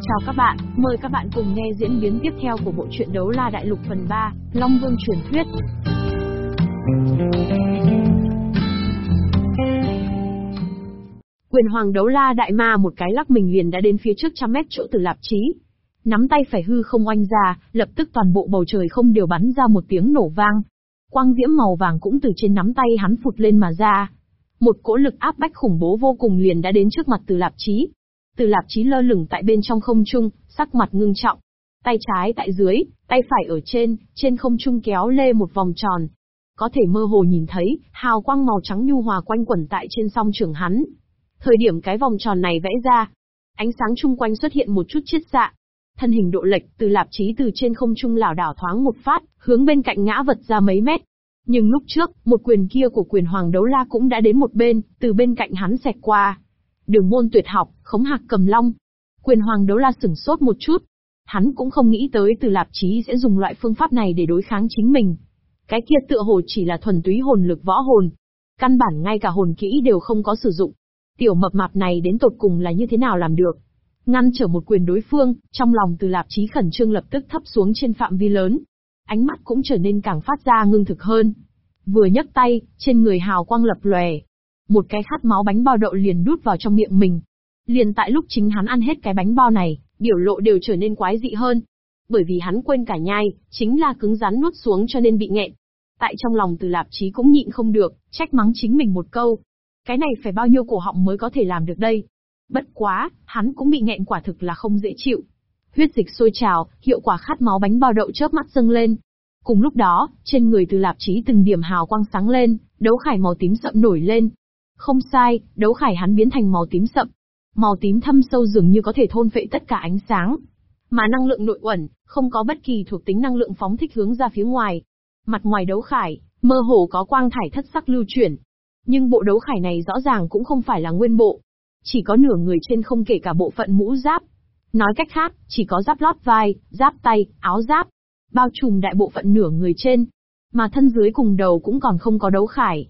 Chào các bạn, mời các bạn cùng nghe diễn biến tiếp theo của bộ truyện Đấu La Đại Lục phần 3, Long Vương truyền thuyết. Quyền Hoàng Đấu La Đại Ma một cái lắc mình liền đã đến phía trước trăm mét chỗ Từ Lạp Chí. Nắm tay phải hư không oanh ra, lập tức toàn bộ bầu trời không đều bắn ra một tiếng nổ vang. Quang diễm màu vàng cũng từ trên nắm tay hắn phụt lên mà ra. Một cỗ lực áp bách khủng bố vô cùng liền đã đến trước mặt Từ Lạp Chí. Từ Lạp Chí lơ lửng tại bên trong không trung, sắc mặt ngưng trọng. Tay trái tại dưới, tay phải ở trên, trên không trung kéo lê một vòng tròn. Có thể mơ hồ nhìn thấy, hào quang màu trắng nhu hòa quanh quẩn tại trên song trường hắn. Thời điểm cái vòng tròn này vẽ ra, ánh sáng chung quanh xuất hiện một chút chiết xạ. Thân hình độ lệch, từ lạp chí từ trên không trung lảo đảo thoáng một phát, hướng bên cạnh ngã vật ra mấy mét. Nhưng lúc trước, một quyền kia của quyền hoàng đấu la cũng đã đến một bên, từ bên cạnh hắn xẹt qua. Đường môn tuyệt học, khống hạc cầm long. Quyền hoàng đấu la sửng sốt một chút. Hắn cũng không nghĩ tới từ lạp chí sẽ dùng loại phương pháp này để đối kháng chính mình. Cái kia tựa hồ chỉ là thuần túy hồn lực võ hồn. Căn bản ngay cả hồn kỹ đều không có sử dụng. Tiểu mập mạp này đến tột cùng là như thế nào làm được? Ngăn trở một quyền đối phương, trong lòng từ lạp chí khẩn trương lập tức thấp xuống trên phạm vi lớn. Ánh mắt cũng trở nên càng phát ra ngưng thực hơn. Vừa nhấc tay, trên người hào quang lập lòe, một cái khát máu bánh bao đậu liền đút vào trong miệng mình. Liền tại lúc chính hắn ăn hết cái bánh bao này, biểu lộ đều trở nên quái dị hơn. Bởi vì hắn quên cả nhai, chính là cứng rắn nuốt xuống cho nên bị nghẹn. Tại trong lòng từ lạp chí cũng nhịn không được, trách mắng chính mình một câu. Cái này phải bao nhiêu cổ họng mới có thể làm được đây? Bất quá, hắn cũng bị nghẹn quả thực là không dễ chịu. Huyết dịch sôi trào, hiệu quả khát máu bánh bao đậu chớp mắt dâng lên. Cùng lúc đó, trên người từ lạp chí từng điểm hào quang sáng lên, đấu khải màu tím sậm nổi lên, không sai, đấu khải hắn biến thành màu tím sậm. Màu tím thâm sâu dường như có thể thôn phệ tất cả ánh sáng. Mà năng lượng nội uẩn, không có bất kỳ thuộc tính năng lượng phóng thích hướng ra phía ngoài. Mặt ngoài đấu khải, mơ hồ có quang thải thất sắc lưu chuyển. Nhưng bộ đấu khải này rõ ràng cũng không phải là nguyên bộ. Chỉ có nửa người trên không kể cả bộ phận mũ giáp. Nói cách khác, chỉ có giáp lót vai, giáp tay, áo giáp. Bao trùm đại bộ phận nửa người trên. Mà thân dưới cùng đầu cũng còn không có đấu khải.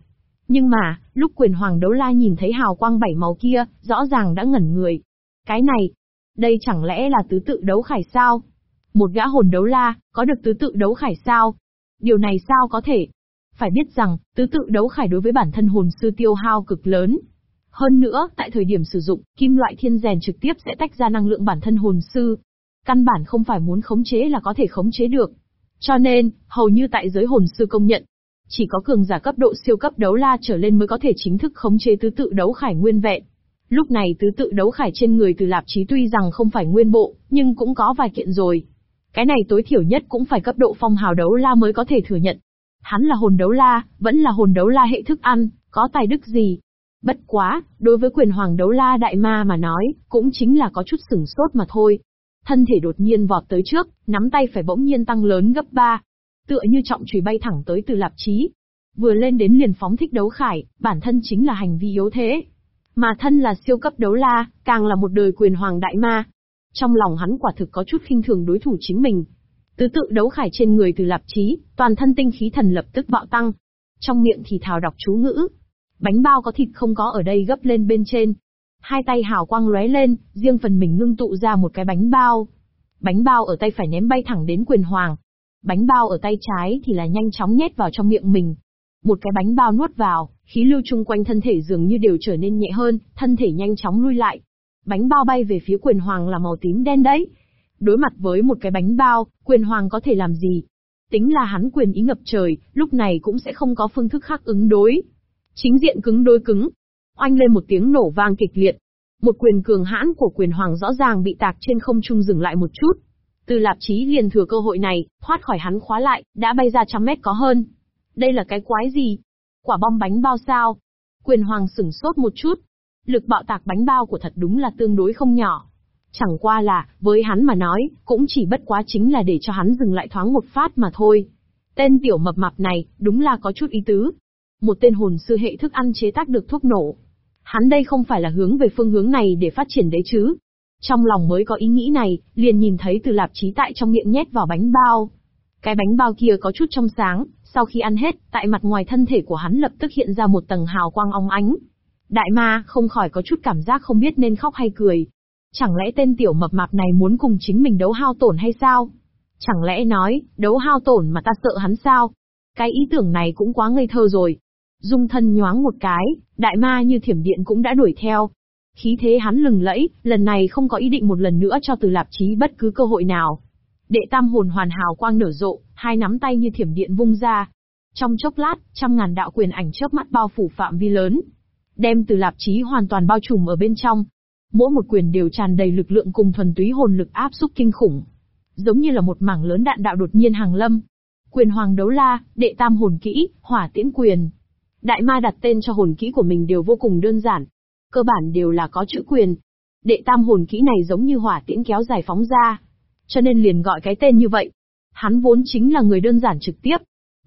Nhưng mà, lúc quyền hoàng đấu la nhìn thấy hào quang bảy màu kia, rõ ràng đã ngẩn người. Cái này, đây chẳng lẽ là tứ tự đấu khải sao? Một gã hồn đấu la, có được tứ tự đấu khải sao? Điều này sao có thể? Phải biết rằng, tứ tự đấu khải đối với bản thân hồn sư tiêu hao cực lớn. Hơn nữa, tại thời điểm sử dụng, kim loại thiên rèn trực tiếp sẽ tách ra năng lượng bản thân hồn sư. Căn bản không phải muốn khống chế là có thể khống chế được. Cho nên, hầu như tại giới hồn sư công nhận, chỉ có cường giả cấp độ siêu cấp đấu la trở lên mới có thể chính thức khống chế tứ tự đấu khải nguyên vẹn. Lúc này tứ tự đấu khải trên người từ lạp chí tuy rằng không phải nguyên bộ, nhưng cũng có vài kiện rồi. Cái này tối thiểu nhất cũng phải cấp độ phong hào đấu la mới có thể thừa nhận. Hắn là hồn đấu la, vẫn là hồn đấu la hệ thức ăn, có tài đức gì. Bất quá, đối với quyền hoàng đấu la đại ma mà nói, cũng chính là có chút sửng sốt mà thôi. Thân thể đột nhiên vọt tới trước, nắm tay phải bỗng nhiên tăng lớn gấp ba, tựa như trọng chùy bay thẳng tới từ lạp chí. Vừa lên đến liền phóng thích đấu khải, bản thân chính là hành vi yếu thế. Mà thân là siêu cấp đấu la, càng là một đời quyền hoàng đại ma. Trong lòng hắn quả thực có chút khinh thường đối thủ chính mình. Tứ tự đấu khải trên người từ lạp chí, toàn thân tinh khí thần lập tức bạo tăng. Trong miệng thì thào đọc chú ngữ. Bánh bao có thịt không có ở đây gấp lên bên trên. Hai tay hào quang lóe lên, riêng phần mình ngưng tụ ra một cái bánh bao. Bánh bao ở tay phải ném bay thẳng đến quyền hoàng, Bánh bao ở tay trái thì là nhanh chóng nhét vào trong miệng mình. Một cái bánh bao nuốt vào, khí lưu chung quanh thân thể dường như đều trở nên nhẹ hơn, thân thể nhanh chóng lui lại. Bánh bao bay về phía quyền hoàng là màu tím đen đấy. Đối mặt với một cái bánh bao, quyền hoàng có thể làm gì? Tính là hắn quyền ý ngập trời, lúc này cũng sẽ không có phương thức khác ứng đối. Chính diện cứng đối cứng. Oanh lên một tiếng nổ vang kịch liệt. Một quyền cường hãn của quyền hoàng rõ ràng bị tạc trên không trung dừng lại một chút. Từ lạp chí liền thừa cơ hội này, thoát khỏi hắn khóa lại, đã bay ra trăm mét có hơn. Đây là cái quái gì? Quả bom bánh bao sao? Quyền hoàng sửng sốt một chút. Lực bạo tạc bánh bao của thật đúng là tương đối không nhỏ. Chẳng qua là, với hắn mà nói, cũng chỉ bất quá chính là để cho hắn dừng lại thoáng một phát mà thôi. Tên tiểu mập mạp này, đúng là có chút ý tứ. Một tên hồn sư hệ thức ăn chế tác được thuốc nổ. Hắn đây không phải là hướng về phương hướng này để phát triển đấy chứ. Trong lòng mới có ý nghĩ này, liền nhìn thấy từ lạp trí tại trong miệng nhét vào bánh bao. Cái bánh bao kia có chút trong sáng, sau khi ăn hết, tại mặt ngoài thân thể của hắn lập tức hiện ra một tầng hào quang óng ánh. Đại ma không khỏi có chút cảm giác không biết nên khóc hay cười. Chẳng lẽ tên tiểu mập mạp này muốn cùng chính mình đấu hao tổn hay sao? Chẳng lẽ nói, đấu hao tổn mà ta sợ hắn sao? Cái ý tưởng này cũng quá ngây thơ rồi. Dung thân nhoáng một cái, đại ma như thiểm điện cũng đã đuổi theo. Khí thế hắn lừng lẫy, lần này không có ý định một lần nữa cho từ lạp chí bất cứ cơ hội nào. Đệ tam hồn hoàn hào quang nở rộ, hai nắm tay như thiểm điện vung ra. Trong chốc lát, trăm ngàn đạo quyền ảnh chớp mắt bao phủ phạm vi lớn. Đem từ lạp chí hoàn toàn bao trùm ở bên trong. Mỗi một quyền đều tràn đầy lực lượng cùng thuần túy hồn lực áp xúc kinh khủng. Giống như là một mảng lớn đạn đạo đột nhiên hàng lâm. Quyền hoàng đấu la, đệ tam hồn kỹ, hỏa tiễn quyền. Đại ma đặt tên cho hồn kỹ của mình đều vô cùng đơn giản. Cơ bản đều là có chữ quyền. Đệ tam hồn kỹ này giống như hỏa tiễn kéo dài phóng ra, cho nên liền gọi cái tên như vậy. Hắn vốn chính là người đơn giản trực tiếp.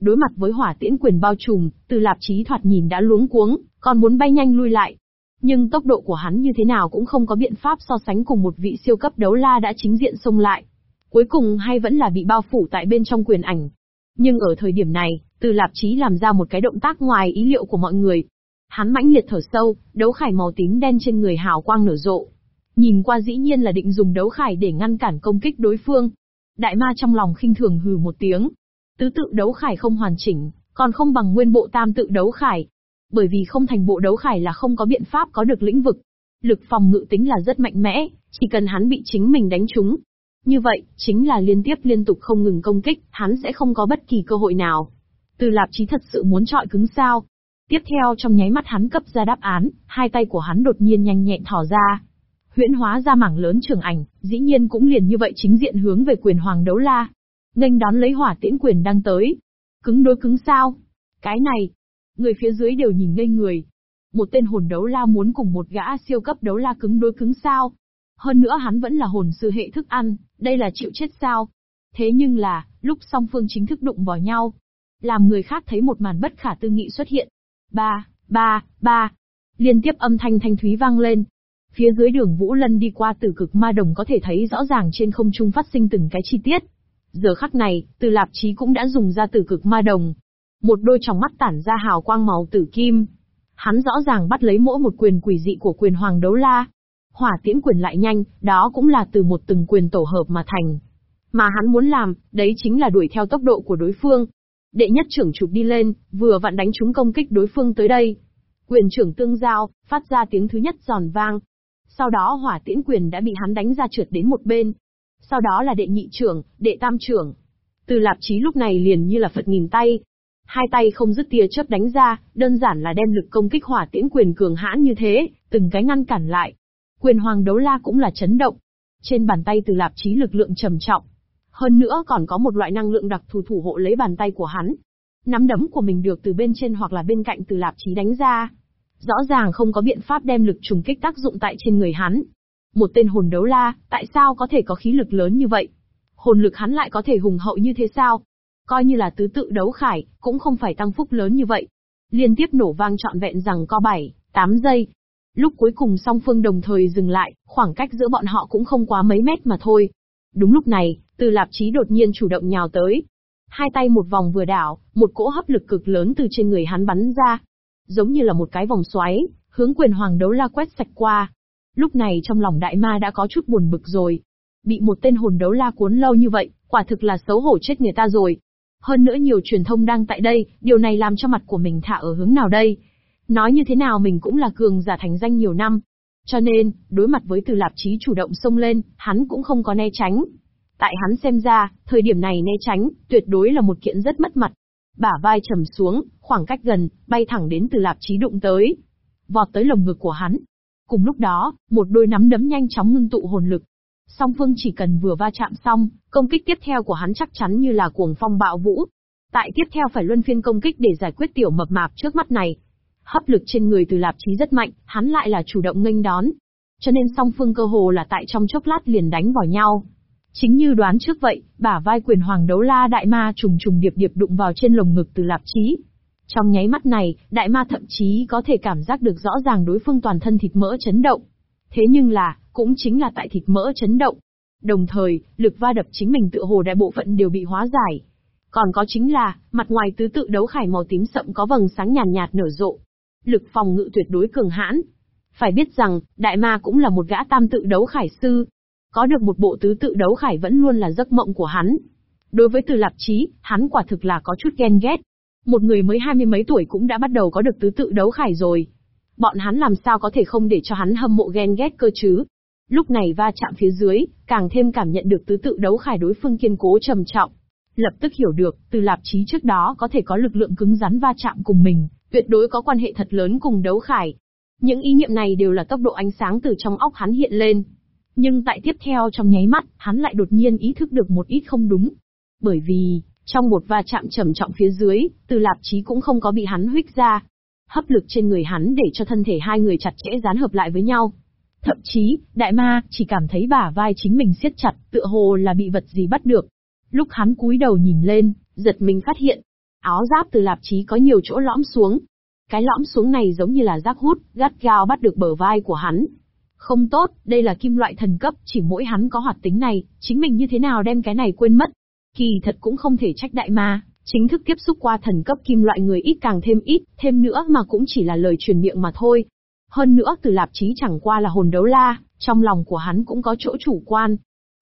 Đối mặt với hỏa tiễn quyền bao trùm, từ lạp chí thoạt nhìn đã luống cuống, còn muốn bay nhanh lui lại. Nhưng tốc độ của hắn như thế nào cũng không có biện pháp so sánh cùng một vị siêu cấp đấu la đã chính diện xông lại. Cuối cùng hay vẫn là bị bao phủ tại bên trong quyền ảnh. Nhưng ở thời điểm này, từ lạp chí làm ra một cái động tác ngoài ý liệu của mọi người. Hắn mãnh liệt thở sâu, đấu khải màu tím đen trên người hào quang nở rộ, Nhìn qua dĩ nhiên là định dùng đấu khải để ngăn cản công kích đối phương. Đại ma trong lòng khinh thường hừ một tiếng. Tứ tự đấu khải không hoàn chỉnh, còn không bằng nguyên bộ tam tự đấu khải. Bởi vì không thành bộ đấu khải là không có biện pháp có được lĩnh vực. Lực phòng ngự tính là rất mạnh mẽ, chỉ cần hắn bị chính mình đánh trúng. Như vậy, chính là liên tiếp liên tục không ngừng công kích, hắn sẽ không có bất kỳ cơ hội nào. Từ lạp chí thật sự muốn trọi cứng sao. Tiếp theo trong nháy mắt hắn cấp ra đáp án, hai tay của hắn đột nhiên nhanh nhẹn thỏ ra, huyễn hóa ra mảng lớn trường ảnh, dĩ nhiên cũng liền như vậy chính diện hướng về quyền hoàng đấu la. Nghênh đón lấy hỏa tiễn quyền đang tới. Cứng đối cứng sao? Cái này, người phía dưới đều nhìn ngây người. Một tên hồn đấu la muốn cùng một gã siêu cấp đấu la cứng đối cứng sao? Hơn nữa hắn vẫn là hồn sư hệ thức ăn, đây là chịu chết sao? Thế nhưng là, lúc song phương chính thức đụng vào nhau, làm người khác thấy một màn bất khả tư nghị xuất hiện. Ba, ba, ba. Liên tiếp âm thanh thanh thúy vang lên, Phía dưới đường Vũ Lân đi qua tử cực ma đồng có thể thấy rõ ràng trên không trung phát sinh từng cái chi tiết. Giờ khắc này, từ lạp chí cũng đã dùng ra tử cực ma đồng. Một đôi tròng mắt tản ra hào quang màu tử kim. Hắn rõ ràng bắt lấy mỗi một quyền quỷ dị của quyền hoàng đấu la. Hỏa tiễn quyền lại nhanh, đó cũng là từ một từng quyền tổ hợp mà thành. Mà hắn muốn làm, đấy chính là đuổi theo tốc độ của đối phương. Đệ nhất trưởng chụp đi lên, vừa vặn đánh trúng công kích đối phương tới đây. Quyền trưởng tương giao, phát ra tiếng thứ nhất giòn vang, sau đó hỏa tiễn quyền đã bị hắn đánh ra trượt đến một bên. Sau đó là đệ nhị trưởng, đệ tam trưởng. Từ lạp chí lúc này liền như là Phật nghìn tay. Hai tay không dứt tia chớp đánh ra, đơn giản là đem lực công kích hỏa tiễn quyền cường hãn như thế, từng cái ngăn cản lại. Quyền hoàng đấu la cũng là chấn động. Trên bàn tay từ lạp chí lực lượng trầm trọng. Hơn nữa còn có một loại năng lượng đặc thù thủ hộ lấy bàn tay của hắn. Nắm đấm của mình được từ bên trên hoặc là bên cạnh từ lạp chí đánh ra, Rõ ràng không có biện pháp đem lực trùng kích tác dụng tại trên người hắn. Một tên hồn đấu la, tại sao có thể có khí lực lớn như vậy? Hồn lực hắn lại có thể hùng hậu như thế sao? Coi như là tứ tự đấu khải, cũng không phải tăng phúc lớn như vậy. Liên tiếp nổ vang trọn vẹn rằng co 7, 8 giây. Lúc cuối cùng song phương đồng thời dừng lại, khoảng cách giữa bọn họ cũng không quá mấy mét mà thôi. Đúng lúc này, từ lạp chí đột nhiên chủ động nhào tới. Hai tay một vòng vừa đảo, một cỗ hấp lực cực lớn từ trên người hắn bắn ra, giống như là một cái vòng xoáy, hướng quyền hoàng đấu la quét sạch qua. Lúc này trong lòng đại ma đã có chút buồn bực rồi. Bị một tên hồn đấu la cuốn lâu như vậy, quả thực là xấu hổ chết người ta rồi. Hơn nữa nhiều truyền thông đang tại đây, điều này làm cho mặt của mình thả ở hướng nào đây? Nói như thế nào mình cũng là cường giả thành danh nhiều năm. Cho nên, đối mặt với từ lạp chí chủ động xông lên, hắn cũng không có né tránh. Tại hắn xem ra, thời điểm này né tránh, tuyệt đối là một kiện rất mất mặt bả vai trầm xuống, khoảng cách gần, bay thẳng đến từ lạp chí đụng tới. Vọt tới lồng ngực của hắn. Cùng lúc đó, một đôi nắm đấm nhanh chóng ngưng tụ hồn lực. Song phương chỉ cần vừa va chạm xong, công kích tiếp theo của hắn chắc chắn như là cuồng phong bạo vũ. Tại tiếp theo phải luân phiên công kích để giải quyết tiểu mập mạp trước mắt này. Hấp lực trên người từ lạp chí rất mạnh, hắn lại là chủ động nghênh đón. Cho nên song phương cơ hồ là tại trong chốc lát liền đánh vào nhau. Chính như đoán trước vậy, bả vai quyền hoàng đấu la đại ma trùng trùng điệp điệp đụng vào trên lồng ngực từ lạp chí. Trong nháy mắt này, đại ma thậm chí có thể cảm giác được rõ ràng đối phương toàn thân thịt mỡ chấn động. Thế nhưng là, cũng chính là tại thịt mỡ chấn động. Đồng thời, lực va đập chính mình tự hồ đại bộ phận đều bị hóa giải. Còn có chính là, mặt ngoài tứ tự đấu khải màu tím sậm có vầng sáng nhàn nhạt, nhạt nở rộ. Lực phòng ngự tuyệt đối cường hãn. Phải biết rằng, đại ma cũng là một gã tam tự đấu khải sư. Có được một bộ tứ tự đấu khải vẫn luôn là giấc mộng của hắn. Đối với từ lạp chí, hắn quả thực là có chút ghen ghét. Một người mới hai mươi mấy tuổi cũng đã bắt đầu có được tứ tự đấu khải rồi. Bọn hắn làm sao có thể không để cho hắn hâm mộ ghen ghét cơ chứ? Lúc này va chạm phía dưới, càng thêm cảm nhận được tứ tự đấu khải đối phương kiên cố trầm trọng. Lập tức hiểu được, từ lạp chí trước đó có thể có lực lượng cứng rắn va chạm cùng mình, tuyệt đối có quan hệ thật lớn cùng đấu khải. Những ý niệm này đều là tốc độ ánh sáng từ trong óc hắn hiện lên. Nhưng tại tiếp theo trong nháy mắt, hắn lại đột nhiên ý thức được một ít không đúng. Bởi vì, trong một va chạm trầm trọng phía dưới, từ lạp chí cũng không có bị hắn huyết ra. Hấp lực trên người hắn để cho thân thể hai người chặt chẽ dán hợp lại với nhau. Thậm chí, đại ma chỉ cảm thấy bả vai chính mình siết chặt, tựa hồ là bị vật gì bắt được. Lúc hắn cúi đầu nhìn lên, giật mình phát hiện, áo giáp từ lạp chí có nhiều chỗ lõm xuống. Cái lõm xuống này giống như là rác hút, gắt gao bắt được bờ vai của hắn. Không tốt, đây là kim loại thần cấp, chỉ mỗi hắn có hoạt tính này, chính mình như thế nào đem cái này quên mất. Kỳ thật cũng không thể trách đại ma, chính thức tiếp xúc qua thần cấp kim loại người ít càng thêm ít, thêm nữa mà cũng chỉ là lời truyền miệng mà thôi. Hơn nữa từ lạp chí chẳng qua là hồn đấu la, trong lòng của hắn cũng có chỗ chủ quan.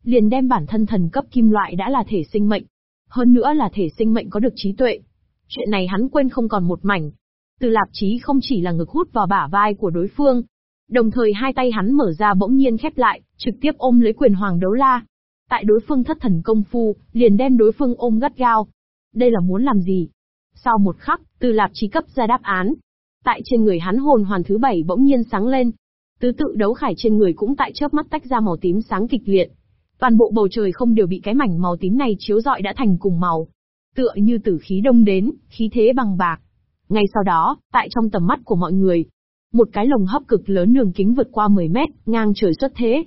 Liền đem bản thân thần cấp kim loại đã là thể sinh mệnh. Hơn nữa là thể sinh mệnh có được trí tuệ. Chuyện này hắn quên không còn một mảnh. Từ lạp chí không chỉ là ngực hút vào bả vai của đối phương. Đồng thời hai tay hắn mở ra bỗng nhiên khép lại, trực tiếp ôm lấy quyền hoàng đấu la. Tại đối phương thất thần công phu, liền đem đối phương ôm gắt gao. Đây là muốn làm gì? Sau một khắc, từ lạp chí cấp ra đáp án, Tại trên người hắn hồn hoàn thứ bảy bỗng nhiên sáng lên. Tứ tự đấu khải trên người cũng tại chớp mắt tách ra màu tím sáng kịch liệt. Toàn bộ bầu trời không đều bị cái mảnh màu tím này chiếu rọi đã thành cùng màu. Tựa như tử khí đông đến, khí thế bằng bạc. Ngay sau đó, tại trong tầm mắt của mọi người, một cái lồng hấp cực lớn đường kính vượt qua 10 mét, ngang trời xuất thế.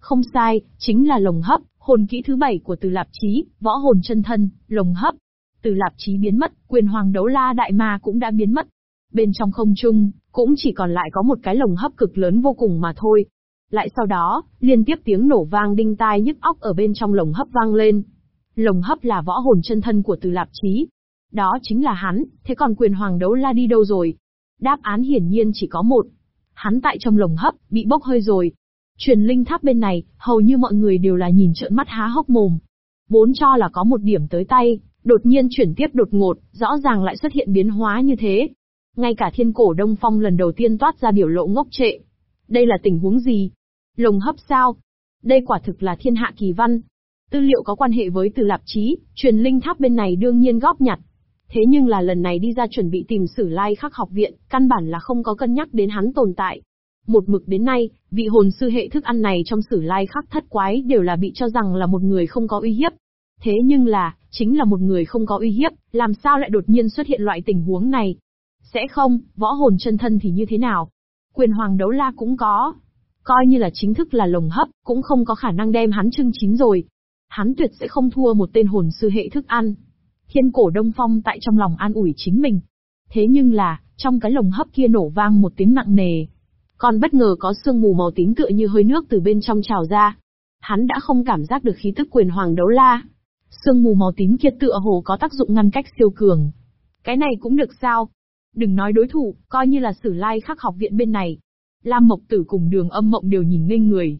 Không sai, chính là lồng hấp, hồn kỹ thứ bảy của Từ Lạp Chí, võ hồn chân thân, lồng hấp. Từ Lạp Chí biến mất, quyền hoàng đấu la đại ma cũng đã biến mất. Bên trong không trung, cũng chỉ còn lại có một cái lồng hấp cực lớn vô cùng mà thôi. Lại sau đó, liên tiếp tiếng nổ vang đinh tai nhức óc ở bên trong lồng hấp vang lên. Lồng hấp là võ hồn chân thân của Từ Lạp Chí. Đó chính là hắn, thế còn quyền hoàng đấu la đi đâu rồi? Đáp án hiển nhiên chỉ có một. Hắn tại trong lồng hấp, bị bốc hơi rồi. Truyền linh tháp bên này, hầu như mọi người đều là nhìn trợn mắt há hốc mồm. Vốn cho là có một điểm tới tay, đột nhiên chuyển tiếp đột ngột, rõ ràng lại xuất hiện biến hóa như thế. Ngay cả thiên cổ Đông Phong lần đầu tiên toát ra biểu lộ ngốc trệ. Đây là tình huống gì? Lồng hấp sao? Đây quả thực là thiên hạ kỳ văn. Tư liệu có quan hệ với từ lạp chí, truyền linh tháp bên này đương nhiên góp nhặt. Thế nhưng là lần này đi ra chuẩn bị tìm sử lai khắc học viện, căn bản là không có cân nhắc đến hắn tồn tại. Một mực đến nay, vị hồn sư hệ thức ăn này trong sử lai khắc thất quái đều là bị cho rằng là một người không có uy hiếp. Thế nhưng là, chính là một người không có uy hiếp, làm sao lại đột nhiên xuất hiện loại tình huống này? Sẽ không, võ hồn chân thân thì như thế nào? Quyền hoàng đấu la cũng có. Coi như là chính thức là lồng hấp, cũng không có khả năng đem hắn trưng chín rồi. Hắn tuyệt sẽ không thua một tên hồn sư hệ thức ăn. Thiên cổ đông phong tại trong lòng an ủi chính mình. Thế nhưng là, trong cái lồng hấp kia nổ vang một tiếng nặng nề. Còn bất ngờ có sương mù màu tím tựa như hơi nước từ bên trong trào ra. Hắn đã không cảm giác được khí tức quyền hoàng đấu la. Sương mù màu tím kia tựa hồ có tác dụng ngăn cách siêu cường. Cái này cũng được sao? Đừng nói đối thủ, coi như là sử lai khắc học viện bên này. Lam Mộc Tử cùng đường âm mộng đều nhìn ngây người.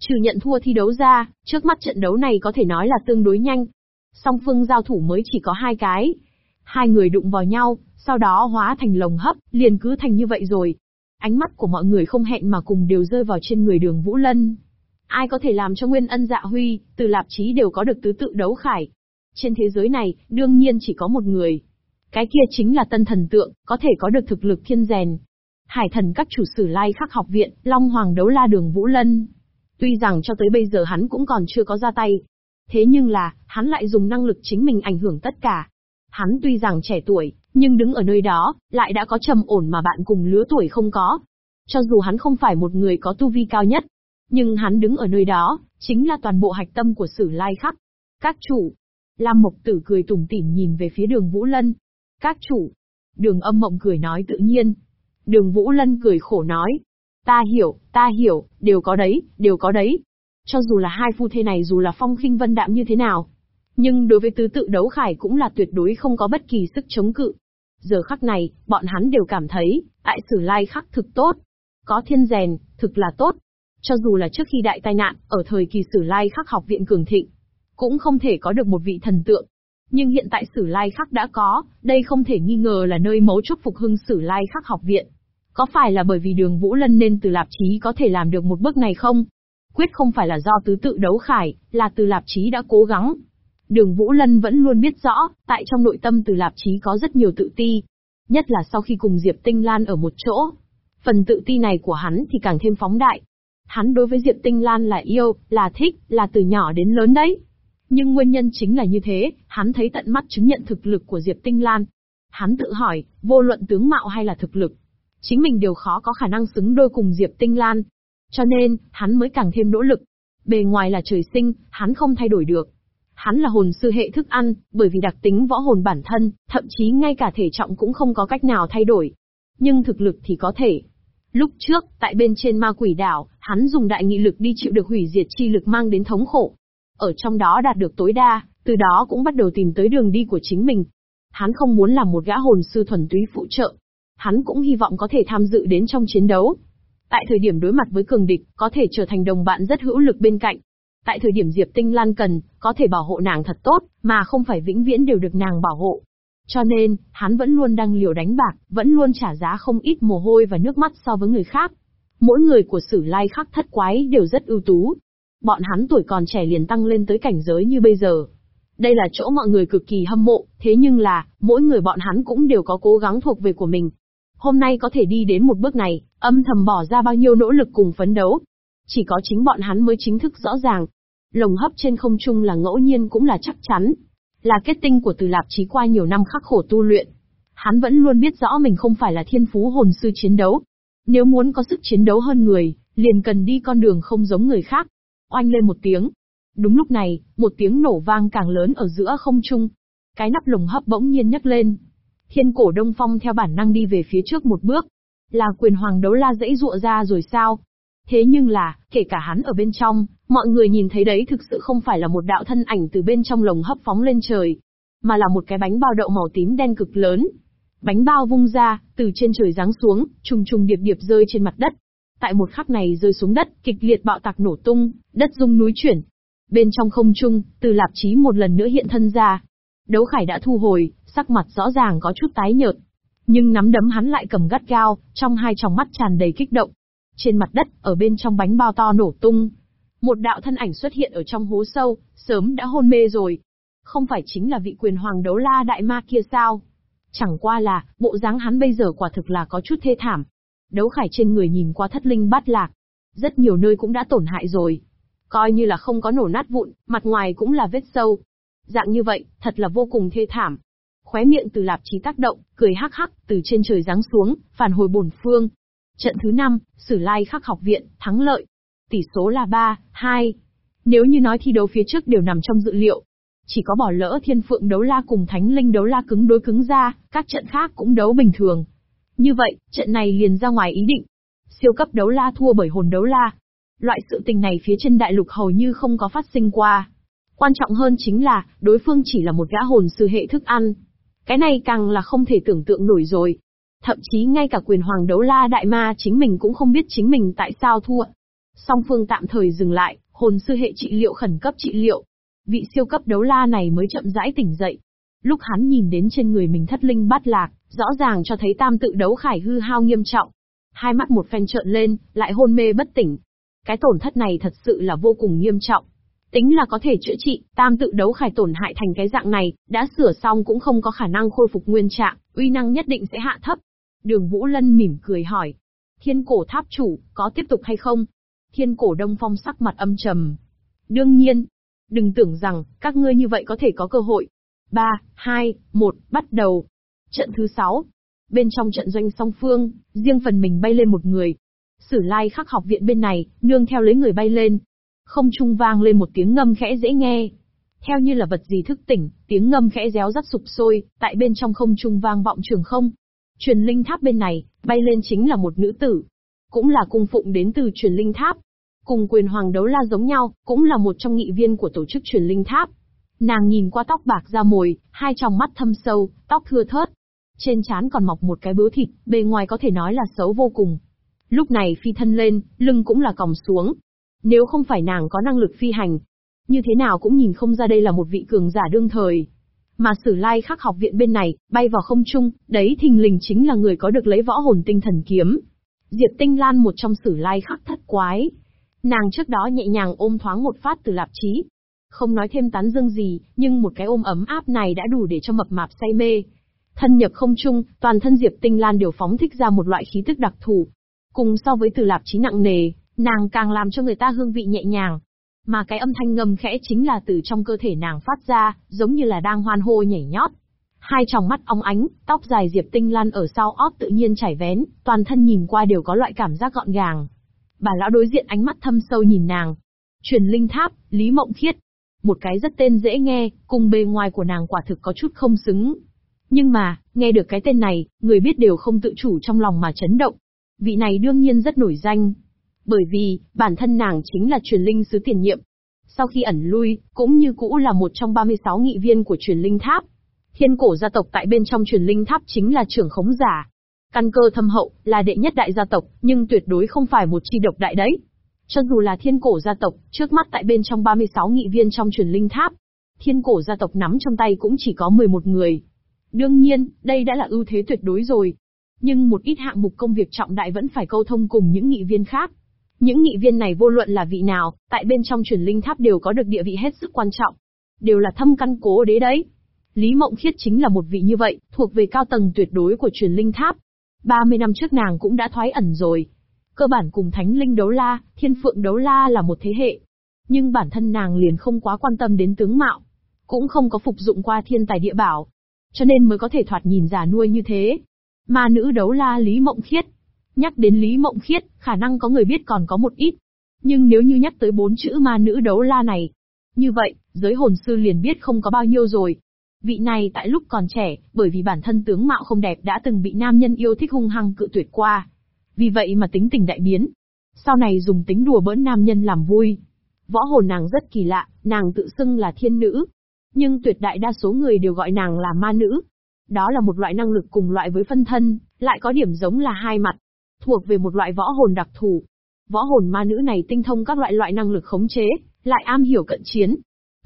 Trừ nhận thua thi đấu ra, trước mắt trận đấu này có thể nói là tương đối nhanh. Song phương giao thủ mới chỉ có hai cái. Hai người đụng vào nhau, sau đó hóa thành lồng hấp, liền cứ thành như vậy rồi. Ánh mắt của mọi người không hẹn mà cùng đều rơi vào trên người đường Vũ Lân. Ai có thể làm cho Nguyên Ân Dạ Huy, từ lạp chí đều có được tứ tự đấu khải. Trên thế giới này, đương nhiên chỉ có một người, cái kia chính là tân thần tượng, có thể có được thực lực thiên rèn. Hải thần các chủ sử lai khắc học viện, Long Hoàng đấu la đường Vũ Lân. Tuy rằng cho tới bây giờ hắn cũng còn chưa có ra tay. Thế nhưng là, hắn lại dùng năng lực chính mình ảnh hưởng tất cả. Hắn tuy rằng trẻ tuổi, nhưng đứng ở nơi đó, lại đã có trầm ổn mà bạn cùng lứa tuổi không có. Cho dù hắn không phải một người có tu vi cao nhất, nhưng hắn đứng ở nơi đó, chính là toàn bộ hạch tâm của sử lai khắc. Các chủ, Lam Mộc Tử cười tủm tỉm nhìn về phía đường Vũ Lân, các chủ. Đường âm mộng cười nói tự nhiên. Đường Vũ Lân cười khổ nói. Ta hiểu, ta hiểu, đều có đấy, đều có đấy. Cho dù là hai phu thê này dù là phong khinh vân đạm như thế nào. Nhưng đối với tứ tự đấu khải cũng là tuyệt đối không có bất kỳ sức chống cự. Giờ khắc này, bọn hắn đều cảm thấy, đại sử lai khắc thực tốt. có thiên rèn, thực là tốt. Cho dù là trước khi đại tai nạn, ở thời kỳ sử lai khắc học viện cường thịnh, cũng không thể có được một vị thần tượng. Nhưng hiện tại sử lai khắc đã có, đây không thể nghi ngờ là nơi mấu chốt phục hưng sử lai khắc học viện. Có phải là bởi vì đường Vũ Lân nên từ lạp chí có thể làm được một bước này không? Quyết không phải là do tứ tự đấu khải, là từ lạp chí đã cố gắng. Đường Vũ Lân vẫn luôn biết rõ, tại trong nội tâm từ lạp chí có rất nhiều tự ti. Nhất là sau khi cùng Diệp Tinh Lan ở một chỗ. Phần tự ti này của hắn thì càng thêm phóng đại. Hắn đối với Diệp Tinh Lan là yêu, là thích, là từ nhỏ đến lớn đấy. Nhưng nguyên nhân chính là như thế, hắn thấy tận mắt chứng nhận thực lực của Diệp Tinh Lan. Hắn tự hỏi, vô luận tướng mạo hay là thực lực, chính mình đều khó có khả năng xứng đôi cùng Diệp Tinh Lan. Cho nên, hắn mới càng thêm nỗ lực. Bề ngoài là trời sinh, hắn không thay đổi được. Hắn là hồn sư hệ thức ăn, bởi vì đặc tính võ hồn bản thân, thậm chí ngay cả thể trọng cũng không có cách nào thay đổi. Nhưng thực lực thì có thể. Lúc trước, tại bên trên ma quỷ đảo, hắn dùng đại nghị lực đi chịu được hủy diệt chi lực mang đến thống khổ. Ở trong đó đạt được tối đa, từ đó cũng bắt đầu tìm tới đường đi của chính mình. Hắn không muốn làm một gã hồn sư thuần túy phụ trợ. Hắn cũng hy vọng có thể tham dự đến trong chiến đấu. Tại thời điểm đối mặt với cường địch, có thể trở thành đồng bạn rất hữu lực bên cạnh. Tại thời điểm Diệp Tinh Lan cần, có thể bảo hộ nàng thật tốt, mà không phải vĩnh viễn đều được nàng bảo hộ. Cho nên, hắn vẫn luôn đang liều đánh bạc, vẫn luôn trả giá không ít mồ hôi và nước mắt so với người khác. Mỗi người của sử lai khắc thất quái đều rất ưu tú. Bọn hắn tuổi còn trẻ liền tăng lên tới cảnh giới như bây giờ. Đây là chỗ mọi người cực kỳ hâm mộ, thế nhưng là, mỗi người bọn hắn cũng đều có cố gắng thuộc về của mình. Hôm nay có thể đi đến một bước này, âm thầm bỏ ra bao nhiêu nỗ lực cùng phấn đấu. Chỉ có chính bọn hắn mới chính thức rõ ràng. Lồng hấp trên không trung là ngẫu nhiên cũng là chắc chắn. Là kết tinh của từ lạp trí qua nhiều năm khắc khổ tu luyện. Hắn vẫn luôn biết rõ mình không phải là thiên phú hồn sư chiến đấu. Nếu muốn có sức chiến đấu hơn người, liền cần đi con đường không giống người khác. Oanh lên một tiếng. Đúng lúc này, một tiếng nổ vang càng lớn ở giữa không trung. Cái nắp lồng hấp bỗng nhiên nhấc lên, Thiên cổ Đông Phong theo bản năng đi về phía trước một bước. Là quyền hoàng đấu la dãy dụa ra rồi sao? Thế nhưng là, kể cả hắn ở bên trong, mọi người nhìn thấy đấy thực sự không phải là một đạo thân ảnh từ bên trong lồng hấp phóng lên trời, mà là một cái bánh bao đậu màu tím đen cực lớn. Bánh bao vung ra, từ trên trời giáng xuống, trùng trùng điệp điệp rơi trên mặt đất. Tại một khắc này rơi xuống đất, kịch liệt bạo tạc nổ tung, đất rung núi chuyển. Bên trong không trung, từ lạp chí một lần nữa hiện thân ra. Đấu khải đã thu hồi, sắc mặt rõ ràng có chút tái nhợt. Nhưng nắm đấm hắn lại cầm gắt gao, trong hai tròng mắt tràn đầy kích động. Trên mặt đất, ở bên trong bánh bao to nổ tung. Một đạo thân ảnh xuất hiện ở trong hố sâu, sớm đã hôn mê rồi. Không phải chính là vị quyền hoàng đấu la đại ma kia sao? Chẳng qua là, bộ dáng hắn bây giờ quả thực là có chút thê thảm. Đấu khải trên người nhìn qua thất linh bát lạc. Rất nhiều nơi cũng đã tổn hại rồi. Coi như là không có nổ nát vụn, mặt ngoài cũng là vết sâu. Dạng như vậy, thật là vô cùng thê thảm. Khóe miệng từ lạp trí tác động, cười hắc hắc, từ trên trời giáng xuống, phản hồi bổn phương. Trận thứ 5, Sử Lai Khắc học viện, thắng lợi. Tỷ số là 3, 2. Nếu như nói thi đấu phía trước đều nằm trong dự liệu, chỉ có bỏ lỡ thiên phượng đấu la cùng thánh linh đấu la cứng đối cứng ra, các trận khác cũng đấu bình thường. Như vậy, trận này liền ra ngoài ý định. Siêu cấp đấu la thua bởi hồn đấu la. Loại sự tình này phía trên đại lục hầu như không có phát sinh qua. Quan trọng hơn chính là, đối phương chỉ là một gã hồn sư hệ thức ăn. Cái này càng là không thể tưởng tượng nổi rồi. Thậm chí ngay cả quyền hoàng đấu la đại ma chính mình cũng không biết chính mình tại sao thua. Song phương tạm thời dừng lại, hồn sư hệ trị liệu khẩn cấp trị liệu. Vị siêu cấp đấu la này mới chậm rãi tỉnh dậy. Lúc hắn nhìn đến trên người mình thất linh bát lạc, rõ ràng cho thấy tam tự đấu khải hư hao nghiêm trọng. Hai mắt một phen trợn lên, lại hôn mê bất tỉnh. Cái tổn thất này thật sự là vô cùng nghiêm trọng. Tính là có thể chữa trị, tam tự đấu khải tổn hại thành cái dạng này, đã sửa xong cũng không có khả năng khôi phục nguyên trạng, uy năng nhất định sẽ hạ thấp. Đường Vũ Lân mỉm cười hỏi. Thiên cổ tháp chủ, có tiếp tục hay không? Thiên cổ đông phong sắc mặt âm trầm. Đương nhiên. Đừng tưởng rằng, các ngươi như vậy có thể có cơ hội. 3, 2, 1, bắt đầu. Trận thứ 6. Bên trong trận doanh song phương, riêng phần mình bay lên một người. Sử lai khắc học viện bên này, nương theo lấy người bay lên, không trung vang lên một tiếng ngâm khẽ dễ nghe. Theo như là vật gì thức tỉnh, tiếng ngâm khẽ réo rắt sụp sôi, tại bên trong không trung vang vọng trường không. Truyền linh tháp bên này, bay lên chính là một nữ tử. Cũng là cung phụng đến từ truyền linh tháp. Cùng quyền hoàng đấu la giống nhau, cũng là một trong nghị viên của tổ chức truyền linh tháp. Nàng nhìn qua tóc bạc da mồi, hai tròng mắt thâm sâu, tóc thưa thớt. Trên trán còn mọc một cái bướu thịt, bề ngoài có thể nói là xấu vô cùng. Lúc này phi thân lên, lưng cũng là còng xuống. Nếu không phải nàng có năng lực phi hành, như thế nào cũng nhìn không ra đây là một vị cường giả đương thời. Mà Sử Lai Khắc học viện bên này, bay vào không trung, đấy thình lình chính là người có được lấy võ hồn tinh thần kiếm. Diệp Tinh Lan một trong Sử Lai Khắc thất quái. Nàng trước đó nhẹ nhàng ôm thoáng một phát từ lạp chí. Không nói thêm tán dương gì, nhưng một cái ôm ấm áp này đã đủ để cho mập mạp say mê. Thân nhập không trung, toàn thân Diệp Tinh Lan đều phóng thích ra một loại khí tức đặc thù. Cùng so với từ lạp chí nặng nề, nàng càng làm cho người ta hương vị nhẹ nhàng, mà cái âm thanh ngầm khẽ chính là từ trong cơ thể nàng phát ra, giống như là đang hoan hô nhảy nhót. Hai tròng mắt óng ánh, tóc dài Diệp Tinh Lan ở sau ót tự nhiên chảy vén, toàn thân nhìn qua đều có loại cảm giác gọn gàng. Bà lão đối diện ánh mắt thâm sâu nhìn nàng. Truyền linh tháp, Lý Mộng Khiết. Một cái rất tên dễ nghe, cùng bề ngoài của nàng quả thực có chút không xứng. Nhưng mà, nghe được cái tên này, người biết đều không tự chủ trong lòng mà chấn động. Vị này đương nhiên rất nổi danh, bởi vì, bản thân nàng chính là truyền linh sứ tiền nhiệm. Sau khi ẩn lui, cũng như cũ là một trong 36 nghị viên của truyền linh tháp. Thiên cổ gia tộc tại bên trong truyền linh tháp chính là trưởng khống giả. Căn cơ thâm hậu, là đệ nhất đại gia tộc, nhưng tuyệt đối không phải một chi độc đại đấy. Cho dù là thiên cổ gia tộc, trước mắt tại bên trong 36 nghị viên trong truyền linh tháp, thiên cổ gia tộc nắm trong tay cũng chỉ có 11 người. Đương nhiên, đây đã là ưu thế tuyệt đối rồi. Nhưng một ít hạng mục công việc trọng đại vẫn phải câu thông cùng những nghị viên khác. Những nghị viên này vô luận là vị nào, tại bên trong truyền linh tháp đều có được địa vị hết sức quan trọng. Đều là thâm căn cố đế đấy. Lý Mộng Khiết chính là một vị như vậy, thuộc về cao tầng tuyệt đối của truyền linh tháp. 30 năm trước nàng cũng đã thoái ẩn rồi. Cơ bản cùng Thánh Linh Đấu La, Thiên Phượng Đấu La là một thế hệ. Nhưng bản thân nàng liền không quá quan tâm đến tướng mạo. Cũng không có phục dụng qua thiên tài địa bảo. Cho nên mới có thể thoạt nhìn giả nuôi như thế. Ma nữ đấu la Lý Mộng Khiết, Nhắc đến Lý Mộng Khiết, khả năng có người biết còn có một ít. Nhưng nếu như nhắc tới bốn chữ ma nữ đấu la này, như vậy, giới hồn sư liền biết không có bao nhiêu rồi. Vị này tại lúc còn trẻ, bởi vì bản thân tướng mạo không đẹp đã từng bị nam nhân yêu thích hung hăng cự tuyệt qua. Vì vậy mà tính tình đại biến. Sau này dùng tính đùa bỡn nam nhân làm vui. Võ hồn nàng rất kỳ lạ, nàng tự xưng là thiên nữ. Nhưng tuyệt đại đa số người đều gọi nàng là ma nữ. Đó là một loại năng lực cùng loại với phân thân, lại có điểm giống là hai mặt thuộc về một loại võ hồn đặc thù. Võ hồn ma nữ này tinh thông các loại loại năng lực khống chế, lại am hiểu cận chiến,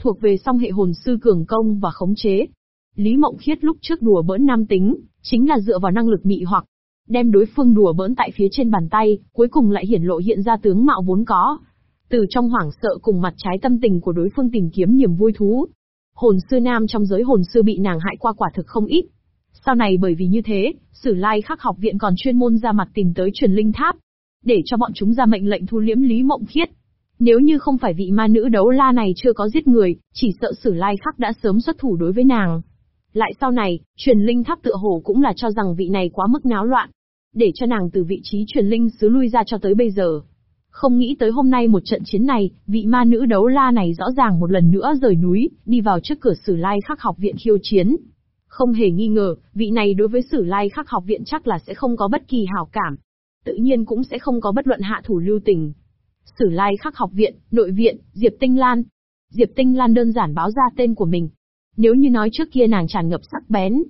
thuộc về song hệ hồn sư cường công và khống chế. Lý Mộng Khiết lúc trước đùa bỡn nam tính, chính là dựa vào năng lực mị hoặc, đem đối phương đùa bỡn tại phía trên bàn tay, cuối cùng lại hiển lộ hiện ra tướng mạo vốn có. Từ trong hoảng sợ cùng mặt trái tâm tình của đối phương tìm kiếm niềm vui thú. Hồn sư nam trong giới hồn sư bị nàng hại qua quả thực không ít. Sau này bởi vì như thế, Sử Lai Khắc học viện còn chuyên môn ra mặt tìm tới truyền linh tháp, để cho bọn chúng ra mệnh lệnh thu liễm Lý Mộng Khiết. Nếu như không phải vị ma nữ đấu la này chưa có giết người, chỉ sợ Sử Lai Khắc đã sớm xuất thủ đối với nàng. Lại sau này, truyền linh tháp tựa hồ cũng là cho rằng vị này quá mức náo loạn, để cho nàng từ vị trí truyền linh xứ lui ra cho tới bây giờ. Không nghĩ tới hôm nay một trận chiến này, vị ma nữ đấu la này rõ ràng một lần nữa rời núi, đi vào trước cửa Sử Lai Khắc học viện khiêu chiến. Không hề nghi ngờ, vị này đối với Sử Lai Khắc học viện chắc là sẽ không có bất kỳ hảo cảm. Tự nhiên cũng sẽ không có bất luận hạ thủ lưu tình. Sử Lai Khắc học viện, nội viện, Diệp Tinh Lan. Diệp Tinh Lan đơn giản báo ra tên của mình. Nếu như nói trước kia nàng tràn ngập sắc bén.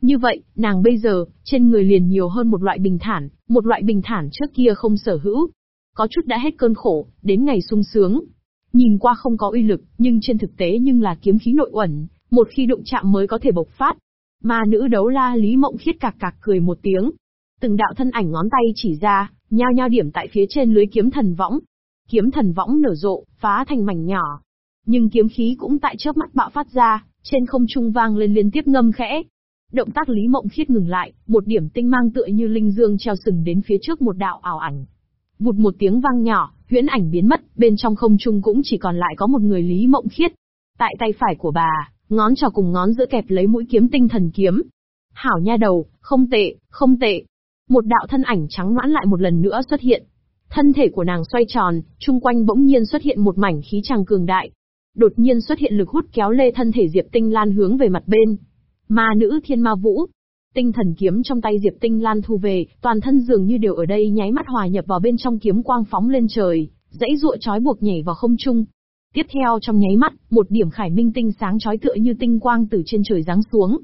Như vậy, nàng bây giờ, trên người liền nhiều hơn một loại bình thản, một loại bình thản trước kia không sở hữu. Có chút đã hết cơn khổ, đến ngày sung sướng. Nhìn qua không có uy lực, nhưng trên thực tế nhưng là kiếm khí nội uẩn, một khi đụng chạm mới có thể bộc phát. Ma nữ đấu la Lý Mộng Khiết cạc cạc cười một tiếng. Từng đạo thân ảnh ngón tay chỉ ra, nhao nhao điểm tại phía trên lưới kiếm thần võng. Kiếm thần võng nở rộ, phá thành mảnh nhỏ. Nhưng kiếm khí cũng tại chớp mắt bạo phát ra, trên không trung vang lên liên tiếp ngâm khẽ. Động tác Lý Mộng Khiết ngừng lại, một điểm tinh mang tựa như linh dương treo sừng đến phía trước một đạo ảo ảnh. Vụt một tiếng vang nhỏ, huyễn ảnh biến mất, bên trong không trung cũng chỉ còn lại có một người Lý Mộng Khiết. Tại tay phải của bà, ngón trỏ cùng ngón giữa kẹp lấy mũi kiếm tinh thần kiếm. Hảo nha đầu, không tệ, không tệ. Một đạo thân ảnh trắng noãn lại một lần nữa xuất hiện. Thân thể của nàng xoay tròn, chung quanh bỗng nhiên xuất hiện một mảnh khí tràng cường đại. Đột nhiên xuất hiện lực hút kéo lê thân thể Diệp Tinh Lan hướng về mặt bên. Ma nữ thiên ma vũ. Tinh thần kiếm trong tay Diệp Tinh Lan thu về, toàn thân dường như đều ở đây nháy mắt hòa nhập vào bên trong kiếm quang phóng lên trời, dãy ruộ trói buộc nhảy vào không trung. Tiếp theo trong nháy mắt, một điểm khải minh tinh sáng chói tựa như tinh quang từ trên trời giáng xuống.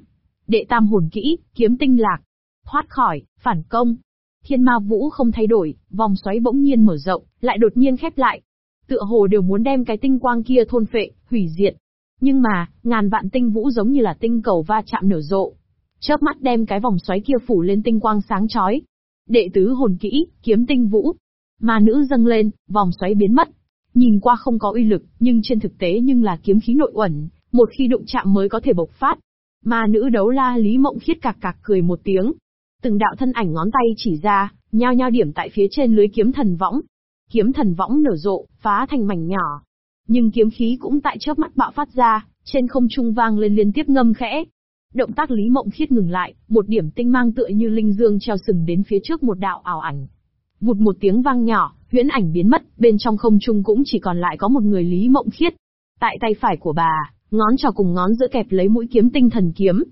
Đệ tam hồn kỹ, kiếm tinh lạc. Thoát khỏi, phản công. Thiên ma vũ không thay đổi, vòng xoáy bỗng nhiên mở rộng, lại đột nhiên khép lại. Tựa hồ đều muốn đem cái tinh quang kia thôn phệ, hủy diệt. Nhưng mà, ngàn vạn tinh vũ giống như là tinh cầu va chạm nở rộ. Chớp mắt đem cái vòng xoáy kia phủ lên tinh quang sáng chói. Đệ tứ hồn kỹ, kiếm tinh vũ. Ma nữ dâng lên, vòng xoáy biến mất. Nhìn qua không có uy lực, nhưng trên thực tế nhưng là kiếm khí nội uẩn, một khi đụng chạm mới có thể bộc phát. Ma nữ đấu la Lý Mộng Khiết cạc cạc cười một tiếng, Từng đạo thân ảnh ngón tay chỉ ra, nhao nhao điểm tại phía trên lưới kiếm thần võng. Kiếm thần võng nở rộ, phá thành mảnh nhỏ. Nhưng kiếm khí cũng tại chớp mắt bạo phát ra, trên không trung vang lên liên tiếp ngâm khẽ. Động tác Lý Mộng Khiết ngừng lại, một điểm tinh mang tựa như linh dương treo sừng đến phía trước một đạo ảo ảnh. Vụt một tiếng vang nhỏ, huyễn ảnh biến mất, bên trong không trung cũng chỉ còn lại có một người Lý Mộng Khiết. Tại tay phải của bà, ngón trò cùng ngón giữa kẹp lấy mũi kiếm tinh thần kiếm.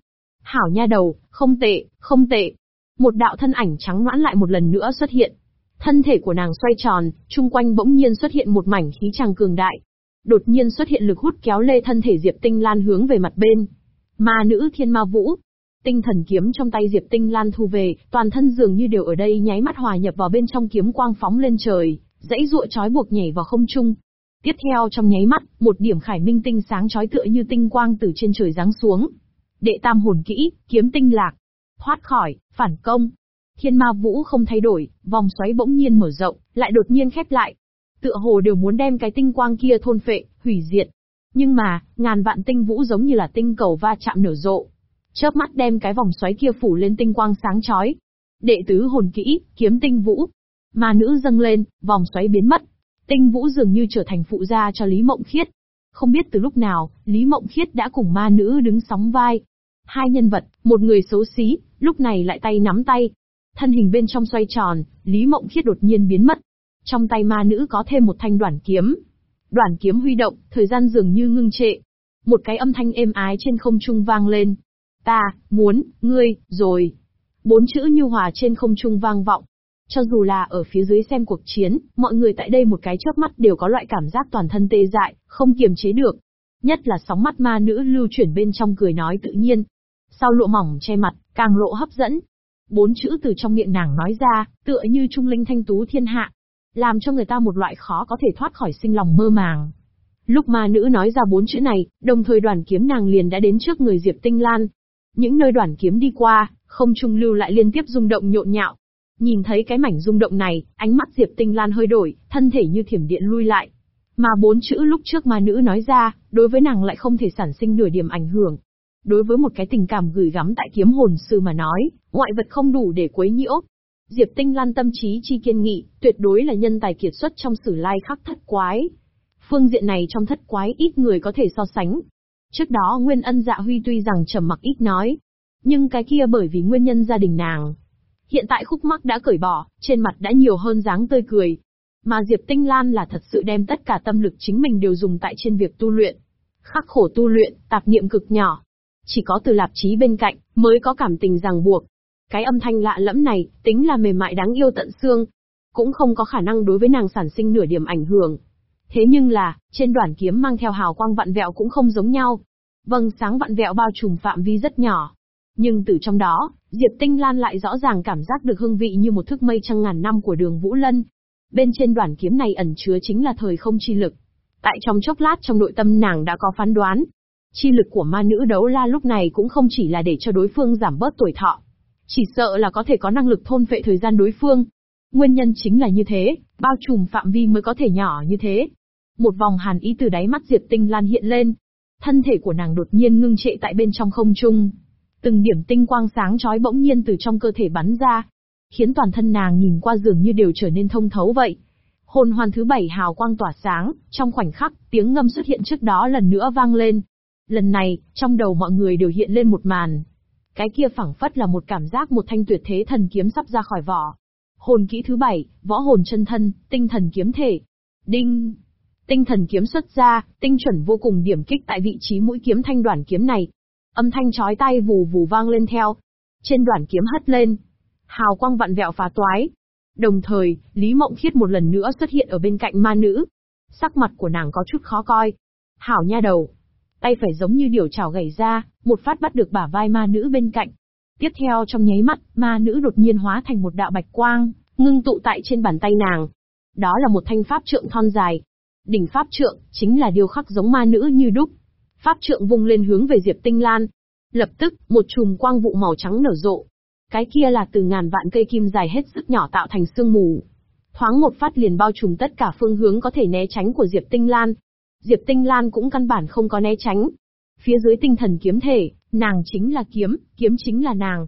Hảo nha đầu, không tệ, không tệ, một đạo thân ảnh trắng noãn lại một lần nữa xuất hiện. Thân thể của nàng xoay tròn, chung quanh bỗng nhiên xuất hiện một mảnh khí tràng cường đại. Đột nhiên xuất hiện lực hút kéo lê thân thể Diệp Tinh Lan hướng về mặt bên. Ma nữ thiên ma vũ. Tinh thần kiếm trong tay Diệp Tinh Lan thu về, toàn thân dường như đều ở đây nháy mắt hòa nhập vào bên trong kiếm quang phóng lên trời, dãy ruộ chói buộc nhảy vào không trung. Tiếp theo trong nháy mắt, một điểm khải minh tinh sáng chói tựa như tinh quang từ trên trời giáng xuống. Đệ tam hồn kỹ, kiếm tinh lạc, thoát khỏi, phản công. Thiên ma vũ không thay đổi, vòng xoáy bỗng nhiên mở rộng, lại đột nhiên khép lại. Tựa hồ đều muốn đem cái tinh quang kia thôn phệ, hủy diệt. Nhưng mà, ngàn vạn tinh vũ giống như là tinh cầu va chạm nở rộ. Chớp mắt đem cái vòng xoáy kia phủ lên tinh quang sáng chói. Đệ tứ hồn kỹ, kiếm tinh vũ. Ma nữ dâng lên, vòng xoáy biến mất. Tinh vũ dường như trở thành phụ gia cho Lý Mộng Khiết. Không biết từ lúc nào, Lý Mộng Khiết đã cùng ma nữ đứng sóng vai, Hai nhân vật, một người xấu xí, lúc này lại tay nắm tay. Thân hình bên trong xoay tròn, Lý Mộng Khiết đột nhiên biến mất. Trong tay ma nữ có thêm một thanh đoạn kiếm. Đoạn kiếm huy động, thời gian dường như ngưng trệ. Một cái âm thanh êm ái trên không trung vang lên. Ta, muốn, ngươi, rồi. Bốn chữ như hòa trên không trung vang vọng. Cho dù là ở phía dưới xem cuộc chiến, mọi người tại đây một cái chớp mắt đều có loại cảm giác toàn thân tê dại, không kiềm chế được. Nhất là sóng mắt ma nữ lưu chuyển bên trong cười nói tự nhiên, sau lụa mỏng che mặt, càng lộ hấp dẫn. Bốn chữ từ trong miệng nàng nói ra, tựa như trung linh thanh tú thiên hạ, làm cho người ta một loại khó có thể thoát khỏi sinh lòng mơ màng. Lúc ma nữ nói ra bốn chữ này, đồng thời đoàn kiếm nàng liền đã đến trước người Diệp Tinh Lan. Những nơi đoàn kiếm đi qua, không trung lưu lại liên tiếp rung động nhộn nhạo. Nhìn thấy cái mảnh rung động này, ánh mắt Diệp Tinh Lan hơi đổi, thân thể như thiểm điện lui lại. Mà bốn chữ lúc trước ma nữ nói ra, đối với nàng lại không thể sản sinh nửa điểm ảnh hưởng. Đối với một cái tình cảm gửi gắm tại kiếm hồn sư mà nói, ngoại vật không đủ để quấy nhiễu. Diệp Tinh Lan tâm trí chi kiên nghị, tuyệt đối là nhân tài kiệt xuất trong sử lai khắc thất quái. Phương diện này trong thất quái ít người có thể so sánh. Trước đó Nguyên Ân Dạ Huy tuy rằng trầm mặc ít nói, nhưng cái kia bởi vì nguyên nhân gia đình nàng. Hiện tại khúc mắc đã cởi bỏ, trên mặt đã nhiều hơn dáng tươi cười. Mà Diệp Tinh Lan là thật sự đem tất cả tâm lực chính mình đều dùng tại trên việc tu luyện. Khắc khổ tu luyện, tạp niệm cực nhỏ, chỉ có từ lạp chí bên cạnh, mới có cảm tình ràng buộc. Cái âm thanh lạ lẫm này, tính là mềm mại đáng yêu tận xương, cũng không có khả năng đối với nàng sản sinh nửa điểm ảnh hưởng. Thế nhưng là, trên đoàn kiếm mang theo hào quang vặn vẹo cũng không giống nhau. Vâng sáng vặn vẹo bao trùm phạm vi rất nhỏ. Nhưng từ trong đó, Diệp Tinh Lan lại rõ ràng cảm giác được hương vị như một thức mây trăng ngàn năm của đường Vũ Lân. Bên trên đoàn kiếm này ẩn chứa chính là thời không chi lực. Tại trong chốc lát trong nội tâm nàng đã có phán đoán, Chi lực của ma nữ đấu la lúc này cũng không chỉ là để cho đối phương giảm bớt tuổi thọ. Chỉ sợ là có thể có năng lực thôn phệ thời gian đối phương. Nguyên nhân chính là như thế, bao trùm phạm vi mới có thể nhỏ như thế. Một vòng hàn ý từ đáy mắt Diệp Tinh Lan hiện lên. Thân thể của nàng đột nhiên ngưng trệ tại bên trong không trung. Từng điểm tinh quang sáng chói bỗng nhiên từ trong cơ thể bắn ra. Khiến toàn thân nàng nhìn qua dường như đều trở nên thông thấu vậy. Hồn hoàn thứ bảy hào quang tỏa sáng, trong khoảnh khắc, tiếng ngâm xuất hiện trước đó lần nữa vang lên. Lần này, trong đầu mọi người đều hiện lên một màn. Cái kia phẳng phất là một cảm giác một thanh tuyệt thế thần kiếm sắp ra khỏi vỏ. Hồn kỹ thứ bảy, võ hồn chân thân, tinh thần kiếm thể. Đinh! Tinh thần kiếm xuất ra, tinh chuẩn vô cùng điểm kích tại vị trí mũi kiếm thanh đoàn kiếm này. Âm thanh chói tai vù vù vang lên theo. Trên đoàn kiếm hất lên. Hào quang vặn vẹo phá toái. Đồng thời, Lý Mộng Khiết một lần nữa xuất hiện ở bên cạnh ma nữ. Sắc mặt của nàng có chút khó coi. Hảo nha đầu, tay phải giống như điều chảo gảy ra, một phát bắt được bả vai ma nữ bên cạnh. Tiếp theo trong nháy mắt, ma nữ đột nhiên hóa thành một đạo bạch quang, ngưng tụ tại trên bàn tay nàng. Đó là một thanh pháp trượng thon dài. Đỉnh pháp trượng, chính là điều khắc giống ma nữ như đúc. Pháp trượng vung lên hướng về Diệp Tinh Lan. Lập tức, một chùm quang vụ màu trắng nở rộ. Cái kia là từ ngàn vạn cây kim dài hết sức nhỏ tạo thành sương mù. Thoáng một phát liền bao trùm tất cả phương hướng có thể né tránh của Diệp Tinh Lan. Diệp Tinh Lan cũng căn bản không có né tránh. Phía dưới tinh thần kiếm thể, nàng chính là kiếm, kiếm chính là nàng.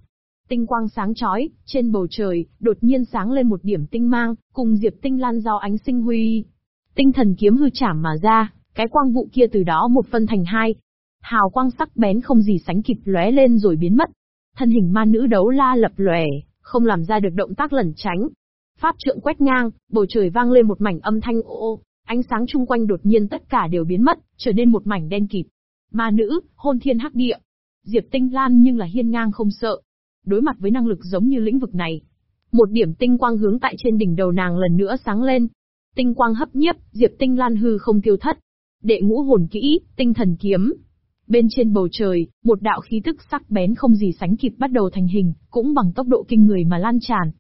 Tinh quang sáng chói, trên bầu trời, đột nhiên sáng lên một điểm tinh mang, cùng Diệp Tinh Lan giao ánh sinh huy. Tinh thần kiếm hư chảm mà ra, cái quang vụ kia từ đó một phân thành hai. Hào quang sắc bén không gì sánh kịp lóe lên rồi biến mất. Thân hình ma nữ đấu la lập lòe, không làm ra được động tác lẩn tránh. Pháp trượng quét ngang, bầu trời vang lên một mảnh âm thanh ô ô, ánh sáng chung quanh đột nhiên tất cả đều biến mất, trở nên một mảnh đen kịt. Ma nữ, hôn thiên hắc địa. Diệp Tinh Lan nhưng là hiên ngang không sợ. Đối mặt với năng lực giống như lĩnh vực này, một điểm tinh quang hướng tại trên đỉnh đầu nàng lần nữa sáng lên. Tinh quang hấp nhiếp, Diệp Tinh Lan hư không tiêu thất. Đệ ngũ hồn kỹ, tinh thần kiếm. Bên trên bầu trời, một đạo khí tức sắc bén không gì sánh kịp bắt đầu thành hình, cũng bằng tốc độ kinh người mà lan tràn.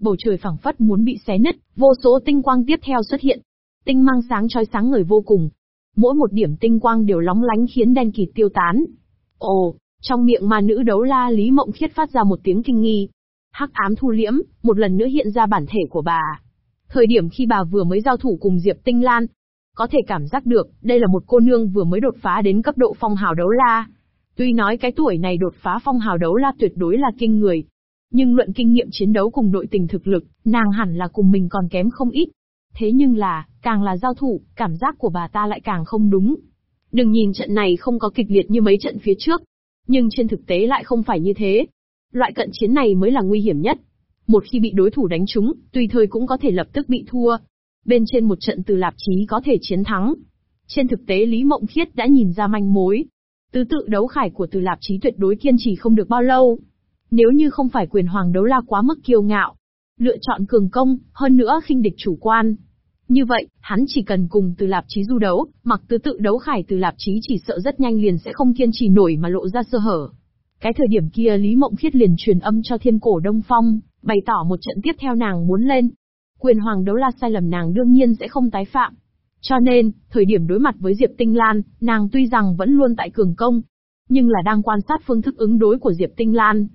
Bầu trời phẳng phất muốn bị xé nứt, vô số tinh quang tiếp theo xuất hiện. Tinh mang sáng chói sáng người vô cùng, mỗi một điểm tinh quang đều lóng lánh khiến đen kịt tiêu tán. Ồ, trong miệng ma nữ đấu la Lý Mộng Khiết phát ra một tiếng kinh nghi. Hắc ám thu liễm, một lần nữa hiện ra bản thể của bà. Thời điểm khi bà vừa mới giao thủ cùng Diệp Tinh Lan, có thể cảm giác được, đây là một cô nương vừa mới đột phá đến cấp độ phong hào đấu la. Tuy nói cái tuổi này đột phá phong hào đấu la tuyệt đối là kinh người. Nhưng luận kinh nghiệm chiến đấu cùng nội tình thực lực, nàng hẳn là cùng mình còn kém không ít. Thế nhưng là, càng là giao thủ, cảm giác của bà ta lại càng không đúng. Đừng nhìn trận này không có kịch liệt như mấy trận phía trước. Nhưng trên thực tế lại không phải như thế. Loại cận chiến này mới là nguy hiểm nhất. Một khi bị đối thủ đánh trúng, tùy thời cũng có thể lập tức bị thua. Bên trên một trận từ lạp chí có thể chiến thắng. Trên thực tế Lý Mộng Khiết đã nhìn ra manh mối. Tứ tự đấu khải của từ lạp chí tuyệt đối kiên trì không được bao lâu. Nếu như không phải quyền hoàng đấu la quá mức kiêu ngạo, lựa chọn cường công, hơn nữa khinh địch chủ quan. Như vậy, hắn chỉ cần cùng từ lạp chí du đấu, mặc tứ tự đấu khải từ lạp chí chỉ sợ rất nhanh liền sẽ không kiên trì nổi mà lộ ra sơ hở. Cái thời điểm kia Lý Mộng Khiết liền truyền âm cho thiên cổ Đông Phong, bày tỏ một trận tiếp theo nàng muốn lên. Quyền hoàng đấu la sai lầm nàng đương nhiên sẽ không tái phạm. Cho nên, thời điểm đối mặt với Diệp Tinh Lan, nàng tuy rằng vẫn luôn tại cường công, nhưng là đang quan sát phương thức ứng đối của Diệp Tinh Lan,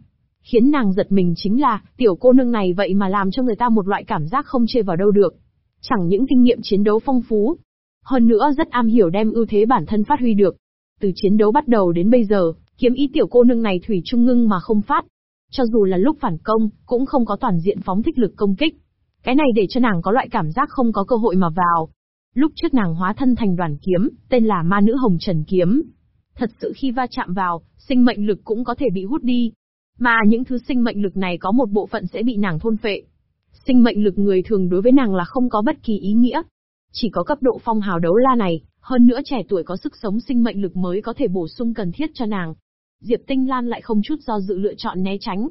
Khiến nàng giật mình chính là, tiểu cô nương này vậy mà làm cho người ta một loại cảm giác không chê vào đâu được. Chẳng những kinh nghiệm chiến đấu phong phú, hơn nữa rất am hiểu đem ưu thế bản thân phát huy được. Từ chiến đấu bắt đầu đến bây giờ, kiếm ý tiểu cô nương này thủy trung ngưng mà không phát. Cho dù là lúc phản công, cũng không có toàn diện phóng thích lực công kích. Cái này để cho nàng có loại cảm giác không có cơ hội mà vào. Lúc trước nàng hóa thân thành đoàn kiếm, tên là ma nữ hồng trần kiếm. Thật sự khi va chạm vào, sinh mệnh lực cũng có thể bị hút đi, mà những thứ sinh mệnh lực này có một bộ phận sẽ bị nàng thôn phệ. Sinh mệnh lực người thường đối với nàng là không có bất kỳ ý nghĩa. Chỉ có cấp độ phong hào đấu la này, hơn nữa trẻ tuổi có sức sống sinh mệnh lực mới có thể bổ sung cần thiết cho nàng. Diệp Tinh Lan lại không chút do dự lựa chọn né tránh.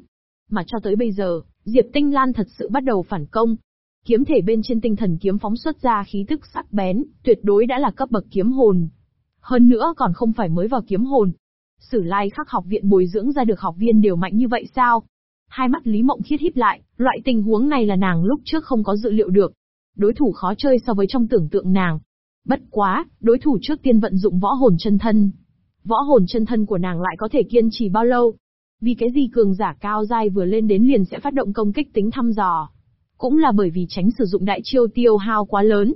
Mà cho tới bây giờ, Diệp Tinh Lan thật sự bắt đầu phản công. Kiếm thể bên trên tinh thần kiếm phóng xuất ra khí tức sắc bén, tuyệt đối đã là cấp bậc kiếm hồn. Hơn nữa còn không phải mới vào kiếm hồn, Sử lai khắc học viện bồi dưỡng ra được học viên đều mạnh như vậy sao? Hai mắt Lý Mộng khiết híp lại, loại tình huống này là nàng lúc trước không có dự liệu được. Đối thủ khó chơi so với trong tưởng tượng nàng. Bất quá, đối thủ trước tiên vận dụng võ hồn chân thân. Võ hồn chân thân của nàng lại có thể kiên trì bao lâu? Vì cái gì cường giả cao dai vừa lên đến liền sẽ phát động công kích tính thăm dò? Cũng là bởi vì tránh sử dụng đại chiêu tiêu hao quá lớn.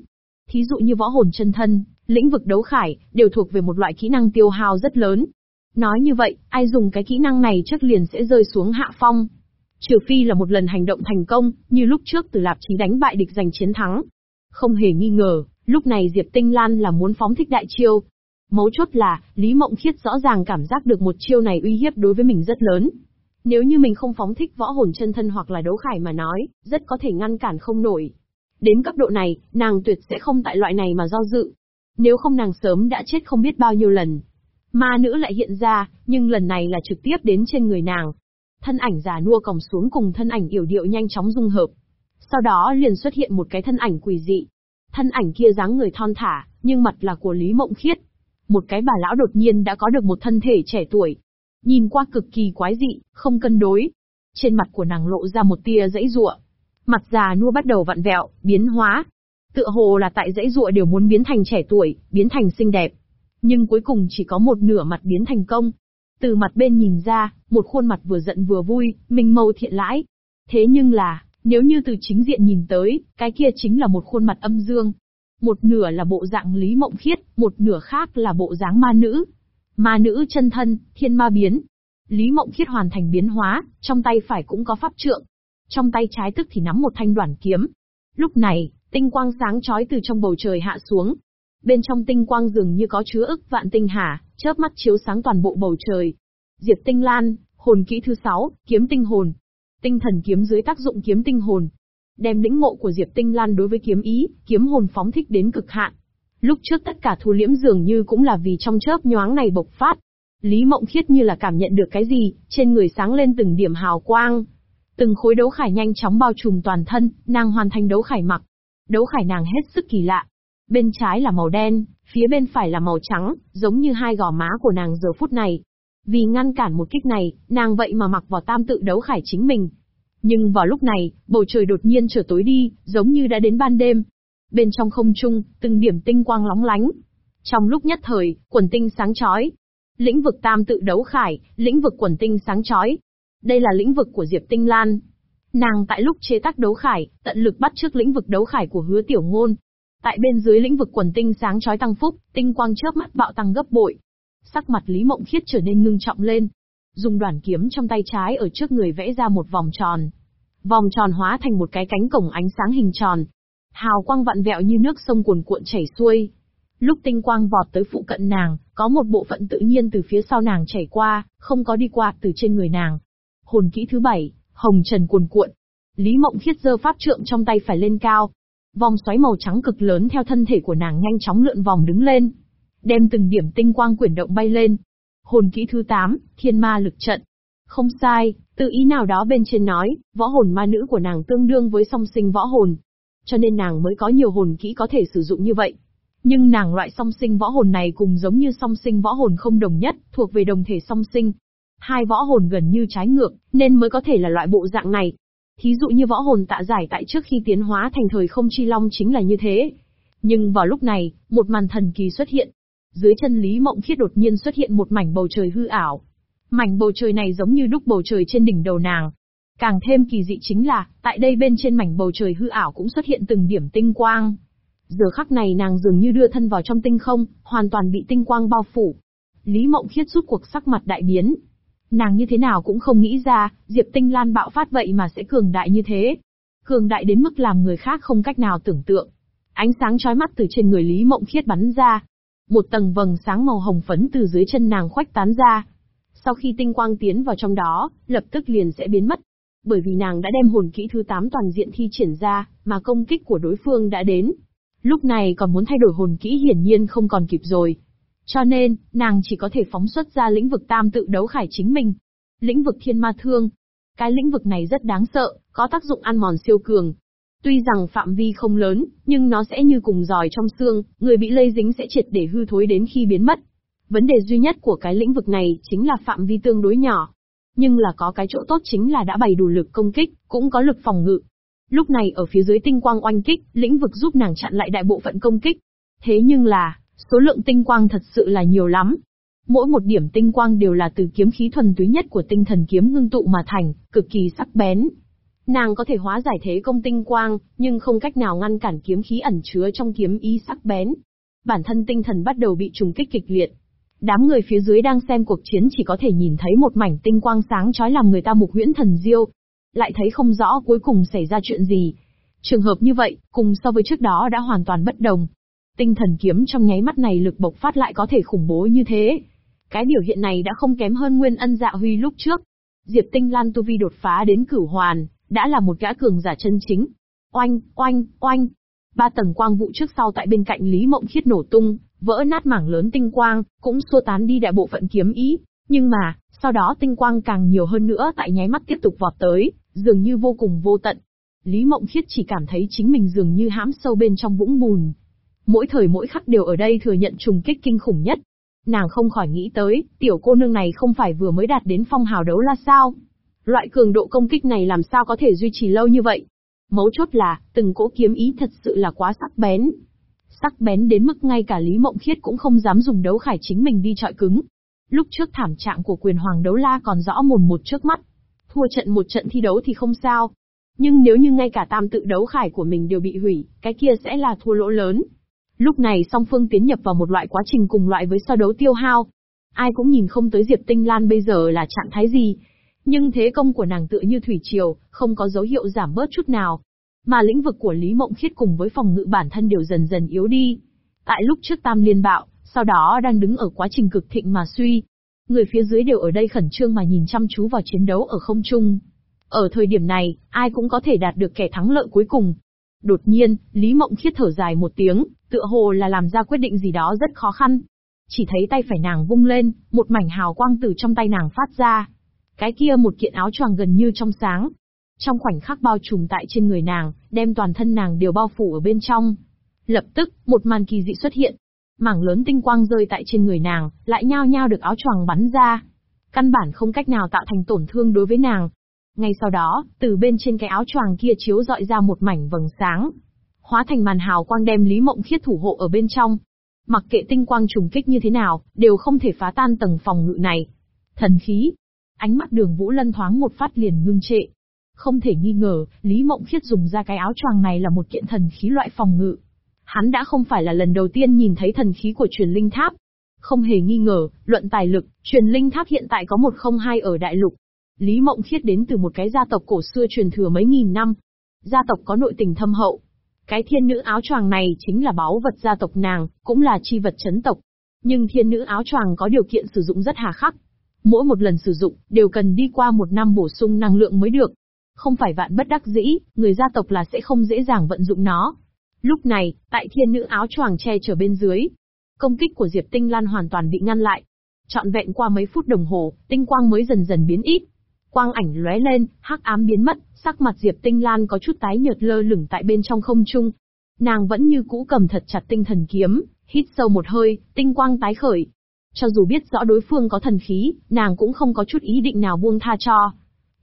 Thí dụ như võ hồn chân thân, lĩnh vực đấu khải, đều thuộc về một loại kỹ năng tiêu hao rất lớn, Nói như vậy, ai dùng cái kỹ năng này chắc liền sẽ rơi xuống hạ phong. Trừ phi là một lần hành động thành công, như lúc trước từ lạp chí đánh bại địch giành chiến thắng. Không hề nghi ngờ, lúc này Diệp Tinh Lan là muốn phóng thích đại chiêu. Mấu chốt là, Lý Mộng Khiết rõ ràng cảm giác được một chiêu này uy hiếp đối với mình rất lớn. Nếu như mình không phóng thích võ hồn chân thân hoặc là đấu khải mà nói, rất có thể ngăn cản không nổi. Đến cấp độ này, nàng tuyệt sẽ không tại loại này mà do dự. Nếu không nàng sớm đã chết không biết bao nhiêu lần. Ma nữ lại hiện ra, nhưng lần này là trực tiếp đến trên người nàng. Thân ảnh già nua còng xuống cùng thân ảnh yểu điệu nhanh chóng dung hợp. Sau đó liền xuất hiện một cái thân ảnh quỷ dị. Thân ảnh kia dáng người thon thả, nhưng mặt là của Lý Mộng Khiết. Một cái bà lão đột nhiên đã có được một thân thể trẻ tuổi. nhìn qua cực kỳ quái dị, không cân đối. Trên mặt của nàng lộ ra một tia dãy rụa. Mặt già nua bắt đầu vặn vẹo, biến hóa. Tựa hồ là tại dãy rụa đều muốn biến thành trẻ tuổi, biến thành xinh đẹp. Nhưng cuối cùng chỉ có một nửa mặt biến thành công. Từ mặt bên nhìn ra, một khuôn mặt vừa giận vừa vui, minh mâu thiện lãi. Thế nhưng là, nếu như từ chính diện nhìn tới, cái kia chính là một khuôn mặt âm dương. Một nửa là bộ dạng Lý Mộng Khiết, một nửa khác là bộ dáng ma nữ. Ma nữ chân thân, thiên ma biến. Lý Mộng Khiết hoàn thành biến hóa, trong tay phải cũng có pháp trượng. Trong tay trái tức thì nắm một thanh đoản kiếm. Lúc này, tinh quang sáng chói từ trong bầu trời hạ xuống. Bên trong tinh quang dường như có chứa ức vạn tinh hà, chớp mắt chiếu sáng toàn bộ bầu trời. Diệp Tinh Lan, hồn kỹ thứ 6, kiếm tinh hồn. Tinh thần kiếm dưới tác dụng kiếm tinh hồn, đem lĩnh ngộ của Diệp Tinh Lan đối với kiếm ý, kiếm hồn phóng thích đến cực hạn. Lúc trước tất cả thu liễm dường như cũng là vì trong chớp nhoáng này bộc phát. Lý Mộng Khiết như là cảm nhận được cái gì, trên người sáng lên từng điểm hào quang. Từng khối đấu khải nhanh chóng bao trùm toàn thân, nàng hoàn thành đấu khải mặc. Đấu khải nàng hết sức kỳ lạ. Bên trái là màu đen, phía bên phải là màu trắng, giống như hai gò má của nàng giờ phút này. Vì ngăn cản một kích này, nàng vậy mà mặc vào tam tự đấu khải chính mình, nhưng vào lúc này, bầu trời đột nhiên trở tối đi, giống như đã đến ban đêm. Bên trong không trung, từng điểm tinh quang lóng lánh. Trong lúc nhất thời, quần tinh sáng chói. Lĩnh vực tam tự đấu khải, lĩnh vực quần tinh sáng chói. Đây là lĩnh vực của Diệp Tinh Lan. Nàng tại lúc chế tác đấu khải, tận lực bắt trước lĩnh vực đấu khải của hứa tiểu ngôn. Tại bên dưới lĩnh vực quần tinh sáng chói tăng phúc, tinh quang chớp mắt bạo tăng gấp bội. Sắc mặt Lý Mộng Khiết trở nên ngưng trọng lên, dùng đoàn kiếm trong tay trái ở trước người vẽ ra một vòng tròn. Vòng tròn hóa thành một cái cánh cổng ánh sáng hình tròn. Hào quang vặn vẹo như nước sông cuồn cuộn chảy xuôi. Lúc tinh quang vọt tới phụ cận nàng, có một bộ phận tự nhiên từ phía sau nàng chảy qua, không có đi qua từ trên người nàng. Hồn kỹ thứ bảy, hồng trần cuồn cuộn. Lý Mộng Khiết giơ pháp trượng trong tay phải lên cao. Vòng xoáy màu trắng cực lớn theo thân thể của nàng nhanh chóng lượn vòng đứng lên. Đem từng điểm tinh quang quyển động bay lên, Hồn kỹ thứ 8, Thiên Ma lực trận. Không sai, tự ý nào đó bên trên nói, võ hồn ma nữ của nàng tương đương với song sinh võ hồn. Cho nên nàng mới có nhiều hồn kỹ có thể sử dụng như vậy. Nhưng nàng loại song sinh võ hồn này cùng giống như song sinh võ hồn không đồng nhất, thuộc về đồng thể song sinh. Hai võ hồn gần như trái ngược, nên mới có thể là loại bộ dạng này. Thí dụ như võ hồn tạ giải tại trước khi tiến hóa thành thời không chi long chính là như thế. Nhưng vào lúc này, một màn thần kỳ xuất hiện, dưới chân Lý Mộng Khiết đột nhiên xuất hiện một mảnh bầu trời hư ảo. Mảnh bầu trời này giống như đúc bầu trời trên đỉnh đầu nàng. Càng thêm kỳ dị chính là, tại đây bên trên mảnh bầu trời hư ảo cũng xuất hiện từng điểm tinh quang. Giờ khắc này nàng dường như đưa thân vào trong tinh không, hoàn toàn bị tinh quang bao phủ. Lý Mộng Khiết rút cuộc sắc mặt đại biến. Nàng như thế nào cũng không nghĩ ra, Diệp Tinh Lan bạo phát vậy mà sẽ cường đại như thế. Cường đại đến mức làm người khác không cách nào tưởng tượng. Ánh sáng chói mắt từ trên người Lý Mộng Khiết bắn ra, một tầng vầng sáng màu hồng phấn từ dưới chân nàng khoách tán ra. Sau khi tinh quang tiến vào trong đó, lập tức liền sẽ biến mất. Bởi vì nàng đã đem hồn kỹ thứ 8 toàn diện thi triển ra, mà công kích của đối phương đã đến. Lúc này còn muốn thay đổi hồn kỹ hiển nhiên không còn kịp rồi. Cho nên, nàng chỉ có thể phóng xuất ra lĩnh vực tam tự đấu khải chính mình. Lĩnh vực thiên ma thương. Cái lĩnh vực này rất đáng sợ, có tác dụng ăn mòn siêu cường, Tuy rằng phạm vi không lớn, nhưng nó sẽ như cùng giòi trong xương, người bị lây dính sẽ triệt để hư thối đến khi biến mất. Vấn đề duy nhất của cái lĩnh vực này chính là phạm vi tương đối nhỏ. Nhưng là có cái chỗ tốt chính là đã bày đủ lực công kích, cũng có lực phòng ngự. Lúc này ở phía dưới tinh quang oanh kích, lĩnh vực giúp nàng chặn lại đại bộ phận công kích. Thế nhưng là, số lượng tinh quang thật sự là nhiều lắm. Mỗi một điểm tinh quang đều là từ kiếm khí thuần túy nhất của tinh thần kiếm ngưng tụ mà thành, cực kỳ sắc bén, Nàng có thể hóa giải thế công tinh quang, nhưng không cách nào ngăn cản kiếm khí ẩn chứa trong kiếm ý sắc bén. Bản thân tinh thần bắt đầu bị trùng kích kịch liệt. Đám người phía dưới đang xem cuộc chiến chỉ có thể nhìn thấy một mảnh tinh quang sáng chói làm người ta mục huyễn thần diêu. Lại thấy không rõ cuối cùng xảy ra chuyện gì. Trường hợp như vậy, cùng so với trước đó đã hoàn toàn bất đồng. Tinh thần kiếm trong nháy mắt này lực bộc phát lại có thể khủng bố như thế. Cái biểu hiện này đã không kém hơn Nguyên Ân Dạ Huy lúc trước. Diệp Tinh Lan tu vi đột phá đến cửu hoàn, đã là một gã cường giả chân chính. Oanh, oanh, oanh. Ba tầng quang vụ trước sau tại bên cạnh Lý Mộng Khiết nổ tung, vỡ nát mảng lớn tinh quang, cũng xua tán đi đại bộ phận kiếm ý. Nhưng mà, sau đó tinh quang càng nhiều hơn nữa tại nháy mắt tiếp tục vọt tới, dường như vô cùng vô tận. Lý Mộng Khiết chỉ cảm thấy chính mình dường như hãm sâu bên trong vũng bùn. Mỗi thời mỗi khắc đều ở đây thừa nhận trùng kích kinh khủng nhất. Nàng không khỏi nghĩ tới, tiểu cô nương này không phải vừa mới đạt đến phong hào đấu la sao? Loại cường độ công kích này làm sao có thể duy trì lâu như vậy? Mấu chốt là, từng cỗ kiếm ý thật sự là quá sắc bén. Sắc bén đến mức ngay cả Lý Mộng Khiết cũng không dám dùng đấu khải chính mình đi trọi cứng. Lúc trước thảm trạng của quyền hoàng đấu la còn rõ mồn một trước mắt. Thua trận một trận thi đấu thì không sao. Nhưng nếu như ngay cả tam tự đấu khải của mình đều bị hủy, cái kia sẽ là thua lỗ lớn. Lúc này song phương tiến nhập vào một loại quá trình cùng loại với so đấu tiêu hao. Ai cũng nhìn không tới Diệp Tinh Lan bây giờ là trạng thái gì, nhưng thế công của nàng tựa như thủy triều, không có dấu hiệu giảm bớt chút nào. Mà lĩnh vực của Lý Mộng Khiết cùng với phòng ngự bản thân đều dần dần yếu đi. Tại lúc trước tam liên bạo, sau đó đang đứng ở quá trình cực thịnh mà suy. Người phía dưới đều ở đây khẩn trương mà nhìn chăm chú vào chiến đấu ở không trung. Ở thời điểm này, ai cũng có thể đạt được kẻ thắng lợi cuối cùng. Đột nhiên, Lý Mộng Khiết thở dài một tiếng, tựa hồ là làm ra quyết định gì đó rất khó khăn. Chỉ thấy tay phải nàng vung lên, một mảnh hào quang từ trong tay nàng phát ra. Cái kia một kiện áo choàng gần như trong sáng. Trong khoảnh khắc bao trùm tại trên người nàng, đem toàn thân nàng đều bao phủ ở bên trong. Lập tức, một màn kỳ dị xuất hiện. Mảng lớn tinh quang rơi tại trên người nàng, lại nhao nhao được áo choàng bắn ra. Căn bản không cách nào tạo thành tổn thương đối với nàng. Ngay sau đó, từ bên trên cái áo choàng kia chiếu dọi ra một mảnh vầng sáng. Hóa thành màn hào quang đem Lý Mộng Khiết thủ hộ ở bên trong. Mặc kệ tinh quang trùng kích như thế nào, đều không thể phá tan tầng phòng ngự này. Thần khí, Ánh mắt đường Vũ Lân thoáng một phát liền ngưng trệ. Không thể nghi ngờ, Lý Mộng Khiết dùng ra cái áo choàng này là một kiện thần khí loại phòng ngự. Hắn đã không phải là lần đầu tiên nhìn thấy thần khí của truyền linh tháp. Không hề nghi ngờ, luận tài lực, truyền linh tháp hiện tại có một không hai ở đại lục. Lý Mộng Khiết đến từ một cái gia tộc cổ xưa truyền thừa mấy nghìn năm. Gia tộc có nội tình thâm hậu. Cái thiên nữ áo choàng này chính là báu vật gia tộc nàng, cũng là chi vật chấn tộc. Nhưng thiên nữ áo choàng có điều kiện sử dụng rất hà khắc, Mỗi một lần sử dụng, đều cần đi qua một năm bổ sung năng lượng mới được. Không phải vạn bất đắc dĩ, người gia tộc là sẽ không dễ dàng vận dụng nó. Lúc này, tại thiên nữ áo choàng che chở bên dưới, công kích của Diệp Tinh Lan hoàn toàn bị ngăn lại. Trọn vẹn qua mấy phút đồng hồ, tinh quang mới dần dần biến ít. Quang ảnh lóe lên, hắc ám biến mất, sắc mặt Diệp Tinh Lan có chút tái nhợt lơ lửng tại bên trong không trung. Nàng vẫn như cũ cầm thật chặt tinh thần kiếm, hít sâu một hơi, tinh quang tái khởi, cho dù biết rõ đối phương có thần khí, nàng cũng không có chút ý định nào buông tha cho.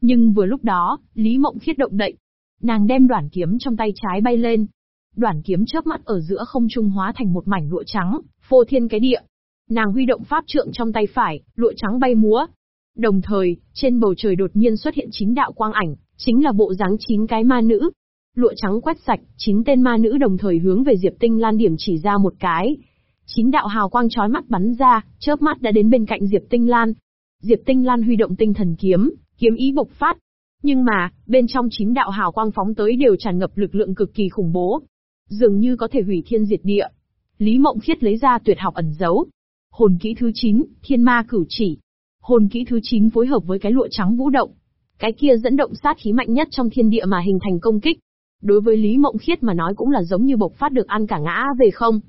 Nhưng vừa lúc đó, Lý Mộng Khiết động đậy. Nàng đem đoạn kiếm trong tay trái bay lên. Đoạn kiếm chớp mắt ở giữa không trung hóa thành một mảnh lụa trắng, phô thiên cái địa. Nàng huy động pháp trượng trong tay phải, lụa trắng bay múa. Đồng thời, trên bầu trời đột nhiên xuất hiện chín đạo quang ảnh, chính là bộ dáng chín cái ma nữ. Lụa trắng quét sạch, chín tên ma nữ đồng thời hướng về Diệp Tinh Lan điểm chỉ ra một cái, Chín đạo hào quang chói mắt bắn ra, chớp mắt đã đến bên cạnh Diệp Tinh Lan. Diệp Tinh Lan huy động tinh thần kiếm, kiếm ý bộc phát. Nhưng mà, bên trong chín đạo hào quang phóng tới đều tràn ngập lực lượng cực kỳ khủng bố. Dường như có thể hủy thiên diệt địa. Lý Mộng Khiết lấy ra tuyệt học ẩn giấu. Hồn kỹ thứ 9, Thiên Ma Cửu Chỉ. Hồn kỹ thứ 9 phối hợp với cái lụa trắng vũ động. Cái kia dẫn động sát khí mạnh nhất trong thiên địa mà hình thành công kích. Đối với Lý Mộng Khiết mà nói cũng là giống như bộc phát được ăn cả ngã về không.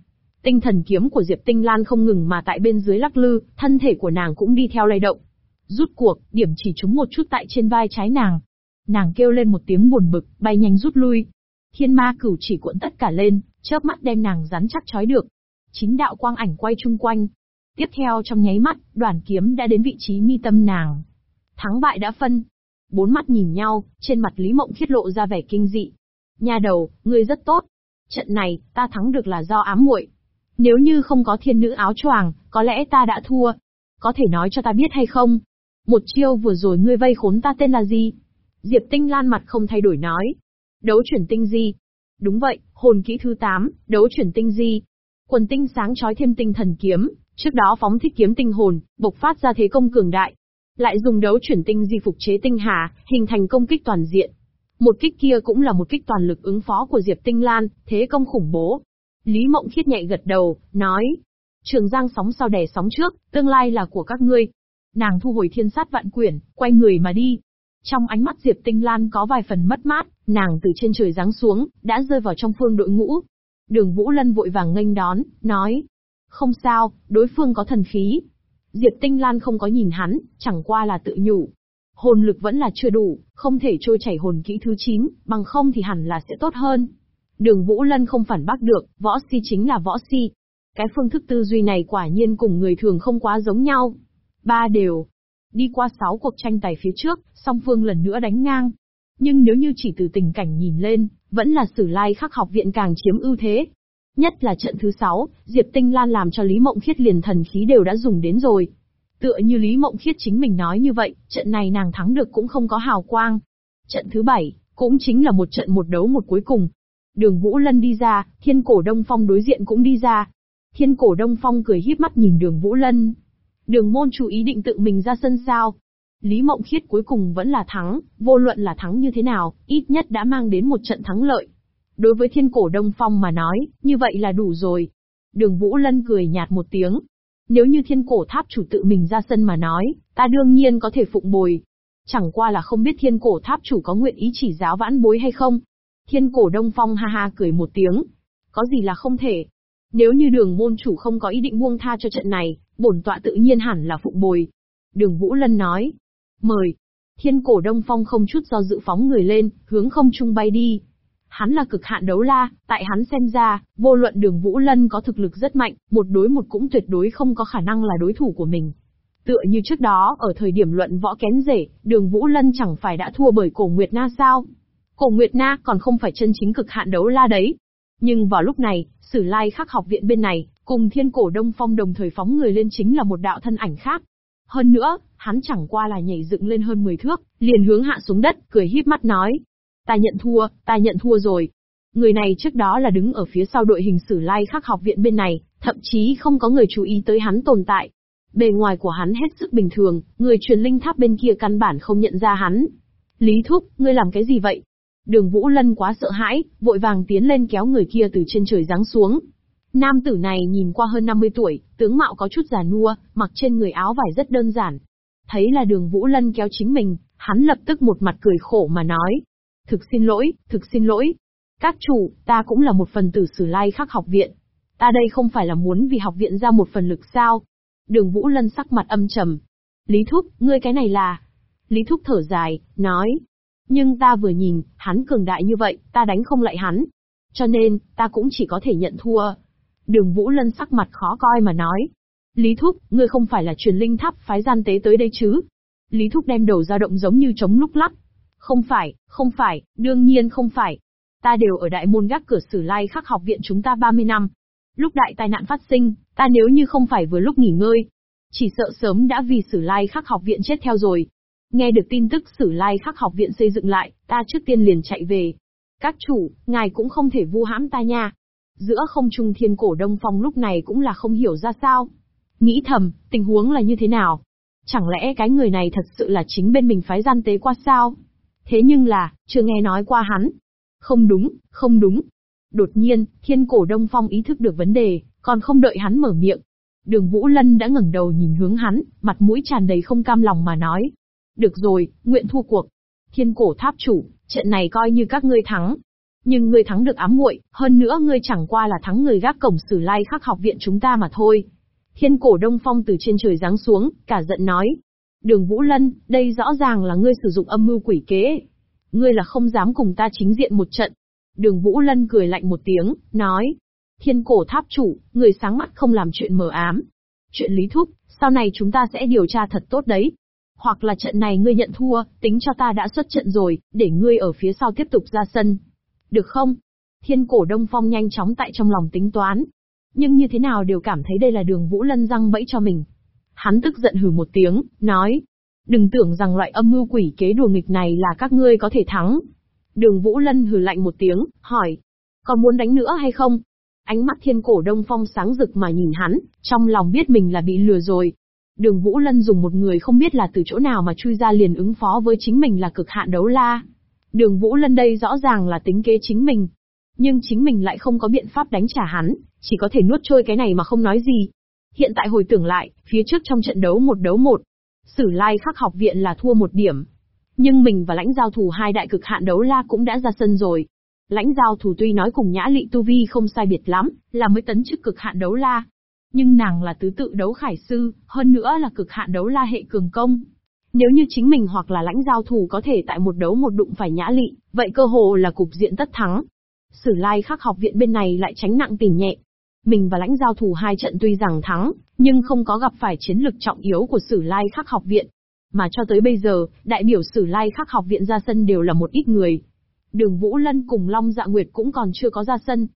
Tinh thần kiếm của Diệp Tinh Lan không ngừng mà tại bên dưới lắc lư, thân thể của nàng cũng đi theo lay động. Rút cuộc, điểm chỉ trúng một chút tại trên vai trái nàng. Nàng kêu lên một tiếng buồn bực, bay nhanh rút lui. Thiên ma cửu chỉ cuộn tất cả lên, chớp mắt đem nàng rắn chắc chói được. Chính đạo quang ảnh quay chung quanh. Tiếp theo trong nháy mắt, đoàn kiếm đã đến vị trí mi tâm nàng. Thắng bại đã phân. Bốn mắt nhìn nhau, trên mặt Lý Mộng khiết lộ ra vẻ kinh dị. Nhà đầu, ngươi rất tốt. Trận này, ta thắng được là do ám muội. Nếu như không có thiên nữ áo choàng, có lẽ ta đã thua. Có thể nói cho ta biết hay không? Một chiêu vừa rồi ngươi vây khốn ta tên là gì? Diệp Tinh Lan mặt không thay đổi nói. Đấu chuyển tinh di. Đúng vậy, hồn kỹ thứ 8, đấu chuyển tinh di. Quần tinh sáng chói thêm tinh thần kiếm, trước đó phóng thích kiếm tinh hồn, bộc phát ra thế công cường đại. Lại dùng đấu chuyển tinh di phục chế tinh hà, hình thành công kích toàn diện. Một kích kia cũng là một kích toàn lực ứng phó của Diệp Tinh Lan, thế công khủng bố, Lý Mộng Khiết nhạy gật đầu, nói. Trường Giang sóng sau đè sóng trước, tương lai là của các ngươi. Nàng thu hồi thiên sát vạn quyển, quay người mà đi. Trong ánh mắt Diệp Tinh Lan có vài phần mất mát, nàng từ trên trời giáng xuống, đã rơi vào trong phương đội ngũ. Đường Vũ Lân vội vàng nghênh đón, nói. Không sao, đối phương có thần khí. Diệp Tinh Lan không có nhìn hắn, chẳng qua là tự nhủ. Hồn lực vẫn là chưa đủ, không thể trôi chảy hồn kỹ thứ 9, bằng không thì hẳn là sẽ tốt hơn. Đường Vũ Lân không phản bác được, võ si chính là võ si. Cái phương thức tư duy này quả nhiên cùng người thường không quá giống nhau. Ba đều. Đi qua sáu cuộc tranh tài phía trước, song phương lần nữa đánh ngang. Nhưng nếu như chỉ từ tình cảnh nhìn lên, vẫn là sử lai khắc học viện càng chiếm ưu thế. Nhất là trận thứ sáu, Diệp Tinh Lan làm cho Lý Mộng Khiết liền thần khí đều đã dùng đến rồi. Tựa như Lý Mộng Khiết chính mình nói như vậy, trận này nàng thắng được cũng không có hào quang. Trận thứ bảy, cũng chính là một trận một đấu một cuối cùng. Đường Vũ Lân đi ra, thiên cổ Đông Phong đối diện cũng đi ra. Thiên cổ Đông Phong cười híp mắt nhìn đường Vũ Lân. Đường môn chủ ý định tự mình ra sân sao. Lý Mộng Khiết cuối cùng vẫn là thắng, vô luận là thắng như thế nào, ít nhất đã mang đến một trận thắng lợi. Đối với thiên cổ Đông Phong mà nói, như vậy là đủ rồi. Đường Vũ Lân cười nhạt một tiếng. Nếu như thiên cổ tháp chủ tự mình ra sân mà nói, ta đương nhiên có thể phụng bồi. Chẳng qua là không biết thiên cổ tháp chủ có nguyện ý chỉ giáo vãn bối hay không. Thiên cổ Đông Phong ha ha cười một tiếng. Có gì là không thể. Nếu như đường môn chủ không có ý định buông tha cho trận này, bổn tọa tự nhiên hẳn là phụng bồi. Đường Vũ Lân nói. Mời. Thiên cổ Đông Phong không chút do dự phóng người lên, hướng không trung bay đi. Hắn là cực hạn đấu la, tại hắn xem ra, vô luận đường Vũ Lân có thực lực rất mạnh, một đối một cũng tuyệt đối không có khả năng là đối thủ của mình. Tựa như trước đó, ở thời điểm luận võ kén rể, đường Vũ Lân chẳng phải đã thua bởi cổ Nguyệt Na sao? Cổ Nguyệt Na còn không phải chân chính cực hạn đấu la đấy. Nhưng vào lúc này, Sử Lai Khắc học viện bên này, cùng Thiên Cổ Đông Phong đồng thời phóng người lên chính là một đạo thân ảnh khác. Hơn nữa, hắn chẳng qua là nhảy dựng lên hơn 10 thước, liền hướng hạ xuống đất, cười híp mắt nói: "Ta nhận thua, ta nhận thua rồi." Người này trước đó là đứng ở phía sau đội hình Sử Lai Khắc học viện bên này, thậm chí không có người chú ý tới hắn tồn tại. Bề ngoài của hắn hết sức bình thường, người truyền linh tháp bên kia căn bản không nhận ra hắn. Lý Thúc, ngươi làm cái gì vậy? Đường Vũ Lân quá sợ hãi, vội vàng tiến lên kéo người kia từ trên trời giáng xuống. Nam tử này nhìn qua hơn 50 tuổi, tướng mạo có chút già nua, mặc trên người áo vải rất đơn giản. Thấy là đường Vũ Lân kéo chính mình, hắn lập tức một mặt cười khổ mà nói. Thực xin lỗi, thực xin lỗi. Các chủ, ta cũng là một phần tử sử lai khắc học viện. Ta đây không phải là muốn vì học viện ra một phần lực sao? Đường Vũ Lân sắc mặt âm trầm. Lý Thúc, ngươi cái này là... Lý Thúc thở dài, nói. Nhưng ta vừa nhìn, hắn cường đại như vậy, ta đánh không lại hắn. Cho nên, ta cũng chỉ có thể nhận thua. Đường Vũ Lân sắc mặt khó coi mà nói. Lý Thúc, ngươi không phải là truyền linh tháp phái gian tế tới đây chứ? Lý Thúc đem đầu ra động giống như chống lúc lắc. Không phải, không phải, đương nhiên không phải. Ta đều ở đại môn gác cửa sử lai khắc học viện chúng ta 30 năm. Lúc đại tai nạn phát sinh, ta nếu như không phải vừa lúc nghỉ ngơi, chỉ sợ sớm đã vì sử lai khắc học viện chết theo rồi. Nghe được tin tức sử lai khắc học viện xây dựng lại, ta trước tiên liền chạy về. Các chủ, ngài cũng không thể vu hãm ta nha. Giữa không trung thiên cổ đông phong lúc này cũng là không hiểu ra sao. Nghĩ thầm, tình huống là như thế nào? Chẳng lẽ cái người này thật sự là chính bên mình phái gian tế qua sao? Thế nhưng là, chưa nghe nói qua hắn. Không đúng, không đúng. Đột nhiên, thiên cổ đông phong ý thức được vấn đề, còn không đợi hắn mở miệng. Đường Vũ Lân đã ngẩng đầu nhìn hướng hắn, mặt mũi tràn đầy không cam lòng mà nói. Được rồi, nguyện thua cuộc. Thiên cổ tháp chủ, trận này coi như các ngươi thắng. Nhưng ngươi thắng được ám muội, hơn nữa ngươi chẳng qua là thắng người gác cổng sử lai khắc học viện chúng ta mà thôi. Thiên cổ đông phong từ trên trời giáng xuống, cả giận nói. Đường Vũ Lân, đây rõ ràng là ngươi sử dụng âm mưu quỷ kế. Ngươi là không dám cùng ta chính diện một trận. Đường Vũ Lân cười lạnh một tiếng, nói. Thiên cổ tháp chủ, người sáng mắt không làm chuyện mờ ám. Chuyện lý thúc, sau này chúng ta sẽ điều tra thật tốt đấy. Hoặc là trận này ngươi nhận thua, tính cho ta đã xuất trận rồi, để ngươi ở phía sau tiếp tục ra sân. Được không? Thiên cổ Đông Phong nhanh chóng tại trong lòng tính toán. Nhưng như thế nào đều cảm thấy đây là đường Vũ Lân răng bẫy cho mình. Hắn tức giận hừ một tiếng, nói. Đừng tưởng rằng loại âm mưu quỷ kế đùa nghịch này là các ngươi có thể thắng. Đường Vũ Lân hừ lạnh một tiếng, hỏi. Còn muốn đánh nữa hay không? Ánh mắt thiên cổ đông phong sáng rực mà nhìn hắn, trong lòng biết mình là bị lừa rồi. Đường Vũ Lân dùng một người không biết là từ chỗ nào mà chui ra liền ứng phó với chính mình là cực hạn đấu la. Đường Vũ Lân đây rõ ràng là tính kế chính mình. Nhưng chính mình lại không có biện pháp đánh trả hắn, chỉ có thể nuốt trôi cái này mà không nói gì. Hiện tại hồi tưởng lại, phía trước trong trận đấu một đấu một, Sử Lai khắc học viện là thua một điểm. Nhưng mình và lãnh giao thủ hai đại cực hạn đấu la cũng đã ra sân rồi. Lãnh giao thủ tuy nói cùng nhã lị tu vi không sai biệt lắm, là mới tấn chức cực hạn đấu la. Nhưng nàng là tứ tự đấu khải sư, hơn nữa là cực hạn đấu la hệ cường công. Nếu như chính mình hoặc là lãnh giao thủ có thể tại một đấu một đụng phải nhã lị, vậy cơ hồ là cục diện tất thắng. Sử lai khắc học viện bên này lại tránh nặng tình nhẹ. Mình và lãnh giao thủ hai trận tuy rằng thắng, nhưng không có gặp phải chiến lực trọng yếu của Sử Lai Khắc học viện. Mà cho tới bây giờ, đại biểu Sử Lai Khắc học viện ra sân đều là một ít người. Đường Vũ Lân cùng Long Dạ Nguyệt cũng còn chưa có ra sân.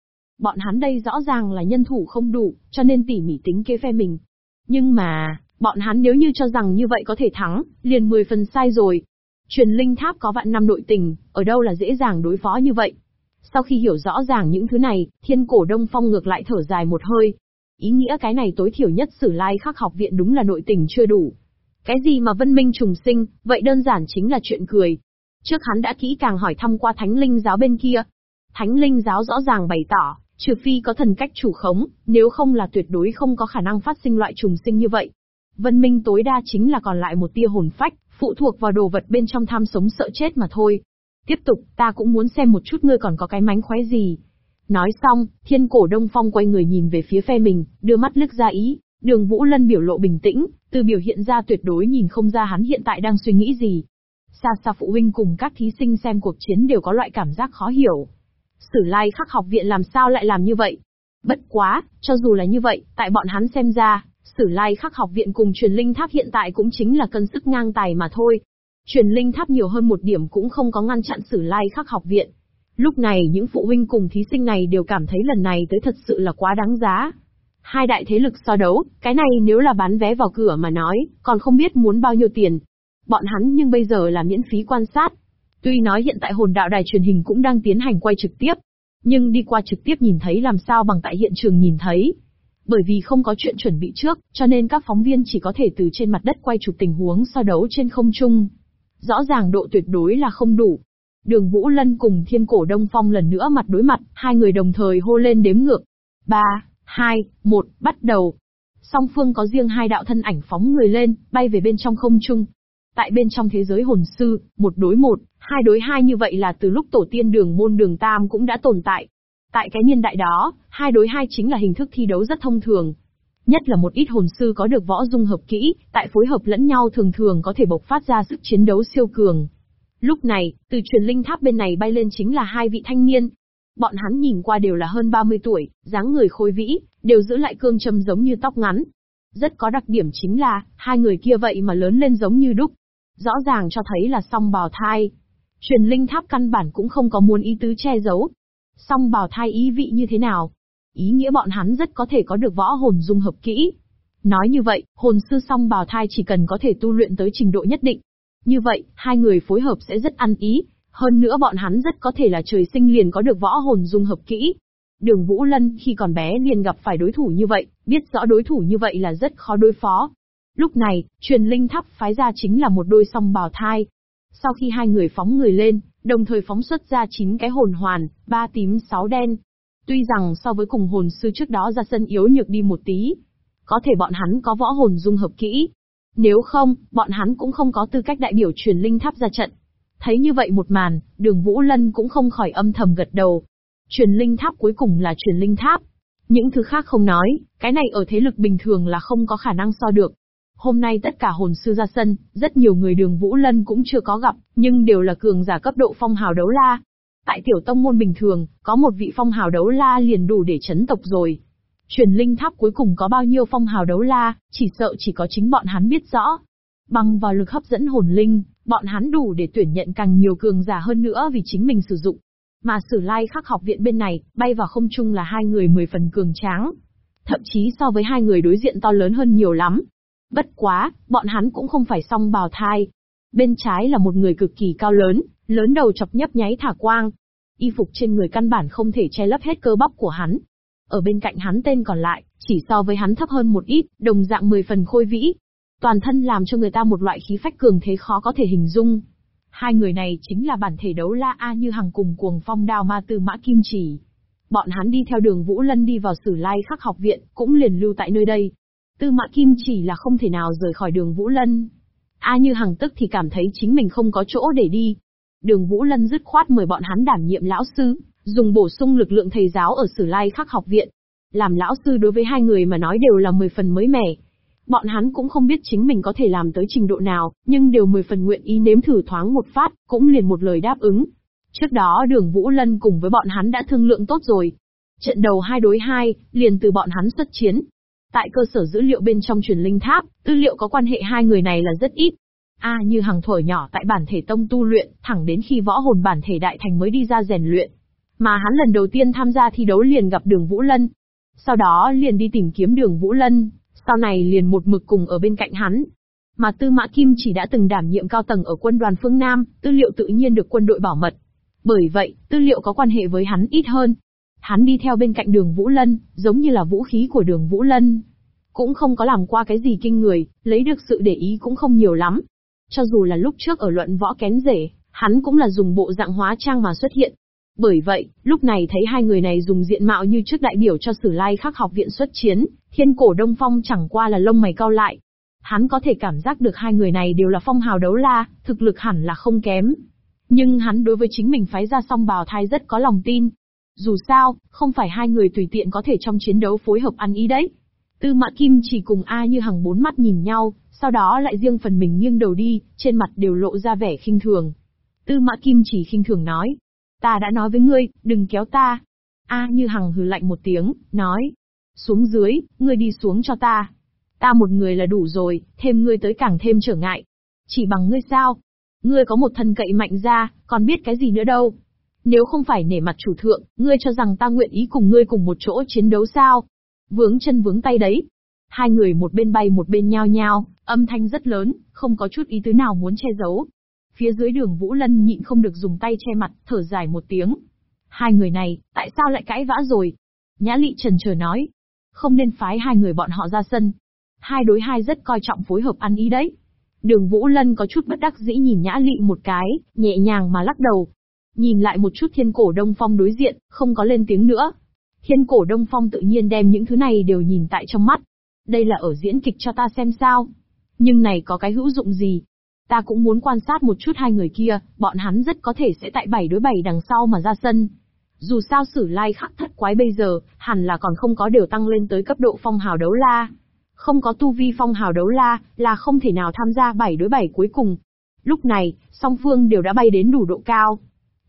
Bọn hắn đây rõ ràng là nhân thủ không đủ, cho nên tỉ mỉ tính kế phe mình. Nhưng mà, bọn hắn nếu như cho rằng như vậy có thể thắng, liền 10 phần sai rồi. Truyền linh tháp có vạn năm nội tình, ở đâu là dễ dàng đối phó như vậy. Sau khi hiểu rõ ràng những thứ này, thiên cổ đông phong ngược lại thở dài một hơi. Ý nghĩa cái này tối thiểu nhất sử lai khắc học viện đúng là nội tình chưa đủ. Cái gì mà vân minh trùng sinh, vậy đơn giản chính là chuyện cười. Trước hắn đã kỹ càng hỏi thăm qua thánh linh giáo bên kia. Thánh linh giáo rõ ràng bày tỏ, trừ phi có thần cách chủ khống, nếu không là tuyệt đối không có khả năng phát sinh loại trùng sinh như vậy. Vân minh tối đa chính là còn lại một tia hồn phách, phụ thuộc vào đồ vật bên trong tham sống sợ chết mà thôi. Tiếp tục, ta cũng muốn xem một chút ngươi còn có cái mánh khóe gì. Nói xong, thiên cổ đông phong quay người nhìn về phía phe mình, đưa mắt lức ra ý, đường Vũ Lân biểu lộ bình tĩnh, từ biểu hiện ra tuyệt đối nhìn không ra hắn hiện tại đang suy nghĩ gì. Xa xa phụ huynh cùng các thí sinh xem cuộc chiến đều có loại cảm giác khó hiểu. Sử lai khắc học viện làm sao lại làm như vậy? Bất quá, cho dù là như vậy, tại bọn hắn xem ra, Sử lai khắc học viện cùng truyền linh tháp hiện tại cũng chính là cân sức ngang tài mà thôi. Truyền linh tháp nhiều hơn một điểm cũng không có ngăn chặn sử lai khắc học viện. Lúc này những phụ huynh cùng thí sinh này đều cảm thấy lần này tới thật sự là quá đáng giá. Hai đại thế lực so đấu, cái này nếu là bán vé vào cửa mà nói, còn không biết muốn bao nhiêu tiền. Bọn hắn nhưng bây giờ là miễn phí quan sát. Tuy nói hiện tại hồn đạo đài truyền hình cũng đang tiến hành quay trực tiếp, nhưng đi qua trực tiếp nhìn thấy làm sao bằng tại hiện trường nhìn thấy. Bởi vì không có chuyện chuẩn bị trước, cho nên các phóng viên chỉ có thể từ trên mặt đất quay chụp tình huống so đấu trên không trung. Rõ ràng độ tuyệt đối là không đủ. Đường Vũ Lân cùng Thiên Cổ Đông Phong lần nữa mặt đối mặt, hai người đồng thời hô lên đếm ngược. 3, 2, 1, bắt đầu. Song phương có riêng hai đạo thân ảnh phóng người lên, bay về bên trong không trung. Tại bên trong thế giới hồn sư, một đối một, hai đối hai như vậy là từ lúc tổ tiên đường môn đường tam cũng đã tồn tại. Tại cái niên đại đó, hai đối hai chính là hình thức thi đấu rất thông thường. Nhất là một ít hồn sư có được võ dung hợp kỹ, tại phối hợp lẫn nhau thường thường có thể bộc phát ra sức chiến đấu siêu cường. Lúc này, từ truyền linh tháp bên này bay lên chính là hai vị thanh niên. Bọn hắn nhìn qua đều là hơn 30 tuổi, dáng người khôi vĩ, đều giữ lại cương châm giống như tóc ngắn. Rất có đặc điểm chính là, hai người kia vậy mà lớn lên giống như đúc. Rõ ràng cho thấy là song bào thai. Truyền linh tháp căn bản cũng không có muốn ý tứ che giấu, Song bào thai ý vị như thế nào? Ý nghĩa bọn hắn rất có thể có được võ hồn dung hợp kỹ. Nói như vậy, hồn sư song bào thai chỉ cần có thể tu luyện tới trình độ nhất định. Như vậy, hai người phối hợp sẽ rất ăn ý, hơn nữa bọn hắn rất có thể là trời sinh liền có được võ hồn dung hợp kỹ. Đường Vũ Lân khi còn bé liền gặp phải đối thủ như vậy, biết rõ đối thủ như vậy là rất khó đối phó. Lúc này, truyền linh tháp phái ra chính là một đôi song bào thai. Sau khi hai người phóng người lên, đồng thời phóng xuất ra 9 cái hồn hoàn, ba tím 6 đen. Tuy rằng so với cùng hồn sư trước đó ra sân yếu nhược đi một tí, có thể bọn hắn có võ hồn dung hợp kỹ. Nếu không, bọn hắn cũng không có tư cách đại biểu truyền linh tháp ra trận. Thấy như vậy một màn, đường Vũ Lân cũng không khỏi âm thầm gật đầu. Truyền linh tháp cuối cùng là truyền linh tháp. Những thứ khác không nói, cái này ở thế lực bình thường là không có khả năng so được. Hôm nay tất cả hồn sư ra sân, rất nhiều người đường Vũ Lân cũng chưa có gặp, nhưng đều là cường giả cấp độ phong hào đấu la. Tại tiểu tông môn bình thường, có một vị phong hào đấu la liền đủ để chấn tộc rồi. Truyền linh tháp cuối cùng có bao nhiêu phong hào đấu la, chỉ sợ chỉ có chính bọn hắn biết rõ. Bằng vào lực hấp dẫn hồn linh, bọn hắn đủ để tuyển nhận càng nhiều cường giả hơn nữa vì chính mình sử dụng. Mà sử lai khắc học viện bên này, bay vào không trung là hai người mười phần cường tráng. Thậm chí so với hai người đối diện to lớn hơn nhiều lắm, Bất quá, bọn hắn cũng không phải song bào thai. Bên trái là một người cực kỳ cao lớn, lớn đầu chọc nhấp nháy thả quang. Y phục trên người căn bản không thể che lấp hết cơ bắp của hắn. Ở bên cạnh hắn tên còn lại, chỉ so với hắn thấp hơn một ít, đồng dạng 10 phần khôi vĩ. Toàn thân làm cho người ta một loại khí phách cường thế khó có thể hình dung. Hai người này chính là bản thể đấu la A như hàng cùng cuồng phong đao ma tư mã kim chỉ. Bọn hắn đi theo đường Vũ Lân đi vào sử lai khắc học viện, cũng liền lưu tại nơi đây. Tư Mã Kim chỉ là không thể nào rời khỏi đường Vũ Lân. A như hằng tức thì cảm thấy chính mình không có chỗ để đi. Đường Vũ Lân dứt khoát mời bọn hắn đảm nhiệm lão sư, dùng bổ sung lực lượng thầy giáo ở Sử Lai Khắc học viện. Làm lão sư đối với hai người mà nói đều là mười phần mới mẻ. Bọn hắn cũng không biết chính mình có thể làm tới trình độ nào, nhưng đều mười phần nguyện ý nếm thử thoáng một phát, cũng liền một lời đáp ứng. Trước đó đường Vũ Lân cùng với bọn hắn đã thương lượng tốt rồi. Trận đầu hai đối hai, liền từ bọn hắn xuất chiến. Tại cơ sở dữ liệu bên trong truyền linh tháp, tư liệu có quan hệ hai người này là rất ít. A như hằng thổi nhỏ tại bản thể tông tu luyện, thẳng đến khi võ hồn bản thể đại thành mới đi ra rèn luyện. Mà hắn lần đầu tiên tham gia thi đấu liền gặp đường Vũ Lân. Sau đó liền đi tìm kiếm đường Vũ Lân, sau này liền một mực cùng ở bên cạnh hắn. Mà Tư Mã Kim chỉ đã từng đảm nhiệm cao tầng ở quân đoàn phương Nam, tư liệu tự nhiên được quân đội bảo mật. Bởi vậy, tư liệu có quan hệ với hắn ít hơn. Hắn đi theo bên cạnh đường Vũ Lân, giống như là vũ khí của đường Vũ Lân. Cũng không có làm qua cái gì kinh người, lấy được sự để ý cũng không nhiều lắm. Cho dù là lúc trước ở luận võ kén rể, hắn cũng là dùng bộ dạng hóa trang mà xuất hiện. Bởi vậy, lúc này thấy hai người này dùng diện mạo như trước đại biểu cho sử lai khắc học viện xuất chiến, thiên cổ đông phong chẳng qua là lông mày cao lại. Hắn có thể cảm giác được hai người này đều là phong hào đấu la, thực lực hẳn là không kém. Nhưng hắn đối với chính mình phái ra song bào thai rất có lòng tin. Dù sao, không phải hai người tùy tiện có thể trong chiến đấu phối hợp ăn ý đấy. Tư Mã Kim chỉ cùng A như hàng bốn mắt nhìn nhau, sau đó lại riêng phần mình nghiêng đầu đi, trên mặt đều lộ ra vẻ khinh thường. Tư Mã Kim chỉ khinh thường nói, ta đã nói với ngươi, đừng kéo ta. A như hằng hừ lạnh một tiếng, nói, xuống dưới, ngươi đi xuống cho ta. Ta một người là đủ rồi, thêm ngươi tới càng thêm trở ngại. Chỉ bằng ngươi sao? Ngươi có một thân cậy mạnh ra, còn biết cái gì nữa đâu. Nếu không phải nể mặt chủ thượng, ngươi cho rằng ta nguyện ý cùng ngươi cùng một chỗ chiến đấu sao? Vướng chân vướng tay đấy. Hai người một bên bay một bên nhao nhao, âm thanh rất lớn, không có chút ý tứ nào muốn che giấu. Phía dưới đường Vũ Lân nhịn không được dùng tay che mặt, thở dài một tiếng. Hai người này, tại sao lại cãi vã rồi? Nhã lị trần chờ nói. Không nên phái hai người bọn họ ra sân. Hai đối hai rất coi trọng phối hợp ăn ý đấy. Đường Vũ Lân có chút bất đắc dĩ nhìn Nhã Lị một cái, nhẹ nhàng mà lắc đầu. Nhìn lại một chút thiên cổ Đông Phong đối diện, không có lên tiếng nữa. Thiên cổ Đông Phong tự nhiên đem những thứ này đều nhìn tại trong mắt. Đây là ở diễn kịch cho ta xem sao. Nhưng này có cái hữu dụng gì? Ta cũng muốn quan sát một chút hai người kia, bọn hắn rất có thể sẽ tại bảy đối bảy đằng sau mà ra sân. Dù sao sử lai khắc thất quái bây giờ, hẳn là còn không có điều tăng lên tới cấp độ phong hào đấu la. Không có tu vi phong hào đấu la, là không thể nào tham gia bảy đối bảy cuối cùng. Lúc này, song phương đều đã bay đến đủ độ cao.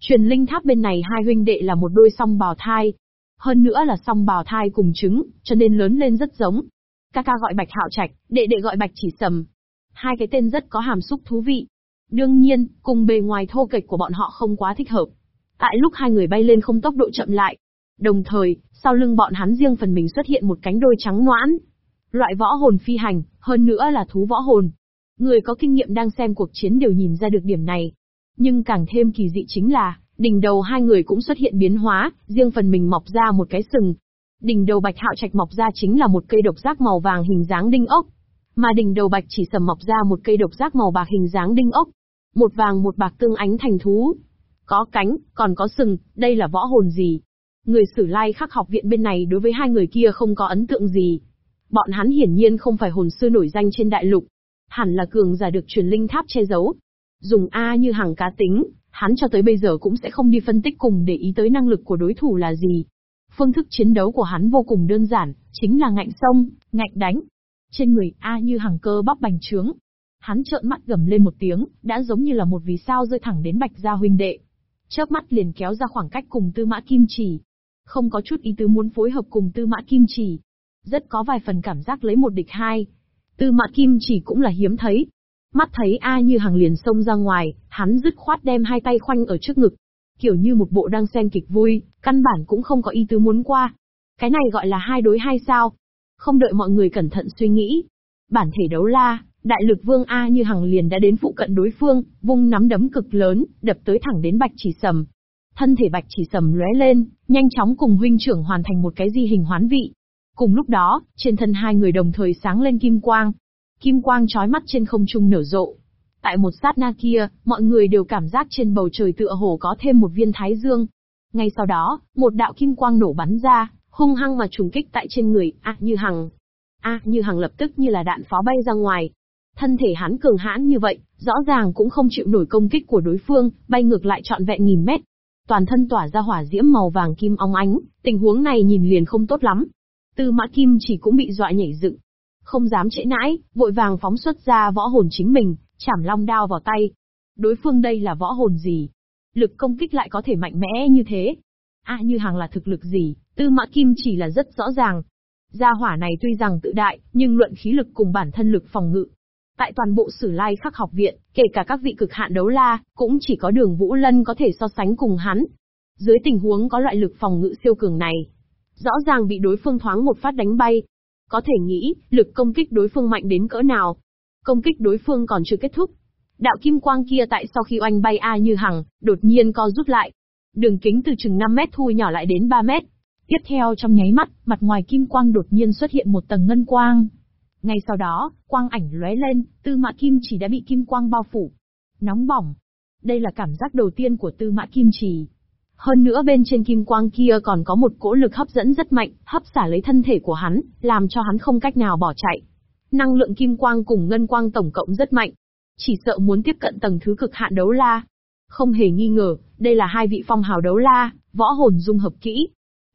Truyền linh tháp bên này hai huynh đệ là một đôi song bào thai. Hơn nữa là song bào thai cùng trứng, cho nên lớn lên rất giống. Ca ca gọi bạch hạo trạch, đệ đệ gọi bạch chỉ sầm. Hai cái tên rất có hàm xúc thú vị. Đương nhiên, cùng bề ngoài thô kệch của bọn họ không quá thích hợp. Tại lúc hai người bay lên không tốc độ chậm lại. Đồng thời, sau lưng bọn hắn riêng phần mình xuất hiện một cánh đôi trắng noãn. Loại võ hồn phi hành, hơn nữa là thú võ hồn. Người có kinh nghiệm đang xem cuộc chiến đều nhìn ra được điểm này. Nhưng càng thêm kỳ dị chính là, đỉnh đầu hai người cũng xuất hiện biến hóa, riêng phần mình mọc ra một cái sừng. Đỉnh đầu bạch hạo trạch mọc ra chính là một cây độc giác màu vàng hình dáng đinh ốc. Mà đỉnh đầu bạch chỉ sầm mọc ra một cây độc giác màu bạc hình dáng đinh ốc. Một vàng một bạc tương ánh thành thú, có cánh, còn có sừng, đây là võ hồn gì? Người sử lai khắc học viện bên này đối với hai người kia không có ấn tượng gì. Bọn hắn hiển nhiên không phải hồn sư nổi danh trên đại lục. Hẳn là cường giả được truyền linh tháp che giấu. Dùng A như hàng cá tính, hắn cho tới bây giờ cũng sẽ không đi phân tích cùng để ý tới năng lực của đối thủ là gì. Phương thức chiến đấu của hắn vô cùng đơn giản, chính là ngạnh sông, ngạnh đánh. Trên người A như hàng cơ bóc bành trướng. Hắn trợn mắt gầm lên một tiếng, đã giống như là một vì sao rơi thẳng đến bạch gia huynh đệ chớp mắt liền kéo ra khoảng cách cùng Tư Mã Kim Chỉ. Không có chút ý tứ muốn phối hợp cùng Tư Mã Kim Chỉ. Rất có vài phần cảm giác lấy một địch hai. Tư Mã Kim Chỉ cũng là hiếm thấy. Mắt thấy A như hằng liền xông ra ngoài, hắn dứt khoát đem hai tay khoanh ở trước ngực. Kiểu như một bộ đang xem kịch vui, căn bản cũng không có ý tứ muốn qua. Cái này gọi là hai đối hai sao. Không đợi mọi người cẩn thận suy nghĩ. Bản thể đấu la, Đại lực vương A như hằng liền đã đến phụ cận đối phương, vung nắm đấm cực lớn, đập tới thẳng đến bạch chỉ sầm. Thân thể bạch chỉ sầm lóe lên, nhanh chóng cùng huynh trưởng hoàn thành một cái di hình hoán vị. Cùng lúc đó, trên thân hai người đồng thời sáng lên kim quang. Kim quang chói mắt trên không trung nở rộ. Tại một sát na kia, mọi người đều cảm giác trên bầu trời tựa hồ có thêm một viên thái dương. Ngay sau đó, một đạo kim quang nổ bắn ra, hung hăng mà trùng kích tại trên người A Như Hằng. A Như Hằng lập tức như là đạn pháo bay ra ngoài, Thân thể hắn cường hãn như vậy, rõ ràng cũng không chịu nổi công kích của đối phương, bay ngược lại trọn vẹn nghìn mét. Toàn thân tỏa ra hỏa diễm màu vàng kim ong ánh, tình huống này nhìn liền không tốt lắm. Tư mã kim chỉ cũng bị dọa nhảy dựng. Không dám trễ nãi, vội vàng phóng xuất ra võ hồn chính mình, chảm long đao vào tay. Đối phương đây là võ hồn gì? Lực công kích lại có thể mạnh mẽ như thế? À như hàng là thực lực gì? Tư Mã Kim chỉ là rất rõ ràng. Gia hỏa này tuy rằng tự đại, nhưng luận khí lực cùng bản thân lực phòng ngự. Tại toàn bộ Sử Lai Khắc học viện, kể cả các vị cực hạn đấu la, cũng chỉ có Đường Vũ Lân có thể so sánh cùng hắn. Dưới tình huống có loại lực phòng ngự siêu cường này, rõ ràng bị đối phương thoáng một phát đánh bay. Có thể nghĩ, lực công kích đối phương mạnh đến cỡ nào. Công kích đối phương còn chưa kết thúc. Đạo kim quang kia tại sau khi oanh bay A như hằng, đột nhiên co rút lại. Đường kính từ chừng 5 mét thu nhỏ lại đến 3 mét. Tiếp theo trong nháy mắt, mặt ngoài kim quang đột nhiên xuất hiện một tầng ngân quang. Ngay sau đó, quang ảnh lóe lên, tư mã kim chỉ đã bị kim quang bao phủ. Nóng bỏng. Đây là cảm giác đầu tiên của tư mã kim chỉ. Hơn nữa bên trên kim quang kia còn có một cỗ lực hấp dẫn rất mạnh, hấp xả lấy thân thể của hắn, làm cho hắn không cách nào bỏ chạy. Năng lượng kim quang cùng ngân quang tổng cộng rất mạnh. Chỉ sợ muốn tiếp cận tầng thứ cực hạn đấu la. Không hề nghi ngờ, đây là hai vị phong hào đấu la, võ hồn dung hợp kỹ.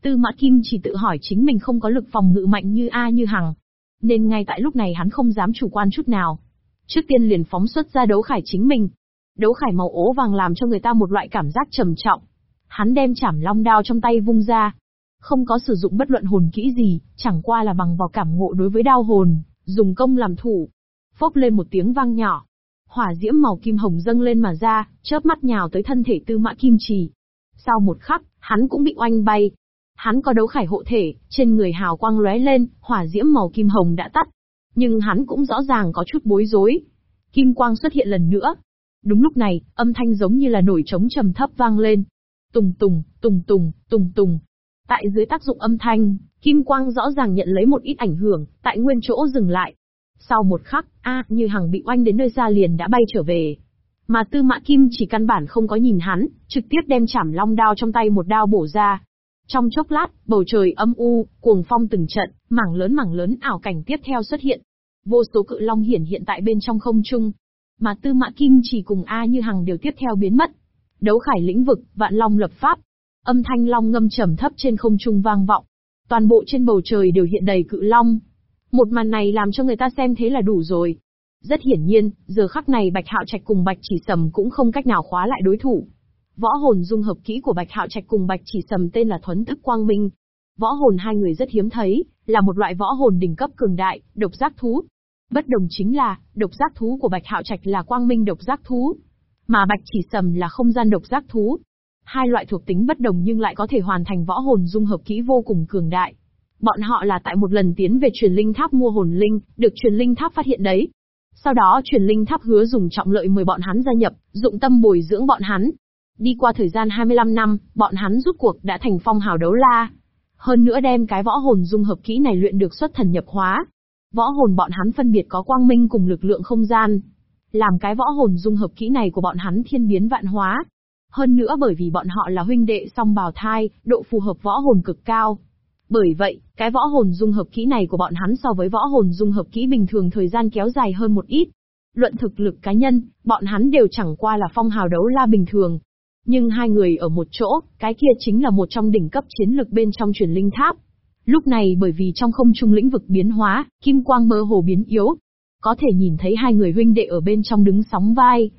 Tư Mã Kim chỉ tự hỏi chính mình không có lực phòng ngự mạnh như A như Hằng. Nên ngay tại lúc này hắn không dám chủ quan chút nào. Trước tiên liền phóng xuất ra đấu khải chính mình. Đấu khải màu ố vàng làm cho người ta một loại cảm giác trầm trọng. Hắn đem chảm long đao trong tay vung ra. Không có sử dụng bất luận hồn kỹ gì, chẳng qua là bằng vào cảm ngộ đối với đao hồn, dùng công làm thủ. Phốc lên một tiếng vang nhỏ. Hỏa diễm màu kim hồng dâng lên mà ra, chớp mắt nhào tới thân thể tư mã kim trì. Sau một khắc, hắn cũng bị oanh bay. Hắn có đấu khải hộ thể, trên người hào quang lóe lên, hỏa diễm màu kim hồng đã tắt. Nhưng hắn cũng rõ ràng có chút bối rối. Kim quang xuất hiện lần nữa. Đúng lúc này, âm thanh giống như là nổi trống trầm thấp vang lên, Tùng tùng, tùng tùng, tùng tùng. Tại dưới tác dụng âm thanh, kim quang rõ ràng nhận lấy một ít ảnh hưởng, tại nguyên chỗ dừng lại. Sau một khắc, A như hằng bị oanh đến nơi ra liền đã bay trở về. Mà tư mã kim chỉ căn bản không có nhìn hắn, trực tiếp đem chảm long đao trong tay một đao bổ ra. Trong chốc lát, bầu trời âm u, cuồng phong từng trận, mảng lớn mảng lớn ảo cảnh tiếp theo xuất hiện. Vô số cự long hiển hiện tại bên trong không trung. Mà tư mã kim chỉ cùng A như hằng đều tiếp theo biến mất. Đấu khải lĩnh vực, vạn long lập pháp. Âm thanh long ngâm trầm thấp trên không trung vang vọng. Toàn bộ trên bầu trời đều hiện đầy cự long. Một màn này làm cho người ta xem thế là đủ rồi. Rất hiển nhiên, giờ khắc này Bạch Hạo Trạch cùng Bạch Chỉ Sầm cũng không cách nào khóa lại đối thủ. Võ hồn dung hợp kỹ của Bạch Hạo Trạch cùng Bạch Chỉ Sầm tên là Thuấn thức Quang Minh. Võ hồn hai người rất hiếm thấy, là một loại võ hồn đỉnh cấp cường đại, độc giác thú. Bất đồng chính là, độc giác thú của Bạch Hạo Trạch là Quang Minh độc giác thú, mà bạch chỉ sầm là không gian độc giác thú. Hai loại thuộc tính bất đồng nhưng lại có thể hoàn thành võ hồn dung hợp kỹ vô cùng cường đại. Bọn họ là tại một lần tiến về truyền linh tháp mua hồn linh, được truyền linh tháp phát hiện đấy. Sau đó truyền linh tháp hứa dùng trọng lợi mời bọn hắn gia nhập, dụng tâm bồi dưỡng bọn hắn. Đi qua thời gian 25 năm, bọn hắn rút cuộc đã thành phong hào đấu la. Hơn nữa đem cái võ hồn dung hợp kỹ này luyện được xuất thần nhập hóa. Võ hồn bọn hắn phân biệt có quang minh cùng lực lượng không gian, làm cái võ hồn dung hợp kỹ này của bọn hắn thiên biến vạn hóa. Hơn nữa bởi vì bọn họ là huynh đệ song bào thai, độ phù hợp võ hồn cực cao. Bởi vậy, cái võ hồn dung hợp kỹ này của bọn hắn so với võ hồn dung hợp kỹ bình thường thời gian kéo dài hơn một ít. Luận thực lực cá nhân, bọn hắn đều chẳng qua là phong hào đấu la bình thường. Nhưng hai người ở một chỗ, cái kia chính là một trong đỉnh cấp chiến lực bên trong truyền linh tháp. Lúc này bởi vì trong không trung lĩnh vực biến hóa, kim quang mơ hồ biến yếu, có thể nhìn thấy hai người huynh đệ ở bên trong đứng sóng vai.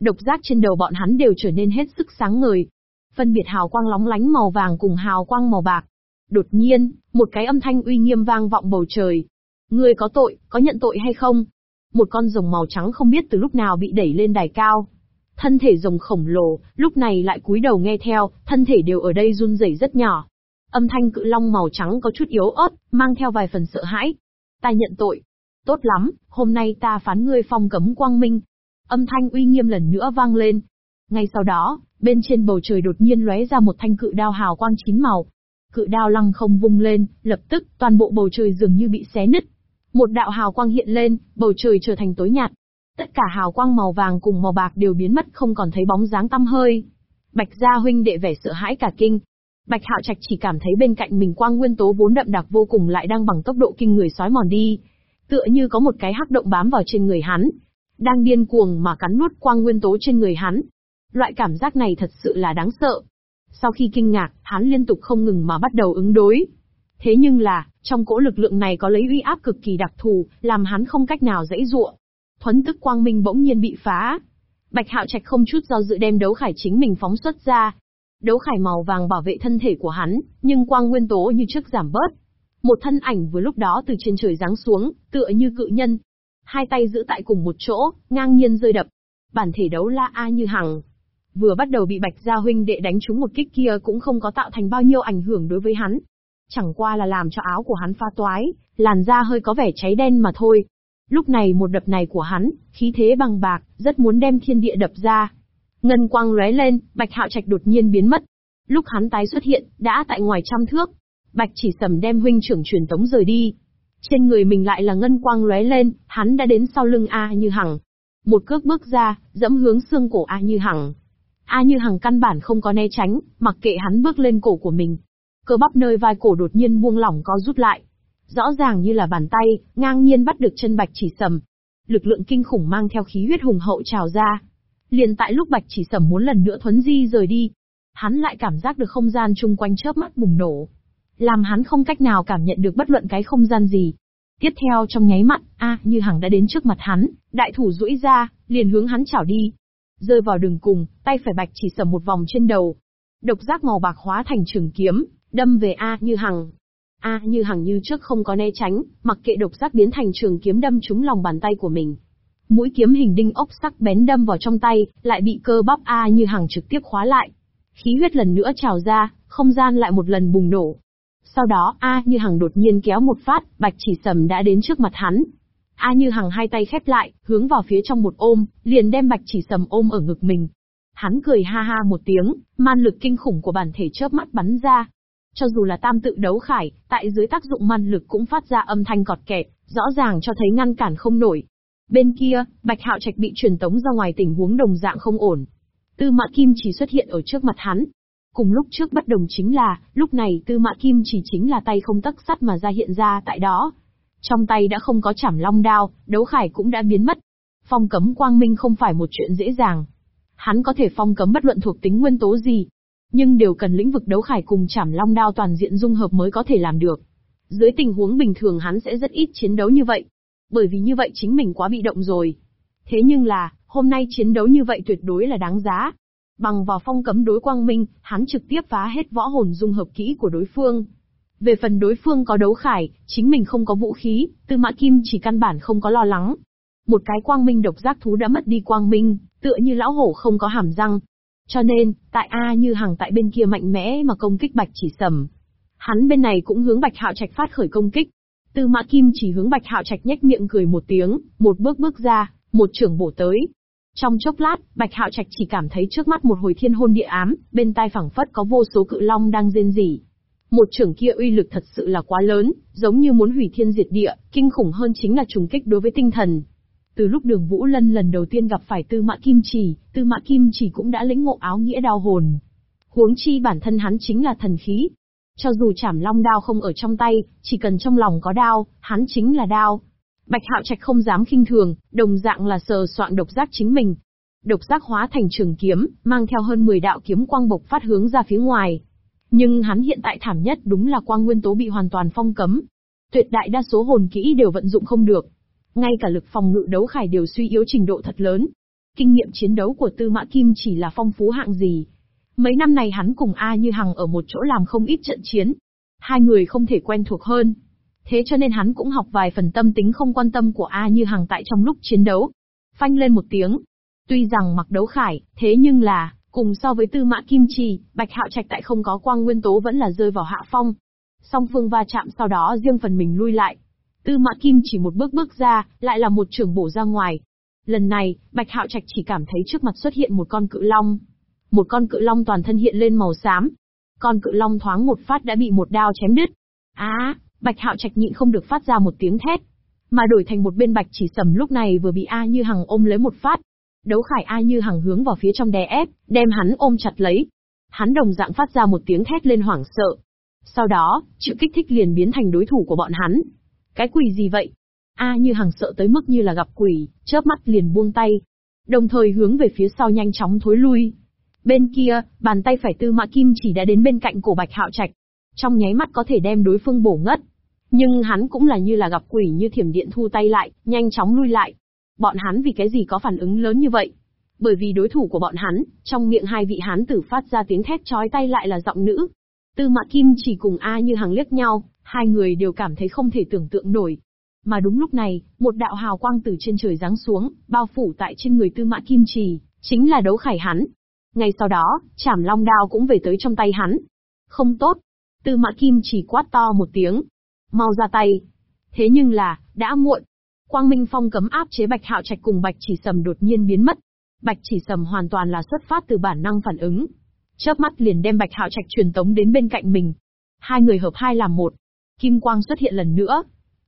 Độc giác trên đầu bọn hắn đều trở nên hết sức sáng ngời. Phân biệt hào quang lóng lánh màu vàng cùng hào quang màu bạc. Đột nhiên, một cái âm thanh uy nghiêm vang vọng bầu trời. Người có tội, có nhận tội hay không? Một con rồng màu trắng không biết từ lúc nào bị đẩy lên đài cao. Thân thể rồng khổng lồ, lúc này lại cúi đầu nghe theo, thân thể đều ở đây run rẩy rất nhỏ. Âm thanh cự long màu trắng có chút yếu ớt, mang theo vài phần sợ hãi. Ta nhận tội, Tốt lắm, hôm nay ta phán ngươi phong cấm quang minh. Âm thanh uy nghiêm lần nữa vang lên. Ngay sau đó, bên trên bầu trời đột nhiên lóe ra một thanh cự đao hào quang chín màu. Cự đao lăng không vung lên, lập tức, toàn bộ bầu trời dường như bị xé nứt. Một đạo hào quang hiện lên, bầu trời trở thành tối nhạt. Tất cả hào quang màu vàng cùng màu bạc đều biến mất không còn thấy bóng dáng tăm hơi. Bạch gia huynh đệ vẻ sợ hãi cả kinh, Bạch Hạo Trạch chỉ cảm thấy bên cạnh mình quang nguyên tố vốn đậm đặc vô cùng lại đang bằng tốc độ kinh người sói mòn đi, Tựa như có một cái hắc động bám vào trên người hắn. Đang điên cuồng mà cắn nuốt quang nguyên tố trên người hắn. Loại cảm giác này thật sự là đáng sợ. Sau khi kinh ngạc, hắn liên tục không ngừng mà bắt đầu ứng đối. Thế nhưng là, trong cỗ lực lượng này có lấy uy áp cực kỳ đặc thù, làm hắn không cách nào dãy ruộng. Thuấn tức quang minh bỗng nhiên bị phá. Bạch Hạo Trạch không chút do dự đem đấu khải chính mình phóng xuất ra. Đấu khải màu vàng bảo vệ thân thể của hắn, nhưng quang nguyên tố như trước giảm bớt. Một thân ảnh vừa lúc đó từ trên trời giáng xuống, tựa như cự nhân. Hai tay giữ tại cùng một chỗ, ngang nhiên rơi đập. Bản thể đấu la A như hằng. Vừa bắt đầu bị Bạch Gia huynh đệ đánh trúng một kích kia cũng không có tạo thành bao nhiêu ảnh hưởng đối với hắn. Chẳng qua là làm cho áo của hắn pha toái, làn da hơi có vẻ cháy đen mà thôi. Lúc này một đập này của hắn, khí thế bằng bạc, rất muốn đem thiên địa đập ra. Ngân quang lóe lên, Bạch Hạo Trạch đột nhiên biến mất. Lúc hắn tái xuất hiện, đã tại ngoài trăm thước. Bạch chỉ sầm đem huynh trưởng truyền tống rời đi. Trên người mình lại là ngân quang lóe lên, hắn đã đến sau lưng A Như Hằng. Một cước bước ra, dẫm hướng xương cổ A Như Hằng. A Như Hằng căn bản không có né tránh, mặc kệ hắn bước lên cổ của mình. Cơ bắp nơi vai cổ đột nhiên buông lỏng co rút lại. Rõ ràng như là bàn tay, ngang nhiên bắt được chân Bạch chỉ sầm. Lực lượng kinh khủng mang theo khí huyết hùng hậu trào ra, Liền tại lúc Bạch chỉ sầm muốn lần nữa thuấn di rời đi, hắn lại cảm giác được không gian chung quanh chớp mắt bùng nổ. Làm hắn không cách nào cảm nhận được bất luận cái không gian gì. Tiếp theo trong nháy mắt, a như hằng đã đến trước mặt hắn, đại thủ duỗi ra, liền hướng hắn chảo đi. Rơi vào đường cùng, tay phải Bạch chỉ sầm một vòng trên đầu. Độc giác màu bạc hóa thành trường kiếm, đâm về A như hằng. A như hằng như trước không có né tránh, mặc kệ độc giác biến thành trường kiếm đâm trúng lòng bàn tay của mình. Mũi kiếm hình đinh ốc sắc bén đâm vào trong tay, lại bị cơ bắp A như hằng trực tiếp khóa lại. Khí huyết lần nữa trào ra, không gian lại một lần bùng nổ. Sau đó A như hằng đột nhiên kéo một phát, bạch chỉ sầm đã đến trước mặt hắn. A như hằng hai tay khép lại, hướng vào phía trong một ôm, liền đem bạch chỉ sầm ôm ở ngực mình. Hắn cười ha ha một tiếng, man lực kinh khủng của bản thể chớp mắt bắn ra. Cho dù là tam tự đấu khải, tại dưới tác dụng man lực cũng phát ra âm thanh cọt kẹt, rõ ràng cho thấy ngăn cản không nổi. Bên kia, Bạch Hạo Trạch bị truyền tống ra ngoài tình huống đồng dạng không ổn. Tư Mã Kim chỉ xuất hiện ở trước mặt hắn. Cùng lúc trước bất đồng chính là, lúc này Tư Mã Kim chỉ chính là tay không tấc sắt mà ra hiện ra tại đó. Trong tay đã không có chảm long đao, đấu khải cũng đã biến mất. Phong cấm quang minh không phải một chuyện dễ dàng. Hắn có thể phong cấm bất luận thuộc tính nguyên tố gì, nhưng đều cần lĩnh vực đấu khải cùng chảm long đao toàn diện dung hợp mới có thể làm được. Dưới tình huống bình thường hắn sẽ rất ít chiến đấu như vậy bởi vì như vậy chính mình quá bị động rồi. Thế nhưng là, hôm nay chiến đấu như vậy tuyệt đối là đáng giá. Bằng vào phong cấm đối quang minh, hắn trực tiếp phá hết võ hồn dung hợp kỹ của đối phương. Về phần đối phương có đấu khải, chính mình không có vũ khí, tư mã kim chỉ căn bản không có lo lắng. Một cái quang minh độc giác thú đã mất đi quang minh, tựa như lão hổ không có hàm răng. Cho nên, tại A như hàng tại bên kia mạnh mẽ mà công kích bạch chỉ sầm. Hắn bên này cũng hướng bạch hạo trạch phát khởi công kích. Tư Mã Kim chỉ hướng Bạch Hạo Trạch nhếch miệng cười một tiếng, một bước bước ra, một trưởng bổ tới. Trong chốc lát, Bạch Hạo Trạch chỉ cảm thấy trước mắt một hồi thiên hôn địa ám, bên tai phẳng phất có vô số cự long đang rên rỉ. Một trưởng kia uy lực thật sự là quá lớn, giống như muốn hủy thiên diệt địa, kinh khủng hơn chính là trùng kích đối với tinh thần. Từ lúc Đường Vũ Lân lần đầu tiên gặp phải Tư Mã Kim Chỉ, Tư Mã Kim Chỉ cũng đã lĩnh ngộ áo nghĩa đao hồn. Huống chi bản thân hắn chính là thần khí, cho dù chảm long đao không ở trong tay, chỉ cần trong lòng có đao, hắn chính là đao. Bạch Hạo Trạch không dám khinh thường, đồng dạng là sờ soạn độc giác chính mình. Độc giác hóa thành trường kiếm, mang theo hơn 10 đạo kiếm quang bộc phát hướng ra phía ngoài. Nhưng hắn hiện tại thảm nhất đúng là quang nguyên tố bị hoàn toàn phong cấm. Tuyệt đại đa số hồn kỹ đều vận dụng không được. Ngay cả lực phòng ngự đấu khải đều suy yếu trình độ thật lớn. Kinh nghiệm chiến đấu của Tư Mã Kim chỉ là phong phú hạng gì, Mấy năm này hắn cùng A Như Hằng ở một chỗ làm không ít trận chiến. Hai người không thể quen thuộc hơn. Thế cho nên hắn cũng học vài phần tâm tính không quan tâm của A Như Hằng tại trong lúc chiến đấu. Phanh lên một tiếng. Tuy rằng mặc đấu khải, thế nhưng là, cùng so với tư mã kim trì, bạch hạo trạch tại không có quang nguyên tố vẫn là rơi vào hạ phong. Song phương va chạm sau đó riêng phần mình lui lại. Tư mã kim chỉ một bước bước ra, lại là một trường bổ ra ngoài. Lần này, bạch hạo trạch chỉ cảm thấy trước mặt xuất hiện một con cự long, một con cự long toàn thân hiện lên màu xám. Con cự long thoáng một phát đã bị một đao chém đứt. Á, Bạch Hạo Trạch nhịn không được phát ra một tiếng thét, mà đổi thành một bên Bạch Chỉ Sầm lúc này vừa bị A Như Hằng ôm lấy một phát. Đấu Khải A Như Hằng hướng vào phía trong đè ép, đem hắn ôm chặt lấy. Hắn đồng dạng phát ra một tiếng thét lên hoảng sợ. Sau đó, chịu kích thích liền biến thành đối thủ của bọn hắn. Cái quỷ gì vậy? A Như Hằng sợ tới mức như là gặp quỷ, chớp mắt liền buông tay, đồng thời hướng về phía sau nhanh chóng thối lui. Bên kia, bàn tay phải tư mã kim chỉ đã đến bên cạnh cổ bạch hạo trạch. Trong nháy mắt có thể đem đối phương bổ ngất. Nhưng hắn cũng là như là gặp quỷ như thiểm điện thu tay lại, nhanh chóng lui lại. Bọn hắn vì cái gì có phản ứng lớn như vậy? Bởi vì đối thủ của bọn hắn, trong miệng hai vị hán tử phát ra tiếng thét chói tay lại là giọng nữ. Tư Mã Kim chỉ cùng A Như Hằng liếc nhau, hai người đều cảm thấy không thể tưởng tượng nổi. Mà đúng lúc này, một đạo hào quang từ trên trời giáng xuống, bao phủ tại trên người Tư Mã Kim Trì, chính là đấu khải hắn. Ngay sau đó, chảm long đao cũng về tới trong tay hắn. Không tốt. Tư Mã Kim chỉ quát to một tiếng. Mau ra tay. Thế nhưng là, đã muộn. Quang Minh Phong cấm áp chế Bạch Hạo Trạch cùng Bạch Chỉ Sầm đột nhiên biến mất. Bạch Chỉ Sầm hoàn toàn là xuất phát từ bản năng phản ứng. Chớp mắt liền đem Bạch Hạo Trạch truyền tống đến bên cạnh mình. Hai người hợp hai làm một. Kim quang xuất hiện lần nữa.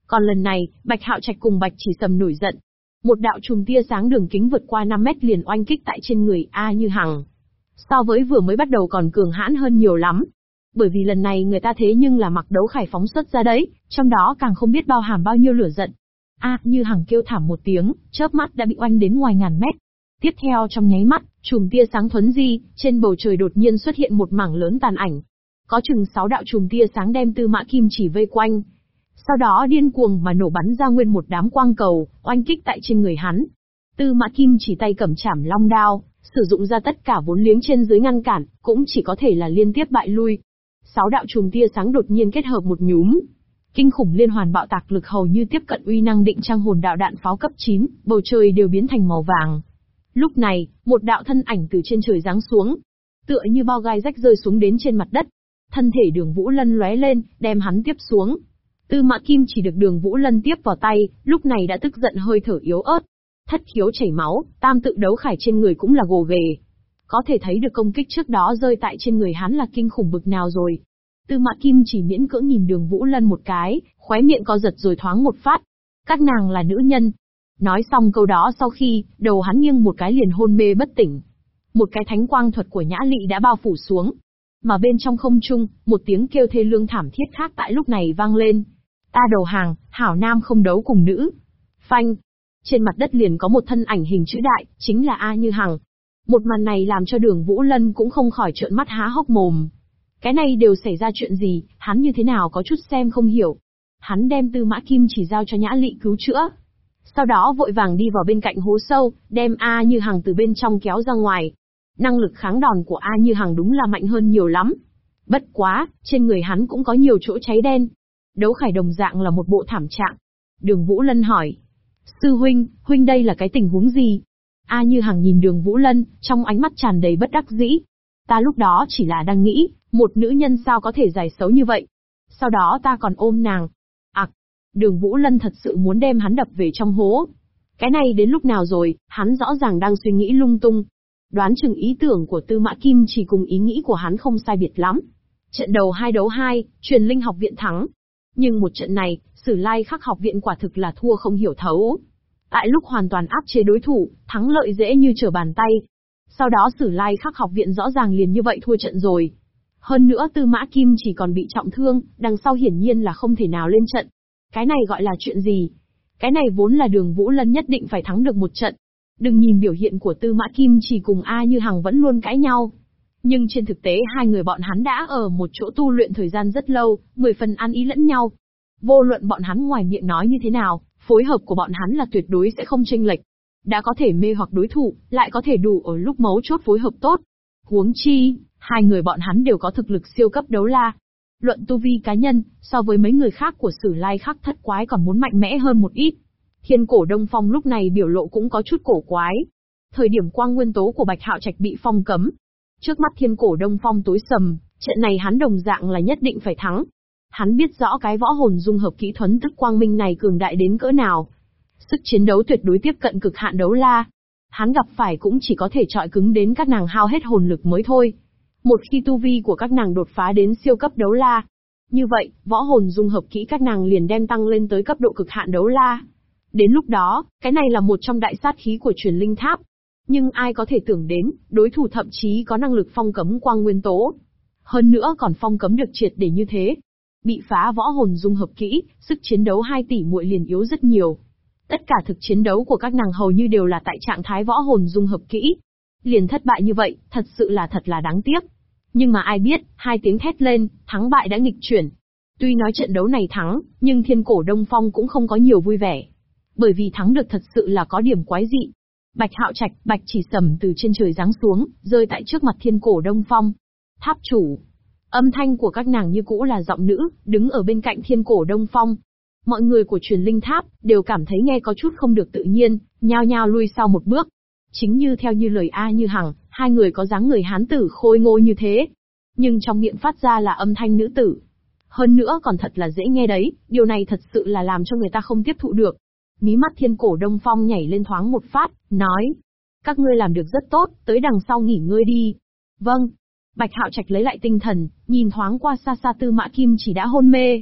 Còn lần này, Bạch Hạo Trạch cùng Bạch Chỉ Sầm nổi giận. Một đạo trùng tia sáng đường kính vượt qua 5 mét liền oanh kích tại trên người A Như Hằng. So với vừa mới bắt đầu còn cường hãn hơn nhiều lắm. Bởi vì lần này người ta thế nhưng là mặc đấu khải phóng xuất ra đấy, trong đó càng không biết bao hàm bao nhiêu lửa giận. A Như Hằng kêu thảm một tiếng, chớp mắt đã bị oanh đến ngoài ngàn mét. Tiếp theo trong nháy mắt, chùm tia sáng thuấn di, trên bầu trời đột nhiên xuất hiện một mảng lớn tàn ảnh. Có chừng sáu đạo chùm tia sáng đem Tư Mã Kim chỉ vây quanh. Sau đó điên cuồng mà nổ bắn ra nguyên một đám quang cầu, oanh kích tại trên người hắn. Tư Mã Kim chỉ tay cầm chảm long đao, sử dụng ra tất cả vốn liếng trên dưới ngăn cản, cũng chỉ có thể là liên tiếp bại lui. Sáu đạo chùm tia sáng đột nhiên kết hợp một nhúm. Kinh khủng liên hoàn bạo tạc lực hầu như tiếp cận uy năng định trang hồn đạo đạn pháo cấp 9, bầu trời đều biến thành màu vàng. Lúc này, một đạo thân ảnh từ trên trời giáng xuống, tựa như bao gai rách rơi xuống đến trên mặt đất. Thân thể đường Vũ Lân lóe lên, đem hắn tiếp xuống. Tư Mã Kim chỉ được đường Vũ Lân tiếp vào tay, lúc này đã tức giận hơi thở yếu ớt. Thất khiếu chảy máu, tam tự đấu khải trên người cũng là gồ ghề. Có thể thấy được công kích trước đó rơi tại trên người hắn là kinh khủng bực nào rồi. Tư Mã Kim chỉ miễn cưỡng nhìn đường Vũ Lân một cái, khóe miệng co giật rồi thoáng một phát. Các nàng là nữ nhân, Nói xong câu đó sau khi, đầu hắn nghiêng một cái liền hôn mê bất tỉnh. Một cái thánh quang thuật của nhã lị đã bao phủ xuống. Mà bên trong không trung, một tiếng kêu thê lương thảm thiết khác tại lúc này vang lên. Ta đầu hàng, hảo nam không đấu cùng nữ. Phanh. Trên mặt đất liền có một thân ảnh hình chữ đại, chính là A Như Hằng. Một màn này làm cho đường Vũ Lân cũng không khỏi trợn mắt há hốc mồm. Cái này đều xảy ra chuyện gì, hắn như thế nào có chút xem không hiểu. Hắn đem tư mã kim chỉ giao cho nhã lị cứu chữa, sau đó vội vàng đi vào bên cạnh hố sâu, đem A Như Hằng từ bên trong kéo ra ngoài. Năng lực kháng đòn của A Như Hằng đúng là mạnh hơn nhiều lắm. Bất quá, trên người hắn cũng có nhiều chỗ cháy đen. Đấu khải đồng dạng là một bộ thảm trạng. Đường Vũ Lân hỏi. Sư huynh, huynh đây là cái tình huống gì? A Như Hằng nhìn đường Vũ Lân, trong ánh mắt tràn đầy bất đắc dĩ. Ta lúc đó chỉ là đang nghĩ, một nữ nhân sao có thể giải xấu như vậy. Sau đó ta còn ôm nàng, Đường Vũ Lân thật sự muốn đem hắn đập về trong hố. Cái này đến lúc nào rồi, hắn rõ ràng đang suy nghĩ lung tung. Đoán chừng ý tưởng của Tư Mã Kim chỉ cùng ý nghĩ của hắn không sai biệt lắm. Trận đầu hai đấu hai, truyền linh học viện thắng. Nhưng một trận này, Sử Lai Khắc học viện quả thực là thua không hiểu thấu. Tại lúc hoàn toàn áp chế đối thủ, thắng lợi dễ như trở bàn tay. Sau đó Sử Lai Khắc học viện rõ ràng liền như vậy thua trận rồi. Hơn nữa Tư Mã Kim chỉ còn bị trọng thương, đằng sau hiển nhiên là không thể nào lên trận. Cái này gọi là chuyện gì? Cái này vốn là đường Vũ Lân nhất định phải thắng được một trận. Đừng nhìn biểu hiện của Tư Mã Kim chỉ cùng A Như Hằng vẫn luôn cãi nhau. Nhưng trên thực tế hai người bọn hắn đã ở một chỗ tu luyện thời gian rất lâu, mười phần ăn ý lẫn nhau. Vô luận bọn hắn ngoài miệng nói như thế nào, phối hợp của bọn hắn là tuyệt đối sẽ không chênh lệch. Đã có thể mê hoặc đối thủ, lại có thể đủ ở lúc mấu chốt phối hợp tốt. Huống chi, hai người bọn hắn đều có thực lực siêu cấp đấu la, Luận tu vi cá nhân, so với mấy người khác của sử lai khắc thất quái còn muốn mạnh mẽ hơn một ít. Thiên cổ đông phong lúc này biểu lộ cũng có chút cổ quái. Thời điểm quang nguyên tố của Bạch Hạo Trạch bị phong cấm. Trước mắt thiên cổ đông phong tối sầm, trận này hắn đồng dạng là nhất định phải thắng. Hắn biết rõ cái võ hồn dung hợp kỹ thuấn tức quang minh này cường đại đến cỡ nào. Sức chiến đấu tuyệt đối tiếp cận cực hạn đấu la. Hắn gặp phải cũng chỉ có thể trọi cứng đến các nàng hao hết hồn lực mới thôi. Một khi tu vi của các nàng đột phá đến siêu cấp đấu la, như vậy, võ hồn dung hợp kỹ các nàng liền đem tăng lên tới cấp độ cực hạn đấu la. Đến lúc đó, cái này là một trong đại sát khí của truyền linh tháp. Nhưng ai có thể tưởng đến, đối thủ thậm chí có năng lực phong cấm quang nguyên tố. Hơn nữa còn phong cấm được triệt để như thế. Bị phá võ hồn dung hợp kỹ, sức chiến đấu 2 tỷ muội liền yếu rất nhiều. Tất cả thực chiến đấu của các nàng hầu như đều là tại trạng thái võ hồn dung hợp kỹ. Liền thất bại như vậy, thật sự là thật là đáng tiếc. Nhưng mà ai biết, hai tiếng thét lên, thắng bại đã nghịch chuyển. Tuy nói trận đấu này thắng, nhưng thiên cổ Đông Phong cũng không có nhiều vui vẻ. Bởi vì thắng được thật sự là có điểm quái dị. Bạch Hạo Trạch, Bạch Chỉ Sầm từ trên trời giáng xuống, rơi tại trước mặt Thiên Cổ Đông Phong. Tháp chủ. Âm thanh của các nàng như cũ là giọng nữ, đứng ở bên cạnh Thiên Cổ Đông Phong. Mọi người của truyền linh tháp đều cảm thấy nghe có chút không được tự nhiên, nhao nhao lui sau một bước. Chính như theo như lời A Như Hằng, hai người có dáng người hán tử khôi ngô như thế, nhưng trong miệng phát ra là âm thanh nữ tử. Hơn nữa còn thật là dễ nghe đấy, điều này thật sự là làm cho người ta không tiếp thụ được. Mí mắt thiên cổ đông phong nhảy lên thoáng một phát, nói. Các ngươi làm được rất tốt, tới đằng sau nghỉ ngơi đi. Vâng. Bạch hạo trạch lấy lại tinh thần, nhìn thoáng qua xa xa tư mã kim chỉ đã hôn mê.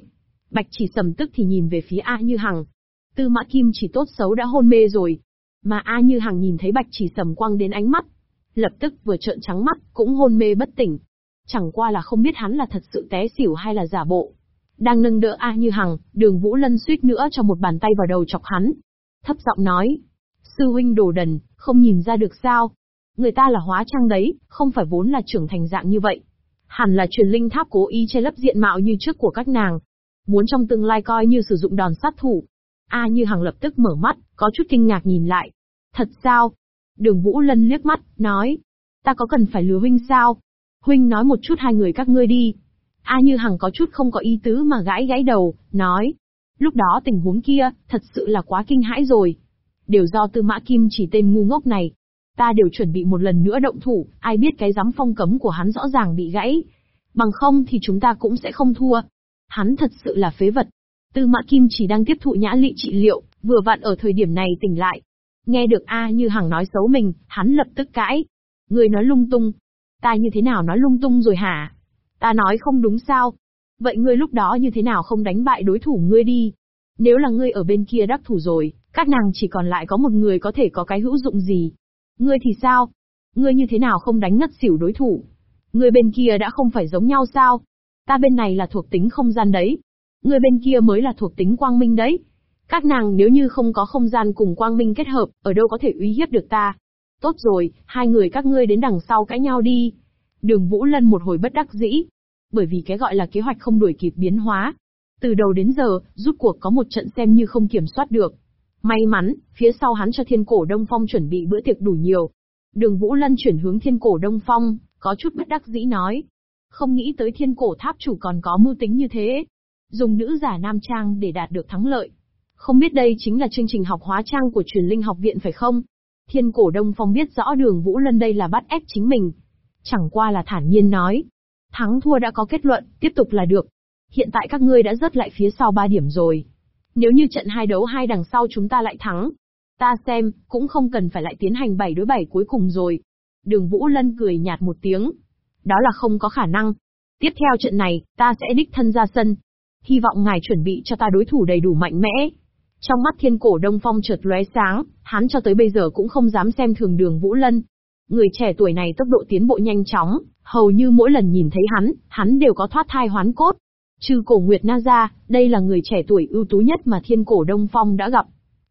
Bạch chỉ sầm tức thì nhìn về phía A Như Hằng. Tư mã kim chỉ tốt xấu đã hôn mê rồi. Mà A Như Hằng nhìn thấy bạch chỉ sầm quăng đến ánh mắt. Lập tức vừa trợn trắng mắt, cũng hôn mê bất tỉnh. Chẳng qua là không biết hắn là thật sự té xỉu hay là giả bộ. Đang nâng đỡ A Như Hằng, đường Vũ Lân suýt nữa cho một bàn tay vào đầu chọc hắn. Thấp giọng nói. Sư huynh đồ đần, không nhìn ra được sao. Người ta là hóa trang đấy, không phải vốn là trưởng thành dạng như vậy. Hẳn là truyền linh tháp cố ý che lấp diện mạo như trước của các nàng. Muốn trong tương lai coi như sử dụng đòn sát thủ. A Như Hằng lập tức mở mắt, có chút kinh ngạc nhìn lại. Thật sao? Đường Vũ Lân liếc mắt, nói. Ta có cần phải lừa huynh sao? Huynh nói một chút hai người các ngươi đi. A Như Hằng có chút không có ý tứ mà gãi gãi đầu, nói. Lúc đó tình huống kia, thật sự là quá kinh hãi rồi. Đều do tư mã kim chỉ tên ngu ngốc này. Ta đều chuẩn bị một lần nữa động thủ, ai biết cái giám phong cấm của hắn rõ ràng bị gãy. Bằng không thì chúng ta cũng sẽ không thua. Hắn thật sự là phế vật. Tư mã kim chỉ đang tiếp thụ nhã lị trị liệu, vừa vặn ở thời điểm này tỉnh lại. Nghe được A như Hằng nói xấu mình, hắn lập tức cãi. Người nói lung tung, Ta như thế nào nói lung tung rồi hả? Ta nói không đúng sao? Vậy ngươi lúc đó như thế nào không đánh bại đối thủ ngươi đi? Nếu là ngươi ở bên kia đắc thủ rồi, các nàng chỉ còn lại có một người có thể có cái hữu dụng gì. Ngươi thì sao? Ngươi như thế nào không đánh ngất xỉu đối thủ? Ngươi bên kia đã không phải giống nhau sao? Ta bên này là thuộc tính không gian đấy. Ngươi bên kia mới là thuộc tính quang minh đấy. Các nàng nếu như không có không gian cùng quang minh kết hợp, ở đâu có thể uy hiếp được ta? Tốt rồi, hai người các ngươi đến đằng sau cãi nhau đi. Đường Vũ Lân một hồi bất đắc dĩ. Bởi vì cái gọi là kế hoạch không đuổi kịp biến hóa. Từ đầu đến giờ, rút cuộc có một trận xem như không kiểm soát được. May mắn, phía sau hắn cho thiên cổ Đông Phong chuẩn bị bữa tiệc đủ nhiều. Đường Vũ Lân chuyển hướng thiên cổ Đông Phong, có chút bất đắc dĩ nói. Không nghĩ tới thiên cổ tháp chủ còn có mưu tính như thế. Dùng nữ giả nam trang để đạt được thắng lợi. Không biết đây chính là chương trình học hóa trang của truyền linh học viện phải không? Thiên cổ Đông Phong biết rõ đường Vũ Lân đây là bắt ép chính mình. Chẳng qua là thản nhiên nói. Thắng thua đã có kết luận, tiếp tục là được. Hiện tại các ngươi đã rớt lại phía sau ba điểm rồi. Nếu như trận hai đấu hai đằng sau chúng ta lại thắng. Ta xem, cũng không cần phải lại tiến hành bảy đối bảy cuối cùng rồi. Đường Vũ Lân cười nhạt một tiếng. Đó là không có khả năng. Tiếp theo trận này, ta sẽ đích thân ra sân. Hy vọng ngài chuẩn bị cho ta đối thủ đầy đủ mạnh mẽ. Trong mắt thiên cổ đông phong chợt lóe sáng, hắn cho tới bây giờ cũng không dám xem thường đường Vũ Lân. Người trẻ tuổi này tốc độ tiến bộ nhanh chóng, hầu như mỗi lần nhìn thấy hắn, hắn đều có thoát thai hoán cốt. Trừ cổ Nguyệt Na ra, đây là người trẻ tuổi ưu tú nhất mà thiên cổ Đông Phong đã gặp.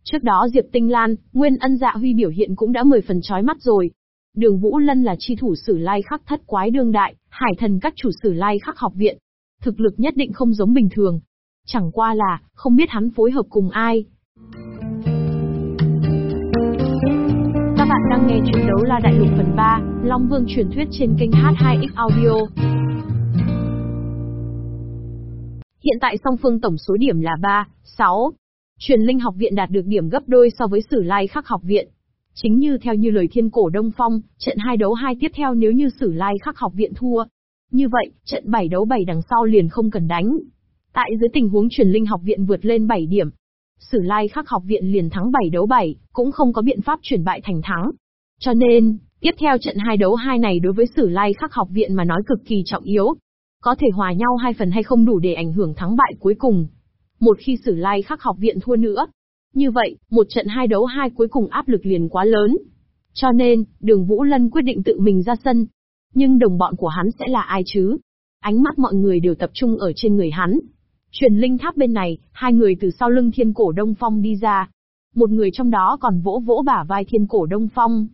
Trước đó Diệp Tinh Lan, Nguyên Ân Dạ Huy biểu hiện cũng đã mười phần chói mắt rồi. Đường Vũ Lân là chi thủ sử lai khắc thất quái đương đại, hải thần các chủ sử lai khắc học viện. Thực lực nhất định không giống bình thường, Chẳng qua là, không biết hắn phối hợp cùng ai. Các bạn đang nghe chuyện đấu la đại lục phần 3, Long Vương truyền thuyết trên kênh H2X Audio. Hiện tại song phương tổng số điểm là 3, 6. Truyền linh học viện đạt được điểm gấp đôi so với sử lai khắc học viện. Chính như theo như lời thiên cổ Đông Phong, trận hai đấu hai tiếp theo nếu như sử lai khắc học viện thua. Như vậy, trận 7 đấu 7 đằng sau liền không cần đánh, Tại dưới tình huống truyền linh học viện vượt lên 7 điểm, Sử Lai Khắc học viện liền thắng 7 đấu 7, cũng không có biện pháp chuyển bại thành thắng. Cho nên, tiếp theo trận hai đấu hai này đối với Sử Lai Khắc học viện mà nói cực kỳ trọng yếu. Có thể hòa nhau hai phần hay không đủ để ảnh hưởng thắng bại cuối cùng. Một khi Sử Lai Khắc học viện thua nữa, như vậy, một trận hai đấu hai cuối cùng áp lực liền quá lớn. Cho nên, đường Vũ Lân quyết định tự mình ra sân. Nhưng đồng bọn của hắn sẽ là ai chứ? Ánh mắt mọi người đều tập trung ở trên người hắn. Truyền linh tháp bên này, hai người từ sau lưng thiên cổ Đông Phong đi ra. Một người trong đó còn vỗ vỗ bả vai thiên cổ Đông Phong.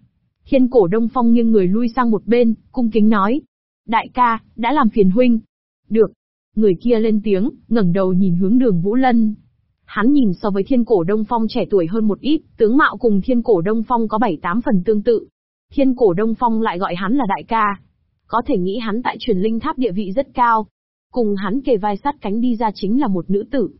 Thiên cổ Đông Phong nghiêng người lui sang một bên, cung kính nói. Đại ca, đã làm phiền huynh. Được. Người kia lên tiếng, ngẩng đầu nhìn hướng đường Vũ Lân. Hắn nhìn so với thiên cổ Đông Phong trẻ tuổi hơn một ít, tướng mạo cùng thiên cổ Đông Phong có 7-8 phần tương tự. Thiên cổ Đông Phong lại gọi hắn là đại ca. Có thể nghĩ hắn tại truyền linh tháp địa vị rất cao. Cùng hắn kề vai sát cánh đi ra chính là một nữ tử.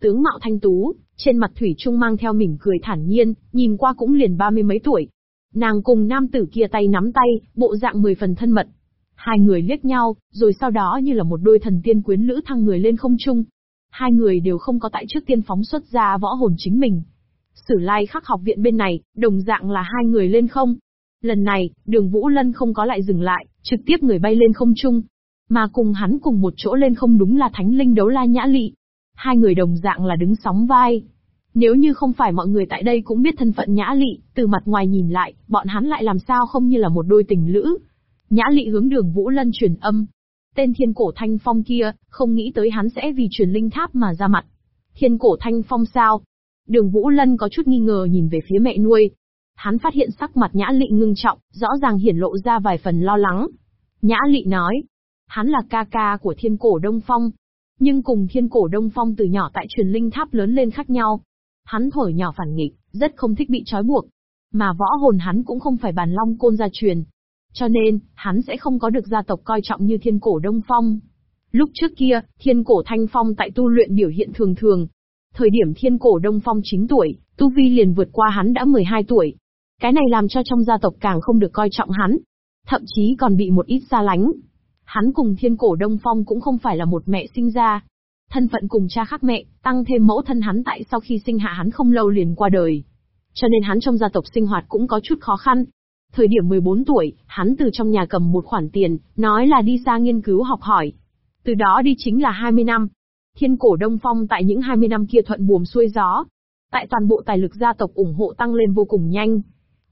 Tướng mạo thanh tú, trên mặt thủy trung mang theo mỉm cười thản nhiên, nhìn qua cũng liền ba mươi mấy tuổi. Nàng cùng nam tử kia tay nắm tay, bộ dạng mười phần thân mật. Hai người liếc nhau, rồi sau đó như là một đôi thần tiên quyến lữ thăng người lên không trung. Hai người đều không có tại trước tiên phóng xuất ra võ hồn chính mình. Sử lai khắc học viện bên này, đồng dạng là hai người lên không. Lần này, đường Vũ Lân không có lại dừng lại, trực tiếp người bay lên không trung. Mà cùng hắn cùng một chỗ lên không đúng là thánh linh đấu la nhã lị. Hai người đồng dạng là đứng sóng vai. Nếu như không phải mọi người tại đây cũng biết thân phận nhã lị, từ mặt ngoài nhìn lại, bọn hắn lại làm sao không như là một đôi tình lữ. Nhã lị hướng đường Vũ Lân truyền âm. Tên thiên cổ thanh phong kia, không nghĩ tới hắn sẽ vì truyền linh tháp mà ra mặt. Thiên cổ thanh phong sao? Đường Vũ Lân có chút nghi ngờ nhìn về phía mẹ nuôi. Hắn phát hiện sắc mặt nhã lị ngưng trọng, rõ ràng hiển lộ ra vài phần lo lắng. Nhã lị nói, hắn là ca ca của thiên cổ Đông Phong. Nhưng cùng thiên cổ Đông Phong từ nhỏ tại truyền linh tháp lớn lên khác nhau. Hắn thổi nhỏ phản nghịch, rất không thích bị trói buộc. Mà võ hồn hắn cũng không phải bàn long côn gia truyền. Cho nên, hắn sẽ không có được gia tộc coi trọng như thiên cổ Đông Phong. Lúc trước kia, thiên cổ Thanh Phong tại tu luyện biểu hiện thường thường. Thời điểm thiên cổ Đông Phong 9 tuổi, tu vi liền vượt qua hắn đã 12 tuổi. Cái này làm cho trong gia tộc càng không được coi trọng hắn. Thậm chí còn bị một ít xa lánh. Hắn cùng thiên cổ Đông Phong cũng không phải là một mẹ sinh ra, Thân phận cùng cha khác mẹ, tăng thêm mẫu thân hắn tại sau khi sinh hạ hắn không lâu liền qua đời. Cho nên hắn trong gia tộc sinh hoạt cũng có chút khó khăn. Thời điểm 14 tuổi, hắn từ trong nhà cầm một khoản tiền, nói là đi xa nghiên cứu học hỏi. Từ đó đi chính là 20 năm. Thiên cổ Đông Phong tại những 20 năm kia thuận buồm xuôi gió. Tại toàn bộ tài lực gia tộc ủng hộ tăng lên vô cùng nhanh.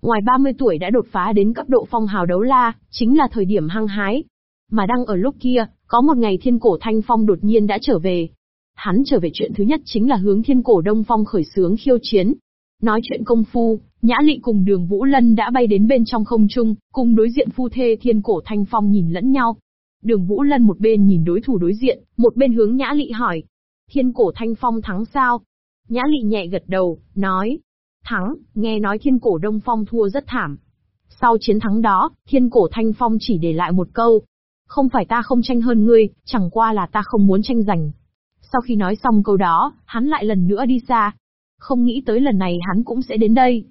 Ngoài 30 tuổi đã đột phá đến cấp độ phong hào đấu la, chính là thời điểm hăng hái. Mà đang ở lúc kia, có một ngày thiên cổ thanh phong đột nhiên đã trở về. Hắn trở về chuyện thứ nhất chính là hướng thiên cổ đông phong khởi sướng khiêu chiến. Nói chuyện công phu, Nhã Lị cùng đường Vũ Lân đã bay đến bên trong không trung, cùng đối diện phu thê thiên cổ thanh phong nhìn lẫn nhau. Đường Vũ Lân một bên nhìn đối thủ đối diện, một bên hướng Nhã Lị hỏi. Thiên cổ thanh phong thắng sao? Nhã Lị nhẹ gật đầu, nói. Thắng, nghe nói thiên cổ đông phong thua rất thảm. Sau chiến thắng đó, thiên cổ thanh phong chỉ để lại một câu, không phải ta không tranh hơn ngươi, chẳng qua là ta không muốn tranh giành. Sau khi nói xong câu đó, hắn lại lần nữa đi xa. Không nghĩ tới lần này hắn cũng sẽ đến đây.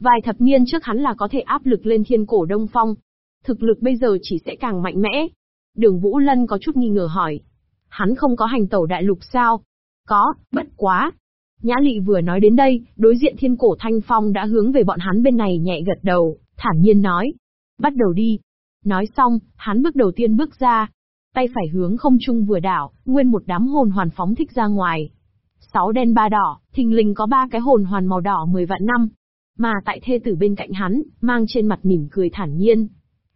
Vài thập niên trước hắn là có thể áp lực lên thiên cổ Đông Phong. Thực lực bây giờ chỉ sẽ càng mạnh mẽ. Đường Vũ Lân có chút nghi ngờ hỏi. Hắn không có hành tẩu đại lục sao? Có, bất quá. Nhã Lị vừa nói đến đây, đối diện thiên cổ Thanh Phong đã hướng về bọn hắn bên này nhẹ gật đầu, thản nhiên nói. Bắt đầu đi, Nói xong, hắn bước đầu tiên bước ra. Tay phải hướng không trung vừa đảo, nguyên một đám hồn hoàn phóng thích ra ngoài. Sáu đen ba đỏ, thình lình có ba cái hồn hoàn màu đỏ mười vạn năm. Mà tại thê tử bên cạnh hắn, mang trên mặt mỉm cười thản nhiên.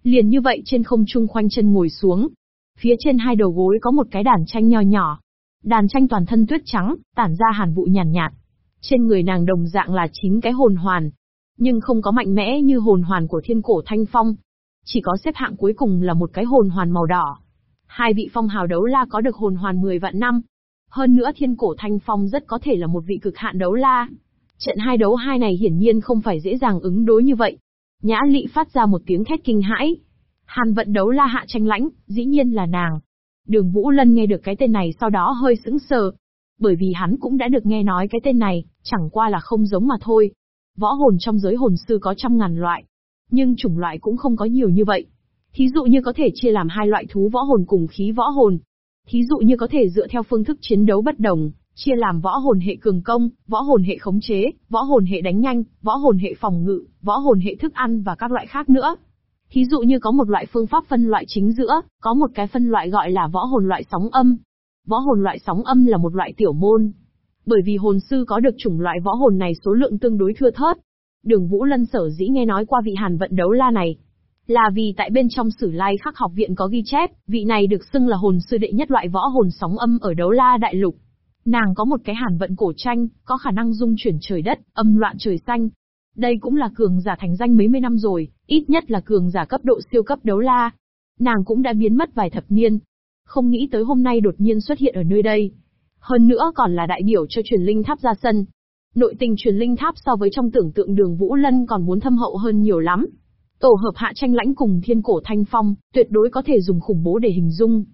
Liền như vậy trên không trung khoanh chân ngồi xuống. Phía trên hai đầu gối có một cái đàn tranh nho nhỏ. Đàn tranh toàn thân tuyết trắng, tản ra hàn vụ nhàn nhạt, nhạt. Trên người nàng đồng dạng là chín cái hồn hoàn, nhưng không có mạnh mẽ như hồn hoàn của thiên cổ thanh phong, chỉ có xếp hạng cuối cùng là một cái hồn hoàn màu đỏ. Hai vị phong hào đấu la có được hồn hoàn 10 vạn năm. Hơn nữa thiên cổ thanh phong rất có thể là một vị cực hạn đấu la. Trận hai đấu hai này hiển nhiên không phải dễ dàng ứng đối như vậy. Nhã lị phát ra một tiếng thét kinh hãi. Hàn vận đấu la hạ tranh lãnh, dĩ nhiên là nàng. Đường Vũ Lân nghe được cái tên này sau đó hơi sững sờ. Bởi vì hắn cũng đã được nghe nói cái tên này, chẳng qua là không giống mà thôi. Võ hồn trong giới hồn sư có trăm ngàn loại, nhưng chủng loại cũng không có nhiều như vậy. Thí dụ như có thể chia làm hai loại thú võ hồn cùng khí võ hồn. Thí dụ như có thể dựa theo phương thức chiến đấu bất đồng, chia làm võ hồn hệ cường công, võ hồn hệ khống chế, võ hồn hệ đánh nhanh, võ hồn hệ phòng ngự, võ hồn hệ thức ăn và các loại khác nữa. Thí dụ như có một loại phương pháp phân loại chính giữa, có một cái phân loại gọi là võ hồn loại sóng âm. Võ hồn loại sóng âm là một loại tiểu môn. Bởi vì hồn sư có được chủng loại võ hồn này số lượng tương đối thưa thớt, Đường Vũ Lân sở dĩ nghe nói qua vị hàn vận đấu la này. Là vì tại bên trong sử lai khắc học viện có ghi chép, vị này được xưng là hồn sư đệ nhất loại võ hồn sóng âm ở đấu la đại lục. Nàng có một cái hàn vận cổ tranh, có khả năng dung chuyển trời đất, âm loạn trời xanh. Đây cũng là cường giả thành danh mấy mươi năm rồi, ít nhất là cường giả cấp độ siêu cấp đấu la. Nàng cũng đã biến mất vài thập niên. Không nghĩ tới hôm nay đột nhiên xuất hiện ở nơi đây. Hơn nữa còn là đại biểu cho truyền linh tháp ra sân. Nội tình truyền linh tháp so với trong tưởng tượng đường Vũ Lân còn muốn thâm hậu hơn nhiều lắm. Tổ hợp hạ tranh lãnh cùng thiên cổ thanh phong, tuyệt đối có thể dùng khủng bố để hình dung.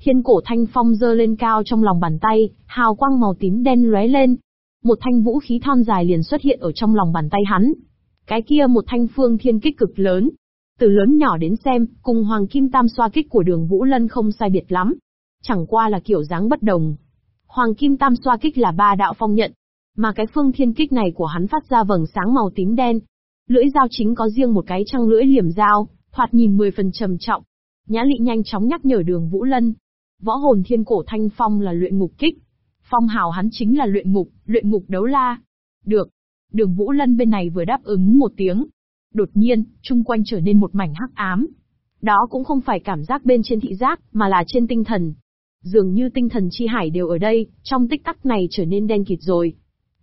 Thiên cổ thanh phong dơ lên cao trong lòng bàn tay, hào quang màu tím đen lóe lên. Một thanh vũ khí thon dài liền xuất hiện ở trong lòng bàn tay hắn. Cái kia một thanh phương thiên kích cực lớn. Từ lớn nhỏ đến xem, cùng hoàng kim tam xoa kích của đường Vũ Lân không sai biệt lắm. Chẳng qua là kiểu dáng bất đồng. Hoàng kim tam xoa kích là ba đạo phong nhận, mà cái phương thiên kích này của hắn phát ra vầng sáng màu tím đen. Lưỡi dao chính có riêng một cái trăng lưỡi liềm dao, thoạt nhìn mười phần trầm trọng. Nhã lị nhanh chóng nhắc nhở đường Vũ Lân. Võ hồn thiên cổ thanh phong là luyện ngục kích. Phong hào hắn chính là luyện ngục, luyện ngục đấu la. Được. Đường Vũ Lân bên này vừa đáp ứng một tiếng. Đột nhiên, chung quanh trở nên một mảnh hắc ám. Đó cũng không phải cảm giác bên trên thị giác, mà là trên tinh thần. Dường như tinh thần chi hải đều ở đây, trong tích tắc này trở nên đen kịt rồi.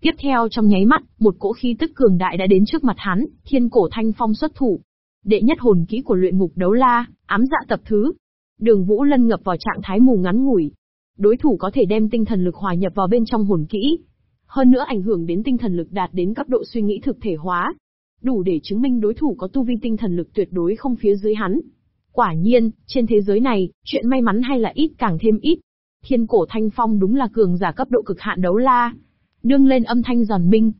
Tiếp theo trong nháy mắt, một cỗ khí tức cường đại đã đến trước mặt hắn, thiên cổ thanh phong xuất thủ. Đệ nhất hồn kỹ của luyện ngục đấu la, ám dạ tập thứ. Đường Vũ Lân ngập vào trạng thái mù ngắn ngủi. Đối thủ có thể đem tinh thần lực hòa nhập vào bên trong hồn kỹ. Hơn nữa ảnh hưởng đến tinh thần lực đạt đến cấp độ suy nghĩ thực thể hóa. Đủ để chứng minh đối thủ có tu vi tinh thần lực tuyệt đối không phía dưới hắn. Quả nhiên, trên thế giới này, chuyện may mắn hay là ít càng thêm ít. Thiên cổ thanh phong đúng là cường giả cấp độ cực hạn đấu la, nương lên âm thanh giòn minh.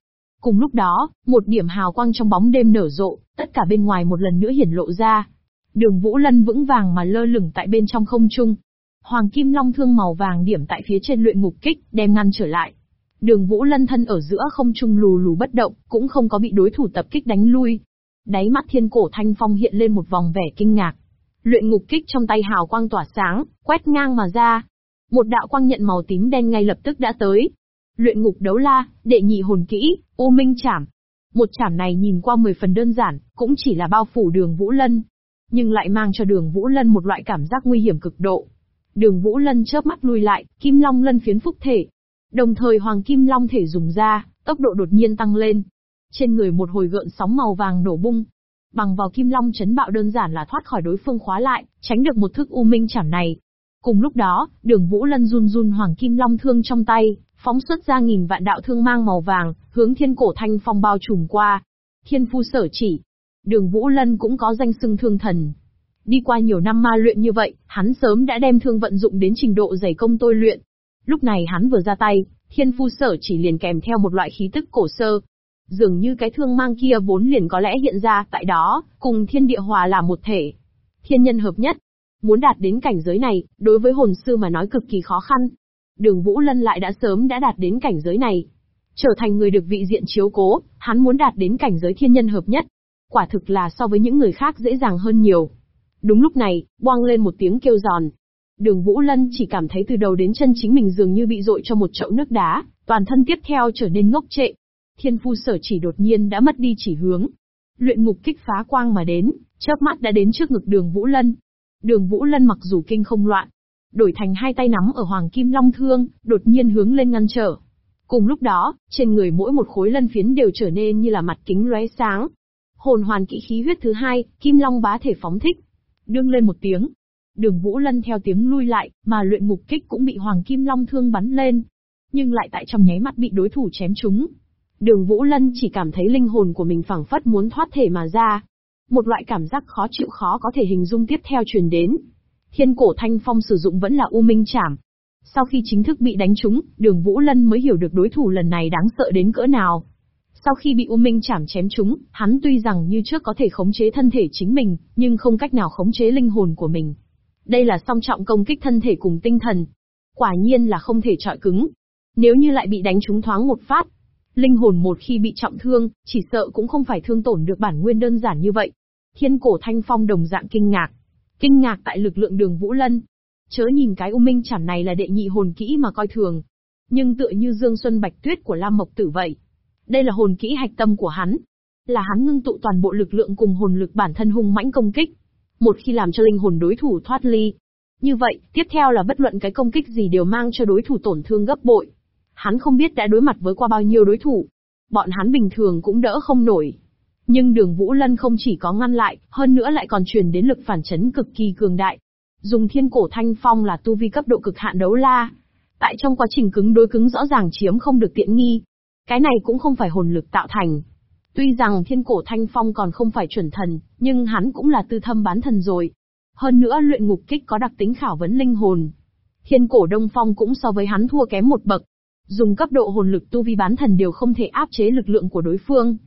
Cùng lúc đó, một điểm hào quang trong bóng đêm nở rộ, tất cả bên ngoài một lần nữa hiển lộ ra. Đường Vũ Lân vững vàng mà lơ lửng tại bên trong không trung. Hoàng kim long thương màu vàng điểm tại phía trên luyện ngục kích, đem ngăn trở lại. Đường Vũ Lân thân ở giữa không trung lù lù bất động, cũng không có bị đối thủ tập kích đánh lui. Đáy mắt thiên cổ thanh phong hiện lên một vòng vẻ kinh ngạc. Luyện ngục kích trong tay hào quang tỏa sáng, quét ngang mà ra. Một đạo quang nhận màu tím đen ngay lập tức đã tới, Luyện ngục đấu la, đệ nhị hồn kỹ, U Minh Chảm. Một chảm này nhìn qua mười phần đơn giản, cũng chỉ là bao phủ đường Vũ Lân. Nhưng lại mang cho đường Vũ Lân một loại cảm giác nguy hiểm cực độ. Đường Vũ Lân chớp mắt lùi lại, Kim Long Lân phiến phúc thể. Đồng thời Hoàng Kim Long thể dùng ra, tốc độ đột nhiên tăng lên. Trên người một hồi gợn sóng màu vàng nổ bung. Bằng vào Kim Long chấn bạo đơn giản là thoát khỏi đối phương khóa lại, tránh được một thức U Minh chảm này. Cùng lúc đó, đường Vũ Lân run run Hoàng Kim Long thương trong tay, phóng xuất ra nghìn vạn đạo thương mang màu vàng, hướng thiên cổ thanh phong bao trùm qua. Thiên phu sở chỉ. Đường Vũ Lân cũng có danh xưng thương thần. Đi qua nhiều năm ma luyện như vậy, hắn sớm đã đem thương vận dụng đến trình độ dày công tôi luyện. Lúc này hắn vừa ra tay, thiên phu sở chỉ liền kèm theo một loại khí tức cổ sơ. Dường như cái thương mang kia vốn liền có lẽ hiện ra tại đó, cùng thiên địa hòa là một thể. Thiên nhân hợp nhất. Muốn đạt đến cảnh giới này, đối với hồn sư mà nói cực kỳ khó khăn, đường Vũ Lân lại đã sớm đã đạt đến cảnh giới này. Trở thành người được vị diện chiếu cố, hắn muốn đạt đến cảnh giới thiên nhân hợp nhất. Quả thực là so với những người khác dễ dàng hơn nhiều. Đúng lúc này, boang lên một tiếng kêu giòn. Đường Vũ Lân chỉ cảm thấy từ đầu đến chân chính mình dường như bị dội cho một chậu nước đá, toàn thân tiếp theo trở nên ngốc trệ. Thiên phu sở chỉ đột nhiên đã mất đi chỉ hướng. Luyện ngục kích phá quang mà đến, chớp mắt đã đến trước ngực đường Vũ Lân. Đường Vũ Lân mặc dù kinh không loạn, đổi thành hai tay nắm ở Hoàng Kim Long Thương, đột nhiên hướng lên ngăn trở. Cùng lúc đó, trên người mỗi một khối lân phiến đều trở nên như là mặt kính lóe sáng. Hồn hoàn kỵ khí huyết thứ hai, Kim Long bá thể phóng thích. Đương lên một tiếng. Đường Vũ Lân theo tiếng lui lại, mà luyện ngục kích cũng bị Hoàng Kim Long Thương bắn lên. Nhưng lại tại trong nháy mắt bị đối thủ chém trúng. Đường Vũ Lân chỉ cảm thấy linh hồn của mình phảng phất muốn thoát thể mà ra. Một loại cảm giác khó chịu khó có thể hình dung tiếp theo truyền đến, Thiên cổ thanh phong sử dụng vẫn là U Minh trảm. Sau khi chính thức bị đánh trúng, đường Vũ Lân mới hiểu được đối thủ lần này đáng sợ đến cỡ nào. Sau khi bị U Minh Chảm chém trúng, hắn tuy rằng như trước có thể khống chế thân thể chính mình, nhưng không cách nào khống chế linh hồn của mình. Đây là song trọng công kích thân thể cùng tinh thần. Quả nhiên là không thể trọi cứng. Nếu như lại bị đánh trúng thoáng một phát, linh hồn một khi bị trọng thương, chỉ sợ cũng không phải thương tổn được bản nguyên đơn giản như vậy. Thiên cổ thanh phong đồng dạng kinh ngạc, Kinh ngạc tại lực lượng đường Vũ Lân. Chớ nhìn cái U Minh chảm này là đệ nhị hồn kỹ mà coi thường. Nhưng tựa như Dương Xuân Bạch Tuyết của Lam Mộc Tử vậy. Đây là hồn kỹ hạch tâm của hắn. Là hắn ngưng tụ toàn bộ lực lượng cùng hồn lực bản thân hung mãnh công kích. Một khi làm cho linh hồn đối thủ thoát ly. Như vậy, tiếp theo là bất luận cái công kích gì đều mang cho đối thủ tổn thương gấp bội. Hắn không biết đã đối mặt với qua bao nhiêu đối thủ. Bọn hắn bình thường cũng đỡ không nổi. Nhưng đường Vũ Lân không chỉ có ngăn lại, hơn nữa lại còn truyền đến lực phản chấn cực kỳ cường đại. Dùng thiên cổ thanh phong là tu vi cấp độ cực hạn đấu la. Tại trong quá trình cứng đối cứng rõ ràng chiếm không được tiện nghi. Cái này cũng không phải hồn lực tạo thành. Tuy rằng thiên cổ thanh phong còn không phải chuẩn thần, nhưng hắn cũng là tư thâm bán thần rồi. Hơn nữa luyện ngục kích có đặc tính khảo vấn linh hồn. Thiên cổ đông phong cũng so với hắn thua kém một bậc. Dùng cấp độ hồn lực tu vi bán thần đều không thể áp chế lực lượng của đối phương.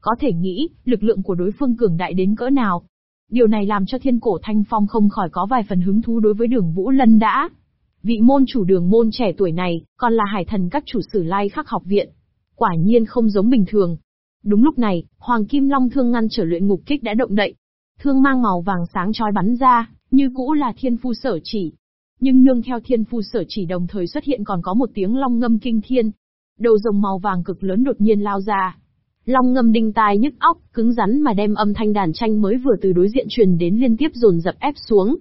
Có thể nghĩ, lực lượng của đối phương cường đại đến cỡ nào. Điều này làm cho thiên cổ thanh phong không khỏi có vài phần hứng thú đối với đường Vũ Lân đã. Vị môn chủ đường môn trẻ tuổi này, còn là hải thần các chủ sử lai khắc học viện. Quả nhiên không giống bình thường. Đúng lúc này, Hoàng Kim Long thương ngăn trở luyện ngục kích đã động đậy. Thương mang màu vàng sáng chói bắn ra, như cũ là thiên phu sở chỉ. Nhưng nương theo thiên phu sở chỉ đồng thời xuất hiện còn có một tiếng long ngâm kinh thiên. Đầu rồng màu vàng cực lớn đột nhiên lao ra. Long ngâm đinh tai nhức óc, cứng rắn mà đem âm thanh đàn tranh mới vừa từ đối diện truyền đến liên tiếp dồn dập ép xuống.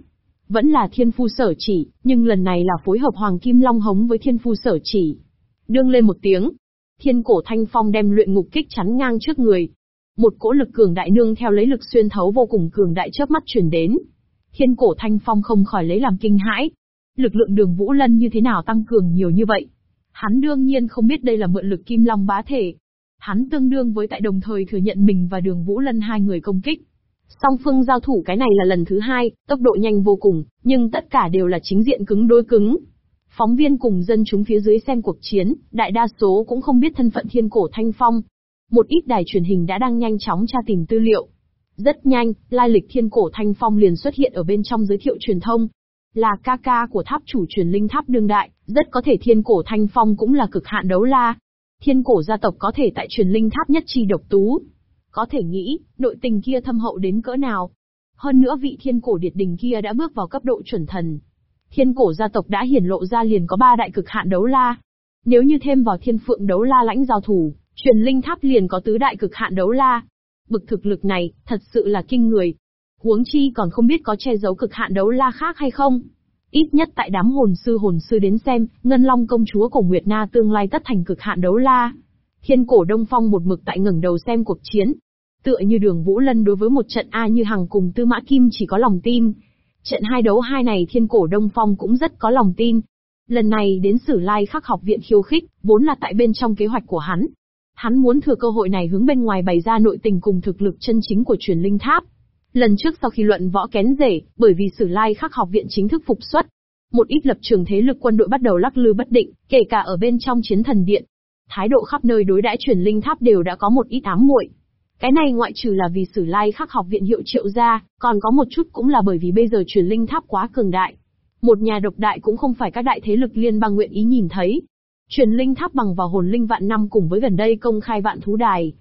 Vẫn là thiên phu sở chỉ, nhưng lần này là phối hợp Hoàng Kim Long hống với thiên phu sở chỉ. Đương lên một tiếng. Thiên cổ thanh phong đem luyện ngục kích chắn ngang trước người. Một cỗ lực cường đại nương theo lấy lực xuyên thấu vô cùng cường đại chớp mắt truyền đến. Thiên cổ thanh phong không khỏi lấy làm kinh hãi. Lực lượng đường Vũ Lân như thế nào tăng cường nhiều như vậy? Hắn đương nhiên không biết đây là mượn lực kim long bá thể. Hắn tương đương với tại đồng thời thừa nhận mình và đường Vũ Lân hai người công kích. Song phương giao thủ cái này là lần thứ hai, tốc độ nhanh vô cùng, nhưng tất cả đều là chính diện cứng đối cứng. Phóng viên cùng dân chúng phía dưới xem cuộc chiến, đại đa số cũng không biết thân phận thiên cổ thanh phong. Một ít đài truyền hình đã đang nhanh chóng tra tìm tư liệu. Rất nhanh, lai lịch thiên cổ thanh phong liền xuất hiện ở bên trong giới thiệu truyền thông. Là ca ca của tháp chủ truyền linh tháp đương đại, rất có thể thiên cổ thanh phong cũng là cực hạn đấu la. Thiên cổ gia tộc có thể tại truyền linh tháp nhất chi độc tú, có thể nghĩ, nội tình kia thâm hậu đến cỡ nào. Hơn nữa vị thiên cổ điệt đình kia đã bước vào cấp độ chuẩn thần. Thiên cổ gia tộc đã hiển lộ ra liền có ba đại cực hạn đấu la. Nếu như thêm vào thiên phượng đấu la lãnh giao thủ, truyền linh tháp liền có tứ đại cực hạn đấu la. Bực thực lực này, thật sự là kinh người. Huống chi còn không biết có che giấu cực hạn đấu la khác hay không. Ít nhất tại đám hồn sư hồn sư đến xem, Ngân Long công chúa của Nguyệt Na tương lai tất thành cực hạn đấu la. Thiên cổ Đông Phong một mực tại ngẩng đầu xem cuộc chiến, Tựa như đường Vũ Lân đối với một trận A như Hằng cùng Tư Mã Kim chỉ có lòng tin. Trận hai đấu hai này thiên cổ Đông Phong cũng rất có lòng tin. Lần này đến Sử Lai khắc học viện khiêu khích, vốn là tại bên trong kế hoạch của hắn. Hắn muốn thừa cơ hội này hướng bên ngoài bày ra nội tình cùng thực lực chân chính của truyền linh tháp. Lần trước sau khi luận võ kén rể, bởi vì Sử Lai khắc học viện chính thức phục xuất, một ít lập trường thế lực quân đội bắt đầu lắc lư bất định, kể cả ở bên trong chiến thần điện. Thái độ khắp nơi đối đãi truyền linh tháp đều đã có một ít ám muội. Cái này ngoại trừ là vì sử lai khắc học viện hiệu triệu ra, còn có một chút cũng là bởi vì bây giờ truyền linh tháp quá cường đại. Một nhà độc đại cũng không phải các đại thế lực liên bang nguyện ý nhìn thấy. Truyền linh tháp bằng vào hồn linh vạn năm cùng với gần đây công khai vạn thú đài.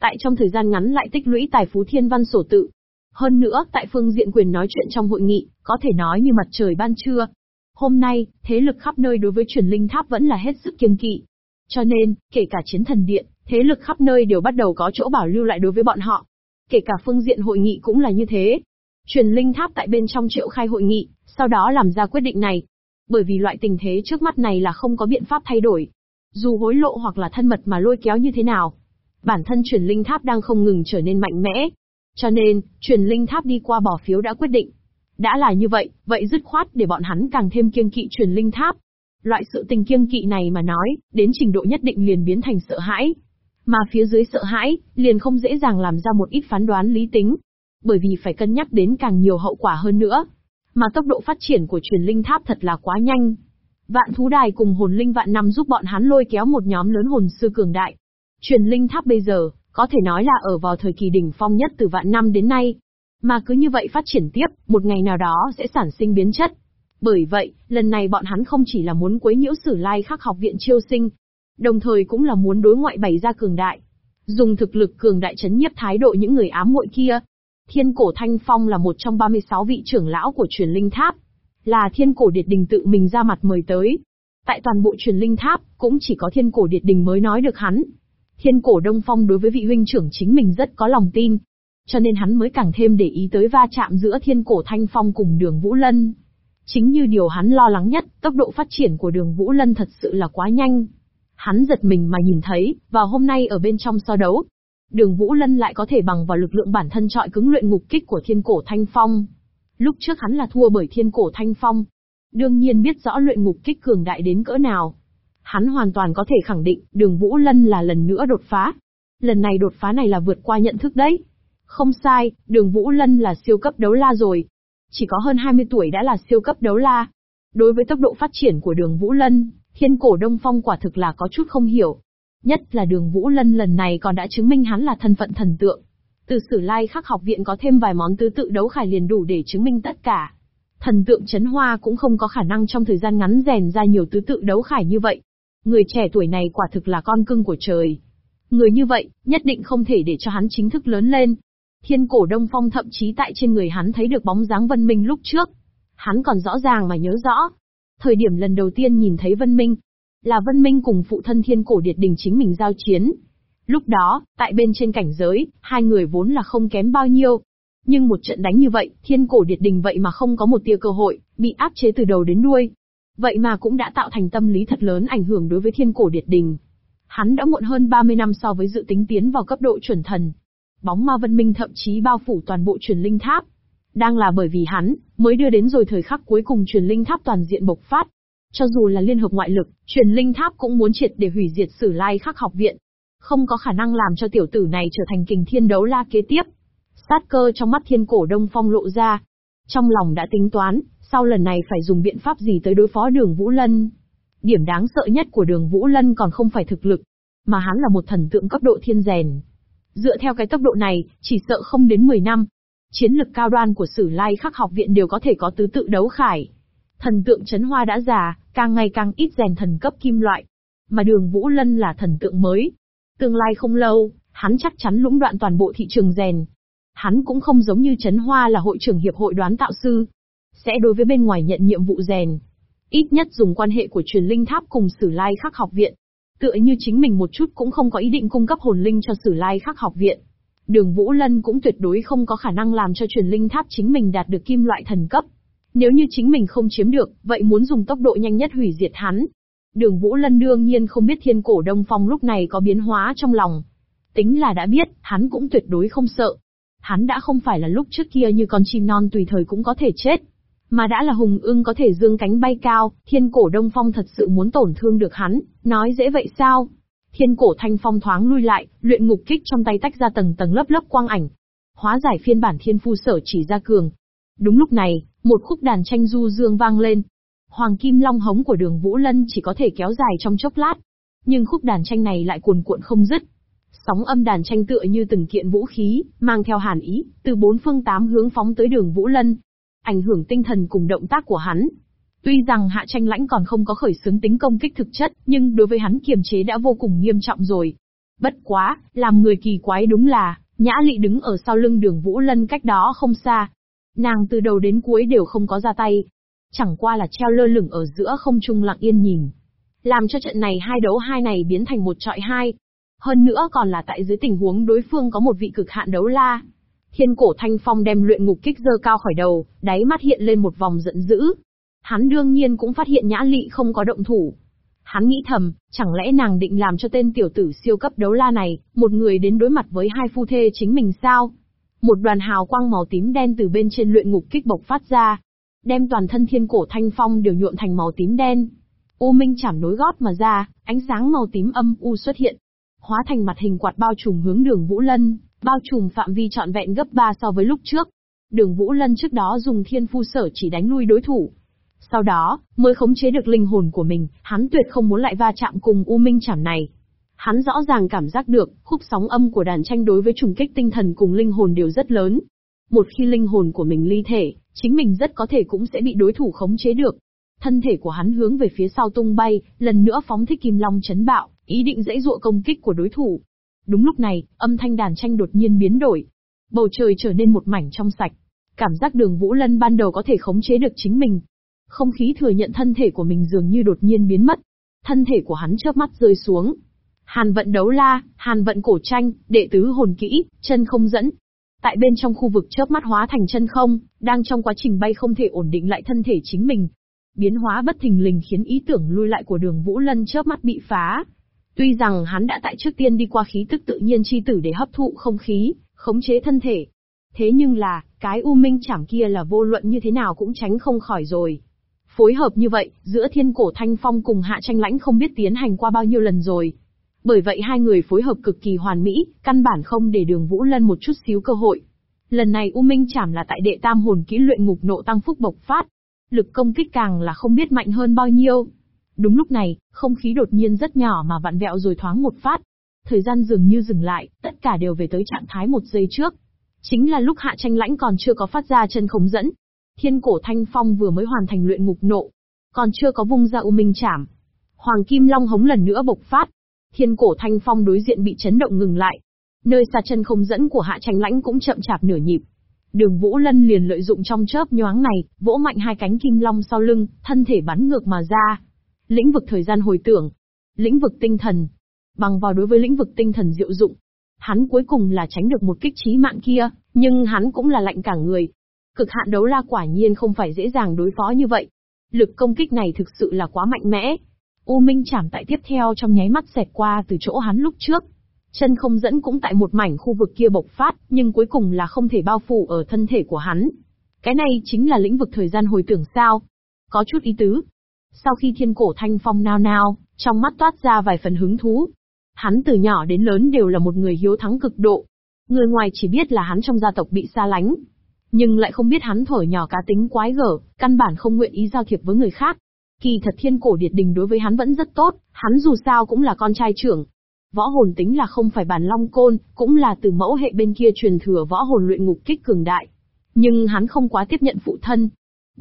Tại trong thời gian ngắn lại tích lũy tài phú thiên văn sổ tự. Hơn nữa, tại phương diện quyền nói chuyện trong hội nghị, có thể nói như mặt trời ban trưa. Hôm nay, thế lực khắp nơi đối với truyền linh tháp vẫn là hết sức kiêng kỵ. Cho nên, kể cả chiến thần điện, Thế lực khắp nơi đều bắt đầu có chỗ bảo lưu lại đối với bọn họ. Kể cả phương diện hội nghị cũng là như thế. Truyền linh tháp tại bên trong triệu khai hội nghị, sau đó làm ra quyết định này. Bởi vì loại tình thế trước mắt này là không có biện pháp thay đổi. Dù hối lộ hoặc là thân mật mà lôi kéo như thế nào. Bản thân truyền linh tháp đang không ngừng trở nên mạnh mẽ. Cho nên, truyền linh tháp đi qua bỏ phiếu đã quyết định. Đã là như vậy, vậy dứt khoát để bọn hắn càng thêm kiêng kỵ truyền linh tháp. Loại sự tình kiêng kỵ này mà nói, đến trình độ nhất định liền biến thành sợ hãi. Mà phía dưới sợ hãi, liền không dễ dàng làm ra một ít phán đoán lý tính. Bởi vì phải cân nhắc đến càng nhiều hậu quả hơn nữa. Mà tốc độ phát triển của truyền linh tháp thật là quá nhanh. Vạn thú đài cùng hồn linh vạn năm giúp bọn hắn lôi kéo một nhóm lớn hồn sư cường đại. Truyền linh tháp bây giờ, có thể nói là ở vào thời kỳ đỉnh phong nhất từ vạn năm đến nay. Mà cứ như vậy phát triển tiếp, một ngày nào đó sẽ sản sinh biến chất. Bởi vậy, lần này bọn hắn không chỉ là muốn quấy nhiễu sử lai khắc học viện chiêu sinh, Đồng thời cũng là muốn đối ngoại bày ra cường đại. Dùng thực lực cường đại chấn nhiếp thái độ những người ám muội kia. Thiên cổ Thanh Phong là một trong 36 vị trưởng lão của truyền linh tháp. Là thiên cổ điệt đình tự mình ra mặt mời tới. Tại toàn bộ truyền linh tháp, cũng chỉ có thiên cổ điệt đình mới nói được hắn. Thiên cổ Đông Phong đối với vị huynh trưởng chính mình rất có lòng tin. Cho nên hắn mới càng thêm để ý tới va chạm giữa thiên cổ Thanh Phong cùng đường Vũ Lân. Chính như điều hắn lo lắng nhất, tốc độ phát triển của đường Vũ Lân thật sự là quá nhanh. Hắn giật mình mà nhìn thấy, vào hôm nay ở bên trong so đấu, đường Vũ Lân lại có thể bằng vào lực lượng bản thân trọi cứng luyện ngục kích của thiên cổ Thanh Phong. Lúc trước hắn là thua bởi thiên cổ Thanh Phong. Đương nhiên biết rõ luyện ngục kích cường đại đến cỡ nào. Hắn hoàn toàn có thể khẳng định, đường Vũ Lân là lần nữa đột phá. Lần này đột phá này là vượt qua nhận thức đấy. Không sai, đường Vũ Lân là siêu cấp đấu la rồi. Chỉ có hơn 20 tuổi đã là siêu cấp đấu la. Đối với tốc độ phát triển của đường Vũ Lân, thiên cổ Đông Phong quả thực là có chút không hiểu. Nhất là đường Vũ Lân lần này còn đã chứng minh hắn là thân phận thần tượng. Từ sử lai khắc học viện có thêm vài món tứ tự đấu khải liền đủ để chứng minh tất cả. Thần tượng chấn hoa cũng không có khả năng trong thời gian ngắn rèn ra nhiều tứ tự đấu khải như vậy. Người trẻ tuổi này quả thực là con cưng của trời. Người như vậy, nhất định không thể để cho hắn chính thức lớn lên. Thiên cổ Đông Phong thậm chí tại trên người hắn thấy được bóng dáng Vân Minh lúc trước. Hắn còn rõ ràng mà nhớ rõ. Thời điểm lần đầu tiên nhìn thấy Vân Minh, là Vân Minh cùng phụ thân thiên cổ điệt đình chính mình giao chiến. Lúc đó, tại bên trên cảnh giới, hai người vốn là không kém bao nhiêu. Nhưng một trận đánh như vậy, thiên cổ điệt đình vậy mà không có một tia cơ hội, bị áp chế từ đầu đến đuôi. Vậy mà cũng đã tạo thành tâm lý thật lớn ảnh hưởng đối với thiên cổ điệt đình. Hắn đã muộn hơn 30 năm so với dự tính tiến vào cấp độ chuẩn thần. Bóng ma vân minh thậm chí bao phủ toàn bộ truyền linh tháp. Đang là bởi vì hắn, mới đưa đến rồi thời khắc cuối cùng truyền linh tháp toàn diện bộc phát. Cho dù là liên hợp ngoại lực, truyền linh tháp cũng muốn triệt để hủy diệt sử lai khắc học viện. Không có khả năng làm cho tiểu tử này trở thành kình thiên đấu la kế tiếp. Sát cơ trong mắt thiên cổ đông phong lộ ra. Trong lòng đã tính toán, sau lần này phải dùng biện pháp gì tới đối phó đường Vũ Lân. Điểm đáng sợ nhất của đường Vũ Lân còn không phải thực lực, mà hắn là một thần tượng cấp độ thiên rèn. Dựa theo cái tốc độ này, chỉ sợ không đến 10 năm. Chiến lực cao đoan của sử lai khắc học viện đều có thể có tứ tự đấu khải. Thần tượng chấn hoa đã già, càng ngày càng ít rèn thần cấp kim loại. Mà đường Vũ Lân là thần tượng mới. Tương lai không lâu, hắn chắc chắn lũng đoạn toàn bộ thị trường rèn. Hắn cũng không giống như chấn hoa là hội trưởng hiệp hội đoán tạo sư. Sẽ đối với bên ngoài nhận nhiệm vụ rèn. Ít nhất dùng quan hệ của truyền linh tháp cùng sử lai khắc học viện. Tựa như chính mình một chút cũng không có ý định cung cấp hồn linh cho sử lai khắc học viện. Đường Vũ Lân cũng tuyệt đối không có khả năng làm cho truyền linh tháp chính mình đạt được kim loại thần cấp. Nếu như chính mình không chiếm được, vậy muốn dùng tốc độ nhanh nhất hủy diệt hắn. Đường Vũ Lân đương nhiên không biết thiên cổ Đông Phong lúc này có biến hóa trong lòng. Tính là đã biết, hắn cũng tuyệt đối không sợ. Hắn đã không phải là lúc trước kia như con chim non tùy thời cũng có thể chết. Mà đã là hùng ưng có thể dương cánh bay cao, thiên cổ Đông Phong thật sự muốn tổn thương được hắn, nói dễ vậy sao? Thiên cổ thanh phong thoáng lui lại, luyện ngục kích trong tay tách ra tầng tầng lớp lớp quang ảnh. Hóa giải phiên bản thiên phu sở chỉ ra cường. Đúng lúc này, một khúc đàn tranh du dương vang lên. Hoàng kim long hống của đường Vũ Lân chỉ có thể kéo dài trong chốc lát. Nhưng khúc đàn tranh này lại cuồn cuộn không dứt. Sóng âm đàn tranh tựa như từng kiện vũ khí, mang theo hàn ý, từ bốn phương tám hướng phóng tới đường Vũ Lân. Ảnh hưởng tinh thần cùng động tác của hắn. Tuy rằng hạ tranh lãnh còn không có khởi xướng tính công kích thực chất, nhưng đối với hắn kiềm chế đã vô cùng nghiêm trọng rồi. Bất quá, làm người kỳ quái đúng là, Nhã Lị đứng ở sau lưng đường Vũ Lân cách đó không xa, Nàng từ đầu đến cuối đều không có ra tay. Chẳng qua là treo lơ lửng ở giữa không trung lặng yên nhìn. Làm cho trận này hai đấu hai này biến thành một trọi hai. Hơn nữa còn là tại dưới tình huống đối phương có một vị cực hạn đấu la. Thiên cổ thanh phong đem luyện ngục kích dơ cao khỏi đầu, đáy mắt hiện lên một vòng giận dữ. Hắn đương nhiên cũng phát hiện nhã lị không có động thủ. Hắn nghĩ thầm, chẳng lẽ nàng định làm cho tên tiểu tử siêu cấp đấu la này, một người đến đối mặt với hai phu thê chính mình sao? Một đoàn hào quang màu tím đen từ bên trên luyện ngục kích bộc phát ra, đem toàn thân thiên cổ thanh phong đều nhuộm thành màu tím đen. U minh chảm nối gót mà ra, ánh sáng màu tím âm u xuất hiện, hóa thành mặt hình quạt bao trùm hướng đường Vũ Lân, bao trùm phạm vi trọn vẹn gấp 3 so với lúc trước. Đường Vũ Lân trước đó dùng thiên phu sở chỉ đánh lui đối thủ. Sau đó, mới khống chế được linh hồn của mình, hắn tuyệt không muốn lại va chạm cùng U Minh chảm này. Hắn rõ ràng cảm giác được, khúc sóng âm của đàn tranh đối với trùng kích tinh thần cùng linh hồn đều rất lớn. Một khi linh hồn của mình ly thể, chính mình rất có thể cũng sẽ bị đối thủ khống chế được. Thân thể của hắn hướng về phía sau tung bay, lần nữa phóng thích kim long chấn bạo, ý định dãy dụa công kích của đối thủ. Đúng lúc này, âm thanh đàn tranh đột nhiên biến đổi. Bầu trời trở nên một mảnh trong sạch. Cảm giác đường Vũ Lân ban đầu có thể khống chế được chính mình. Không khí thừa nhận thân thể của mình dường như đột nhiên biến mất. Thân thể của hắn chớp mắt rơi xuống, Hàn vận đấu la, hàn vận cổ tranh, đệ tứ hồn kỹ, chân không dẫn. Tại bên trong khu vực chớp mắt hóa thành chân không, đang trong quá trình bay không thể ổn định lại thân thể chính mình. Biến hóa bất thình lình khiến ý tưởng lui lại của đường Vũ Lân chớp mắt bị phá. Tuy rằng hắn đã tại trước tiên đi qua khí tức tự nhiên chi tử để hấp thụ không khí, khống chế thân thể. Thế nhưng là, cái u minh chảm kia là vô luận như thế nào cũng tránh không khỏi rồi. Phối hợp như vậy, giữa thiên cổ thanh phong cùng hạ tranh lãnh không biết tiến hành qua bao nhiêu lần rồi. Bởi vậy hai người phối hợp cực kỳ hoàn mỹ, căn bản không để đường Vũ Lân một chút xíu cơ hội. Lần này U Minh chảm là tại đệ tam hồn kỹ luyện ngục nộ tăng phúc bộc phát. Lực công kích càng là không biết mạnh hơn bao nhiêu. Đúng lúc này, không khí đột nhiên rất nhỏ mà vặn vẹo rồi thoáng một phát. Thời gian dường như dừng lại, tất cả đều về tới trạng thái một giây trước. Chính là lúc hạ tranh lãnh còn chưa có phát ra chân không dẫn. Thiên cổ thanh phong vừa mới hoàn thành luyện ngục nộ. Còn chưa có vung ra U Minh chảm. Hoàng Kim Long hống lần nữa bộc phát. Thiên cổ thanh phong đối diện bị chấn động ngừng lại, Nơi xa chân không dẫn của hạ tranh lãnh cũng chậm chạp nửa nhịp. Đường Vũ Lân liền lợi dụng trong chớp nhoáng này, vỗ mạnh hai cánh kim long sau lưng, thân thể bắn ngược mà ra. Lĩnh vực thời gian hồi tưởng. Lĩnh vực tinh thần. Bằng vào đối với lĩnh vực tinh thần diệu dụng. Hắn cuối cùng là tránh được một kích trí mạng kia, nhưng hắn cũng là lạnh cả người. Cực hạn đấu la quả nhiên không phải dễ dàng đối phó như vậy. Lực công kích này thực sự là quá mạnh mẽ. U Minh chảm tại tiếp theo trong nháy mắt xẹt qua từ chỗ hắn lúc trước, Chân không dẫn cũng tại một mảnh khu vực kia bộc phát, nhưng cuối cùng là không thể bao phủ ở thân thể của hắn. Cái này chính là lĩnh vực thời gian hồi tưởng sao. Có chút ý tứ. Sau khi thiên cổ thanh phong nao nao, trong mắt toát ra vài phần hứng thú. Hắn từ nhỏ đến lớn đều là một người hiếu thắng cực độ. Người ngoài chỉ biết là hắn trong gia tộc bị xa lánh. Nhưng lại không biết hắn thở nhỏ cá tính quái gở, căn bản không nguyện ý giao thiệp với người khác. Kỳ thật thiên cổ điệt đình đối với hắn vẫn rất tốt, hắn dù sao cũng là con trai trưởng, Võ hồn tính là không phải bản long côn, cũng là từ mẫu hệ bên kia truyền thừa võ hồn luyện ngục kích cường đại. Nhưng hắn không quá tiếp nhận phụ thân.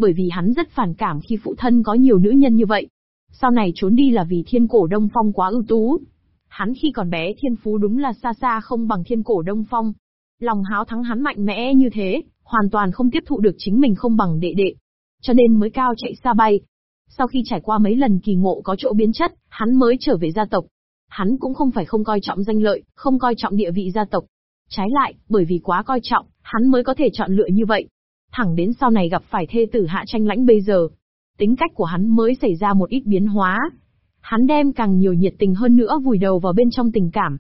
Bởi vì hắn rất phản cảm khi phụ thân có nhiều nữ nhân như vậy. Sau này trốn đi là vì thiên cổ đông phong quá ưu tú. Hắn khi còn bé thiên phú đúng là xa xa không bằng thiên cổ đông phong. Lòng háo thắng hắn mạnh mẽ như thế, hoàn toàn không tiếp thụ được chính mình không bằng đệ đệ. Cho nên mới cao chạy xa bay, sau khi trải qua mấy lần kỳ ngộ có chỗ biến chất, hắn mới trở về gia tộc, Hắn cũng không phải không coi trọng danh lợi, không coi trọng địa vị gia tộc. Trái lại, bởi vì quá coi trọng, hắn mới có thể chọn lựa như vậy. Thẳng đến sau này gặp phải thê tử hạ tranh lãnh bây giờ. Tính cách của hắn mới xảy ra một ít biến hóa. Hắn đem càng nhiều nhiệt tình hơn nữa vùi đầu vào bên trong tình cảm.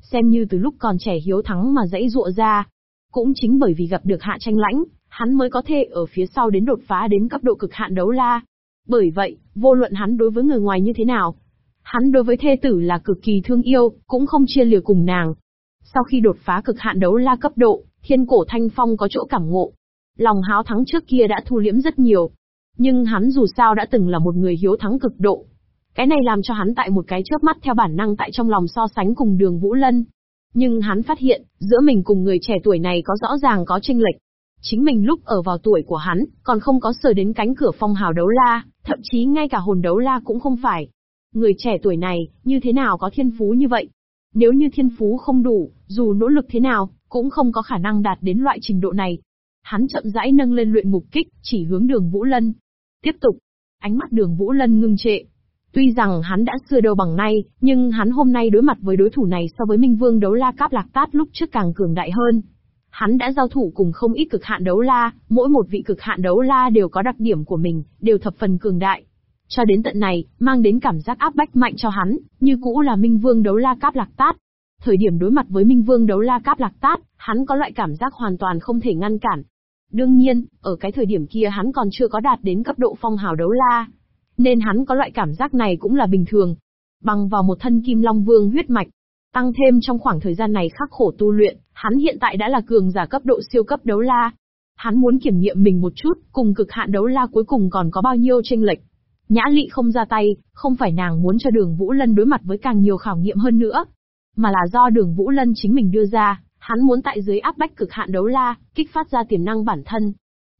Xem như từ lúc còn trẻ hiếu thắng mà dãy dụa ra. Cũng chính bởi vì gặp được hạ tranh lãnh, hắn mới có thể ở phía sau đến đột phá đến cấp độ cực hạn đấu la. Bởi vậy, vô luận hắn đối với người ngoài như thế nào, Hắn đối với thê tử là cực kỳ thương yêu, cũng không chia lìa cùng nàng. Sau khi đột phá cực hạn đấu la cấp độ, thiên cổ thanh phong có chỗ cảm ngộ. Lòng háo thắng trước kia đã thu liễm rất nhiều. Nhưng hắn dù sao đã từng là một người hiếu thắng cực độ. Cái này làm cho hắn tại một cái chớp mắt theo bản năng tại trong lòng so sánh cùng đường Vũ Lân. Nhưng hắn phát hiện, giữa mình cùng người trẻ tuổi này có rõ ràng có tranh lệch. Chính mình lúc ở vào tuổi của hắn, còn không có sờ đến cánh cửa phong hào đấu la, thậm chí ngay cả hồn đấu la cũng không phải. Người trẻ tuổi này, như thế nào có thiên phú như vậy? Nếu như thiên phú không đủ, dù nỗ lực thế nào, cũng không có khả năng đạt đến loại trình độ này. Hắn chậm rãi nâng lên luyện mục kích, chỉ hướng đường Vũ Lân. Tiếp tục. Ánh mắt đường Vũ Lân ngưng trệ. Tuy rằng hắn đã xưa đâu bằng nay, nhưng hắn hôm nay đối mặt với đối thủ này so với Minh Vương đấu la cáp lạc tát lúc trước càng cường đại hơn. Hắn đã giao thủ cùng không ít cực hạn đấu la, mỗi một vị cực hạn đấu la đều có đặc điểm của mình, đều thập phần cường đại. Cho đến tận này, mang đến cảm giác áp bách mạnh cho hắn, như cũ là Minh Vương đấu la cáp lạc tát. Thời điểm đối mặt với Minh Vương đấu la cáp lạc tát, hắn có loại cảm giác hoàn toàn không thể ngăn cản. Đương nhiên, ở cái thời điểm kia hắn còn chưa có đạt đến cấp độ phong hào đấu la. Nên hắn có loại cảm giác này cũng là bình thường. Bằng vào một thân kim long vương huyết mạch, tăng thêm trong khoảng thời gian này khắc khổ tu luyện, hắn hiện tại đã là cường giả cấp độ siêu cấp đấu la. Hắn muốn kiểm nghiệm mình một chút, cùng cực hạn đấu la cuối cùng còn có bao nhiêu tranh lệch. Nhã lị không ra tay, không phải nàng muốn cho đường Vũ Lân đối mặt với càng nhiều khảo nghiệm hơn nữa, mà là do đường Vũ Lân chính mình đưa ra, hắn muốn tại dưới áp bách cực hạn đấu la, kích phát ra tiềm năng bản thân.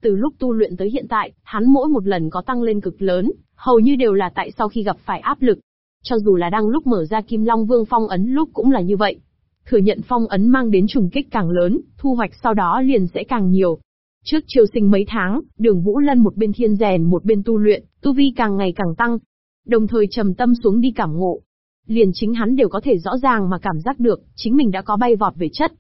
Từ lúc tu luyện tới hiện tại, hắn mỗi một lần có tăng lên cực lớn, hầu như đều là tại sau khi gặp phải áp lực. Cho dù là đang lúc mở ra Kim Long Vương phong ấn lúc cũng là như vậy. Thừa nhận phong ấn mang đến trùng kích càng lớn, thu hoạch sau đó liền sẽ càng nhiều. Trước chiều sinh mấy tháng, đường Vũ Lân một bên thiên rèn một bên tu luyện, tu vi càng ngày càng tăng. Đồng thời trầm tâm xuống đi cảm ngộ. Liền chính hắn đều có thể rõ ràng mà cảm giác được, chính mình đã có bay vọt về chất.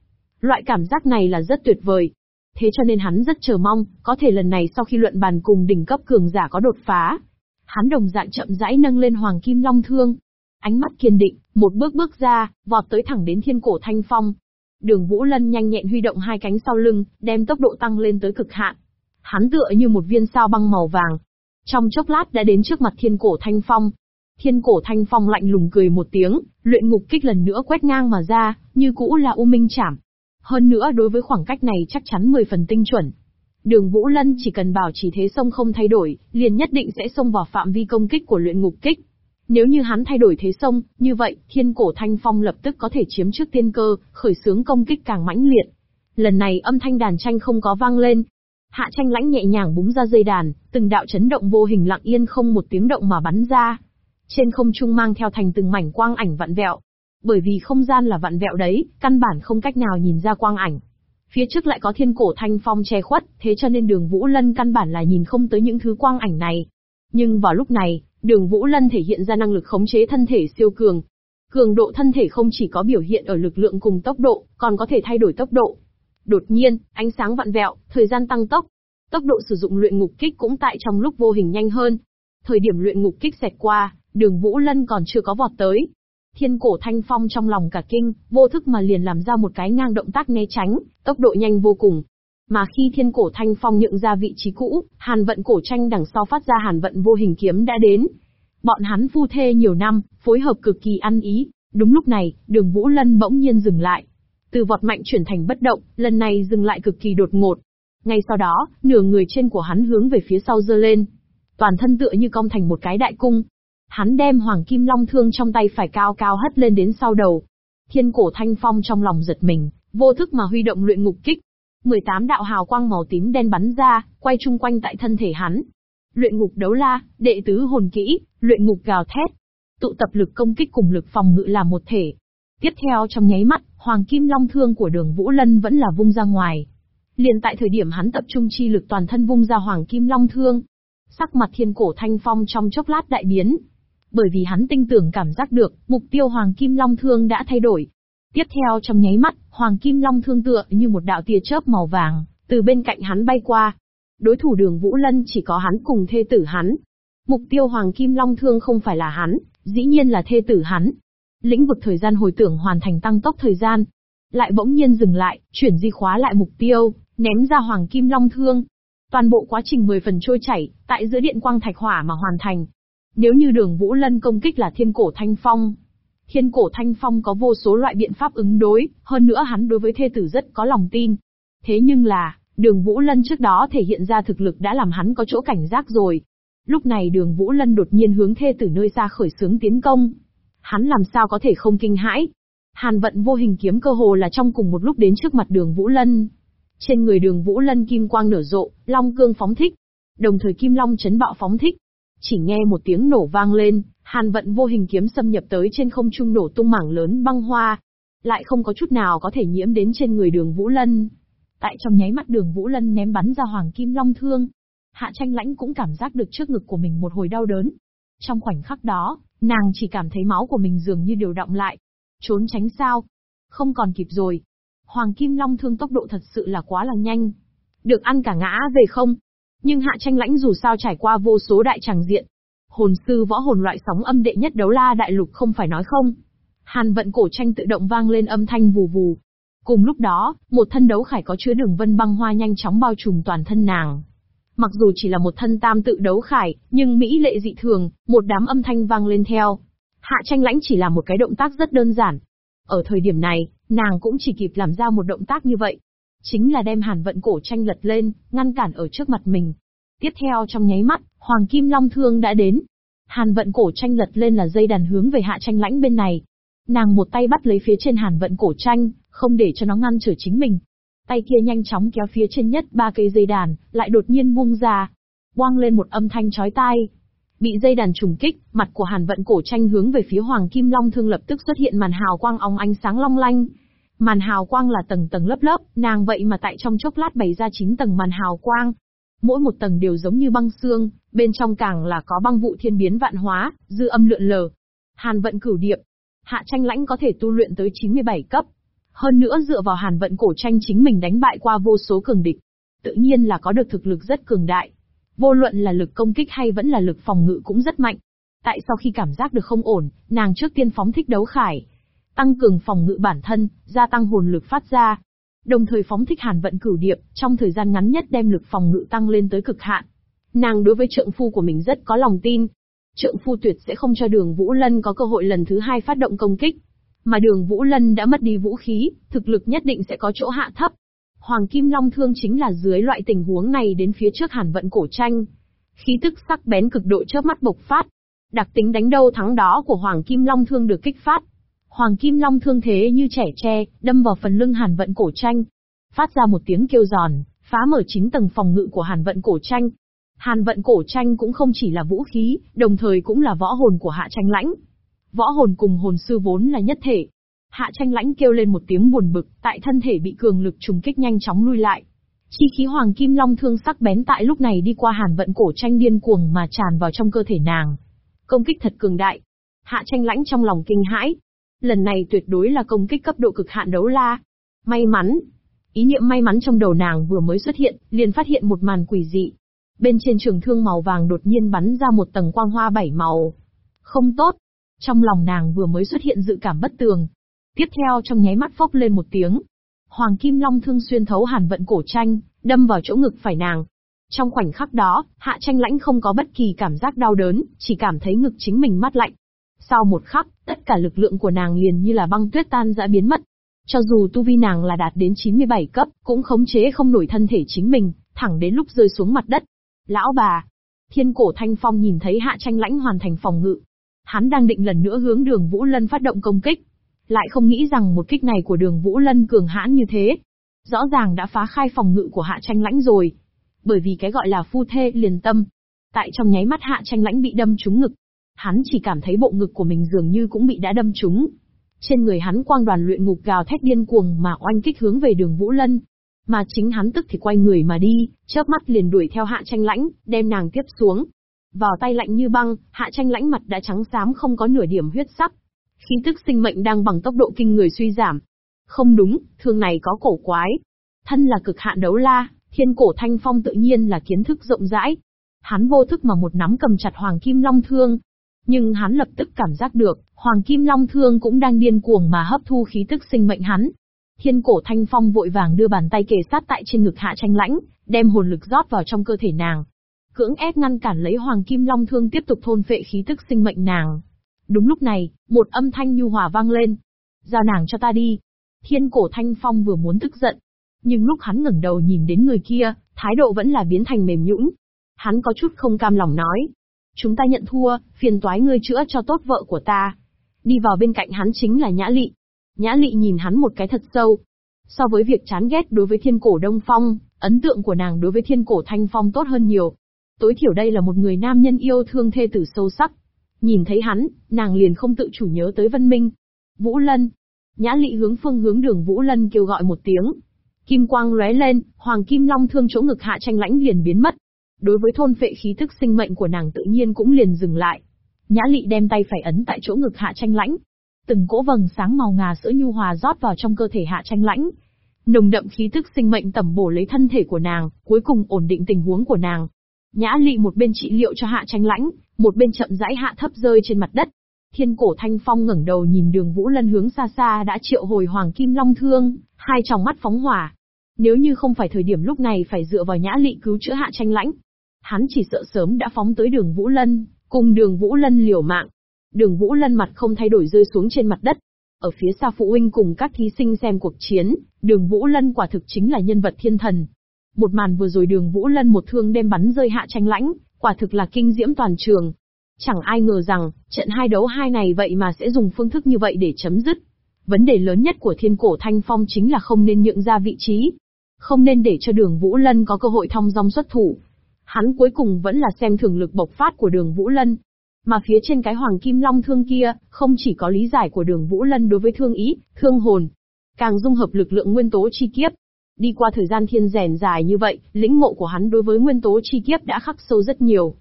Loại cảm giác này là rất tuyệt vời. Thế cho nên hắn rất chờ mong, có thể lần này sau khi luận bàn cùng đỉnh cấp cường giả có đột phá. Hắn đồng dạng chậm rãi nâng lên Hoàng Kim Long Thương. Ánh mắt kiên định, một bước bước ra, vọt tới thẳng đến thiên cổ thanh phong, Đường Vũ Lân nhanh nhẹn huy động hai cánh sau lưng, đem tốc độ tăng lên tới cực hạn. Hắn tựa như một viên sao băng màu vàng. Trong chốc lát đã đến trước mặt thiên cổ thanh phong. Thiên cổ thanh phong lạnh lùng cười một tiếng, luyện ngục kích lần nữa quét ngang mà ra, như cũ là u minh chảm. Hơn nữa đối với khoảng cách này chắc chắn 10 phần tinh chuẩn. Đường Vũ Lân chỉ cần bảo chỉ thế sông không thay đổi, liền nhất định sẽ xông vào phạm vi công kích của luyện ngục kích. Nếu như hắn thay đổi thế sông, như vậy, thiên cổ thanh phong lập tức có thể chiếm trước tiên cơ, khởi xướng công kích càng mãnh liệt. Lần này âm thanh đàn tranh không có vang lên. Hạ tranh lãnh nhẹ nhàng búng ra dây đàn, từng đạo chấn động vô hình lặng yên không một tiếng động mà bắn ra. Trên không trung mang theo thành từng mảnh quang ảnh vặn vẹo. Bởi vì không gian là vặn vẹo đấy, căn bản không cách nào nhìn ra quang ảnh. Phía trước lại có thiên cổ thanh phong che khuất, thế cho nên đường Vũ Lân căn bản là nhìn không tới những thứ quang ảnh này. Nhưng vào lúc này, đường Vũ Lân thể hiện ra năng lực khống chế thân thể siêu cường. Cường độ thân thể không chỉ có biểu hiện ở lực lượng cùng tốc độ, còn có thể thay đổi tốc độ. Đột nhiên, ánh sáng vặn vẹo, thời gian tăng tốc. Tốc độ sử dụng luyện ngục kích cũng tại trong lúc vô hình nhanh hơn. Thời điểm luyện ngục kích xẹt qua, đường Vũ Lân còn chưa có vọt tới, Thiên cổ thanh phong trong lòng cả kinh, vô thức mà liền làm ra một cái ngang động tác né tránh, tốc độ nhanh vô cùng. Mà khi thiên cổ thanh phong nhượng ra vị trí cũ, hàn vận cổ tranh đằng sau phát ra hàn vận vô hình kiếm đã đến. Bọn hắn phu thê nhiều năm, phối hợp cực kỳ ăn ý. Đúng lúc này, đường Vũ Lân bỗng nhiên dừng lại. Từ vọt mạnh chuyển thành bất động, lần này dừng lại cực kỳ đột ngột. Ngay sau đó, nửa người trên của hắn hướng về phía sau dơ lên. Toàn thân tựa như cong thành một cái đại cung, Hắn đem Hoàng Kim Long thương trong tay phải cao cao hất lên đến sau đầu. Thiên cổ thanh phong trong lòng giật mình, vô thức mà huy động luyện ngục kích. 18 đạo hào quang màu tím đen bắn ra, quay chung quanh tại thân thể hắn. Luyện ngục đấu la, đệ tứ hồn kỹ, luyện ngục gào thét. Tụ tập lực công kích cùng lực phòng ngự là một thể. Tiếp theo trong nháy mắt, Hoàng Kim Long thương của đường Vũ Lân vẫn là vung ra ngoài. Liền tại thời điểm hắn tập trung chi lực toàn thân vung ra Hoàng Kim Long thương. Sắc mặt thiên cổ thanh phong trong chốc lát đại biến, bởi vì hắn tinh tưởng cảm giác được, mục tiêu Hoàng Kim Long Thương đã thay đổi. Tiếp theo trong nháy mắt, Hoàng Kim Long Thương tựa như một đạo tia chớp màu vàng, từ bên cạnh hắn bay qua. Đối thủ đường Vũ Lân chỉ có hắn cùng thê tử hắn. Mục tiêu Hoàng Kim Long Thương không phải là hắn, dĩ nhiên là thê tử hắn. Lĩnh vực thời gian hồi tưởng hoàn thành tăng tốc thời gian. Lại bỗng nhiên dừng lại, chuyển di khóa lại mục tiêu, ném ra Hoàng Kim Long Thương. Toàn bộ quá trình 10 phần trôi chảy, tại giữa điện quang thạch hỏa mà hoàn thành. Nếu như đường Vũ Lân công kích là thiên cổ thanh phong, thiên cổ thanh phong có vô số loại biện pháp ứng đối, hơn nữa hắn đối với thê tử rất có lòng tin. Thế nhưng là, đường Vũ Lân trước đó thể hiện ra thực lực đã làm hắn có chỗ cảnh giác rồi. Lúc này đường Vũ Lân đột nhiên hướng thê tử nơi xa khởi xướng tiến công. Hắn làm sao có thể không kinh hãi. Hàn vận vô hình kiếm cơ hồ là trong cùng một lúc đến trước mặt đường Vũ Lân. Trên người đường Vũ Lân kim quang nở rộ, long cương phóng thích. Đồng thời kim long chấn bạo phóng thích. Chỉ nghe một tiếng nổ vang lên, hàn vận vô hình kiếm xâm nhập tới trên không trung nổ tung mảng lớn băng hoa. Lại không có chút nào có thể nhiễm đến trên người đường Vũ Lân. Tại trong nháy mắt đường Vũ Lân ném bắn ra hoàng kim long thương. Hạ tranh lãnh cũng cảm giác được trước ngực của mình một hồi đau đớn. Trong khoảnh khắc đó, nàng chỉ cảm thấy máu của mình dường như điều động lại. Trốn tránh sao? Không còn kịp rồi. Hoàng kim long thương tốc độ thật sự là quá là nhanh. Được ăn cả ngã về không? Nhưng hạ tranh lãnh dù sao trải qua vô số đại tràng diện. Hồn sư võ hồn loại sóng âm đệ nhất đấu la đại lục không phải nói không. Hàn vận cổ tranh tự động vang lên âm thanh vù vù. Cùng lúc đó, một thân đấu khải có chứa đường vân băng hoa nhanh chóng bao trùm toàn thân nàng. Mặc dù chỉ là một thân tam tự đấu khải, nhưng mỹ lệ dị thường, một đám âm thanh vang lên theo. Hạ tranh lãnh chỉ là một cái động tác rất đơn giản. Ở thời điểm này, nàng cũng chỉ kịp làm ra một động tác như vậy, chính là đem hàn vận cổ tranh lật lên, ngăn cản ở trước mặt mình. Tiếp theo trong nháy mắt, Hoàng Kim Long Thương đã đến. Hàn vận cổ tranh lật lên là dây đàn hướng về hạ tranh lãnh bên này. Nàng một tay bắt lấy phía trên hàn vận cổ tranh, không để cho nó ngăn trở chính mình. Tay kia nhanh chóng kéo phía trên nhất ba cây dây đàn, lại đột nhiên buông ra. Quang lên một âm thanh chói tai. Bị dây đàn trùng kích, mặt của hàn vận cổ tranh hướng về phía Hoàng Kim Long Thương lập tức xuất hiện màn hào quang óng ánh sáng long lanh, Màn hào quang là tầng tầng lớp lớp, nàng vậy mà tại trong chốc lát bày ra 9 tầng màn hào quang. Mỗi một tầng đều giống như băng xương, bên trong càng là có băng vụ thiên biến vạn hóa, dư âm lượn lờ. Hàn vận cửu điệp. Hạ tranh lãnh có thể tu luyện tới 97 cấp. Hơn nữa dựa vào hàn vận cổ tranh chính mình đánh bại qua vô số cường địch. Tự nhiên là có được thực lực rất cường đại. Vô luận là lực công kích hay vẫn là lực phòng ngự cũng rất mạnh. Tại sau khi cảm giác được không ổn, nàng trước tiên phóng thích đấu khải, tăng cường phòng ngự bản thân, gia tăng hồn lực phát ra. Đồng thời phóng thích hàn vận cửu điệp, trong thời gian ngắn nhất đem lực phòng ngự tăng lên tới cực hạn. Nàng đối với trượng phu của mình rất có lòng tin. Trượng phu tuyệt sẽ không cho đường Vũ Lân có cơ hội lần thứ hai phát động công kích. Mà đường Vũ Lân đã mất đi vũ khí, thực lực nhất định sẽ có chỗ hạ thấp. Hoàng Kim Long Thương chính là dưới loại tình huống này đến phía trước hàn vận cổ tranh. Khí tức sắc bén cực độ chớp mắt bộc phát. Đặc tính đánh đâu thắng đó của Hoàng Kim Long Thương được kích phát. Hoàng Kim Long Thương thế như trẻ tre, đâm vào phần lưng hàn vận cổ tranh. Phát ra một tiếng kêu giòn, phá mở chín tầng phòng ngự của hàn vận cổ tranh. Hàn vận cổ tranh cũng không chỉ là vũ khí, đồng thời cũng là võ hồn của hạ tranh lãnh. Võ hồn cùng hồn sư vốn là nhất thể. Hạ tranh lãnh kêu lên một tiếng buồn bực, tại thân thể bị cường lực trùng kích nhanh chóng lui lại. Chi khí hoàng kim long thương sắc bén tại lúc này đi qua hàn vận cổ tranh điên cuồng mà tràn vào trong cơ thể nàng. Công kích thật cường đại. Hạ tranh lãnh trong lòng kinh hãi. Lần này tuyệt đối là công kích cấp độ cực hạn đấu la. May mắn. Ý niệm may mắn trong đầu nàng vừa mới xuất hiện, liền phát hiện một màn quỷ dị. Bên trên trường thương màu vàng đột nhiên bắn ra một tầng quang hoa bảy màu. Không tốt. Trong lòng nàng vừa mới xuất hiện dự cảm bất tường. Tiếp theo trong nháy mắt phốc lên một tiếng. Hoàng Kim Long thương xuyên thấu hàn vận cổ tranh, đâm vào chỗ ngực phải nàng. Trong khoảnh khắc đó, hạ tranh lãnh không có bất kỳ cảm giác đau đớn, chỉ cảm thấy ngực chính mình mát lạnh. Sau một khắc, tất cả lực lượng của nàng liền như là băng tuyết tan dã biến mất. Cho dù tu vi nàng là đạt đến 97 cấp, cũng khống chế không nổi thân thể chính mình, thẳng đến lúc rơi xuống mặt đất. Lão bà! Thiên cổ thanh phong nhìn thấy hạ tranh lãnh hoàn thành phòng ngự. Hắn đang định lần nữa hướng đường Vũ Lân phát động công kích. Lại không nghĩ rằng một kích này của đường Vũ Lân cường hãn như thế. Rõ ràng đã phá khai phòng ngự của hạ tranh lãnh rồi. Bởi vì cái gọi là phu thê liền tâm. Tại trong nháy mắt hạ tranh lãnh bị đâm trúng ngực. Hắn chỉ cảm thấy bộ ngực của mình dường như cũng bị đã đâm trúng. Trên người hắn quang đoàn luyện ngục gào thét điên cuồng mà oanh kích hướng về đường Vũ Lân. Mà chính hắn tức thì quay người mà đi, chớp mắt liền đuổi theo hạ tranh lãnh, đem nàng tiếp xuống. Vào tay lạnh như băng, hạ tranh lãnh mặt đã trắng xám không có nửa điểm huyết sắc. Khí tức sinh mệnh đang bằng tốc độ kinh người suy giảm. Không đúng, thương này có cổ quái. Thân là cực hạn đấu la, thiên cổ thanh phong tự nhiên là kiến thức rộng rãi. Hắn vô thức mà một nắm cầm chặt hoàng kim long thương. Nhưng hắn lập tức cảm giác được, hoàng kim long thương cũng đang điên cuồng mà hấp thu khí tức sinh mệnh hắn. Thiên cổ thanh phong vội vàng đưa bàn tay kề sát tại trên ngực hạ tranh lãnh, đem hồn lực rót vào trong cơ thể nàng. Cưỡng ép ngăn cản lấy hoàng kim long thương tiếp tục thôn phệ khí tức sinh mệnh nàng. Đúng lúc này, một âm thanh nhu hòa vang lên. Giao nàng cho ta đi. Thiên cổ thanh phong vừa muốn tức giận. Nhưng lúc hắn ngẩng đầu nhìn đến người kia, thái độ vẫn là biến thành mềm nhũn. Hắn có chút không cam lòng nói. Chúng ta nhận thua, phiền toái ngươi chữa cho tốt vợ của ta. Đi vào bên cạnh hắn chính là Nhã Lị. Nhã Lị nhìn hắn một cái thật sâu. So với việc chán ghét đối với thiên cổ Đông Phong, ấn tượng của nàng đối với thiên cổ Thanh Phong tốt hơn nhiều. Tối thiểu đây là một người nam nhân yêu thương thê tử sâu sắc. Nhìn thấy hắn, nàng liền không tự chủ nhớ tới Vân Minh. Vũ Lân. Nhã Lị hướng phương hướng đường Vũ Lân kêu gọi một tiếng. Kim quang lóe lên, hoàng kim long thương chỗ ngực hạ tranh lãnh liền biến mất. Đối với thôn phệ khí thức sinh mệnh của nàng tự nhiên cũng liền dừng lại. Nhã Lị đem tay phải ấn tại chỗ ngực hạ tranh lãnh, từng cỗ vầng sáng màu ngà sữa nhu hòa rót vào trong cơ thể hạ tranh lãnh. Nồng đậm khí tức sinh mệnh tẩm bổ lấy thân thể của nàng, cuối cùng ổn định tình huống của nàng. Nhã lị một bên trị liệu cho hạ tranh lãnh, một bên chậm rãi hạ thấp rơi trên mặt đất. Thiên cổ thanh phong ngẩng đầu nhìn đường vũ lân hướng xa xa đã triệu hồi hoàng kim long thương, hai tròng mắt phóng hỏa. Nếu như không phải thời điểm lúc này phải dựa vào nhã lị cứu chữa hạ tranh lãnh, hắn chỉ sợ sớm đã phóng tới đường vũ lân, cùng đường vũ lân liều mạng. Đường Vũ Lân mặt không thay đổi rơi xuống trên mặt đất. Ở phía xa phụ huynh cùng các thí sinh xem cuộc chiến, đường Vũ Lân quả thực chính là nhân vật thiên thần. Một màn vừa rồi đường Vũ Lân một thương đem bắn rơi hạ tranh lãnh, quả thực là kinh diễm toàn trường. Chẳng ai ngờ rằng, trận hai đấu hai này vậy mà sẽ dùng phương thức như vậy để chấm dứt. Vấn đề lớn nhất của thiên cổ thanh phong chính là không nên nhượng ra vị trí. Không nên để cho đường Vũ Lân có cơ hội thong dong xuất thủ. Hắn cuối cùng vẫn là xem thường lực bộc phát của đường Vũ Lân, mà phía trên cái hoàng kim long thương kia, không chỉ có lý giải của đường Vũ Lân đối với thương ý, thương hồn, càng dung hợp lực lượng nguyên tố chi kiếp. Đi qua thời gian thiên rèn dài như vậy, lĩnh ngộ của hắn đối với nguyên tố chi kiếp đã khắc sâu rất nhiều.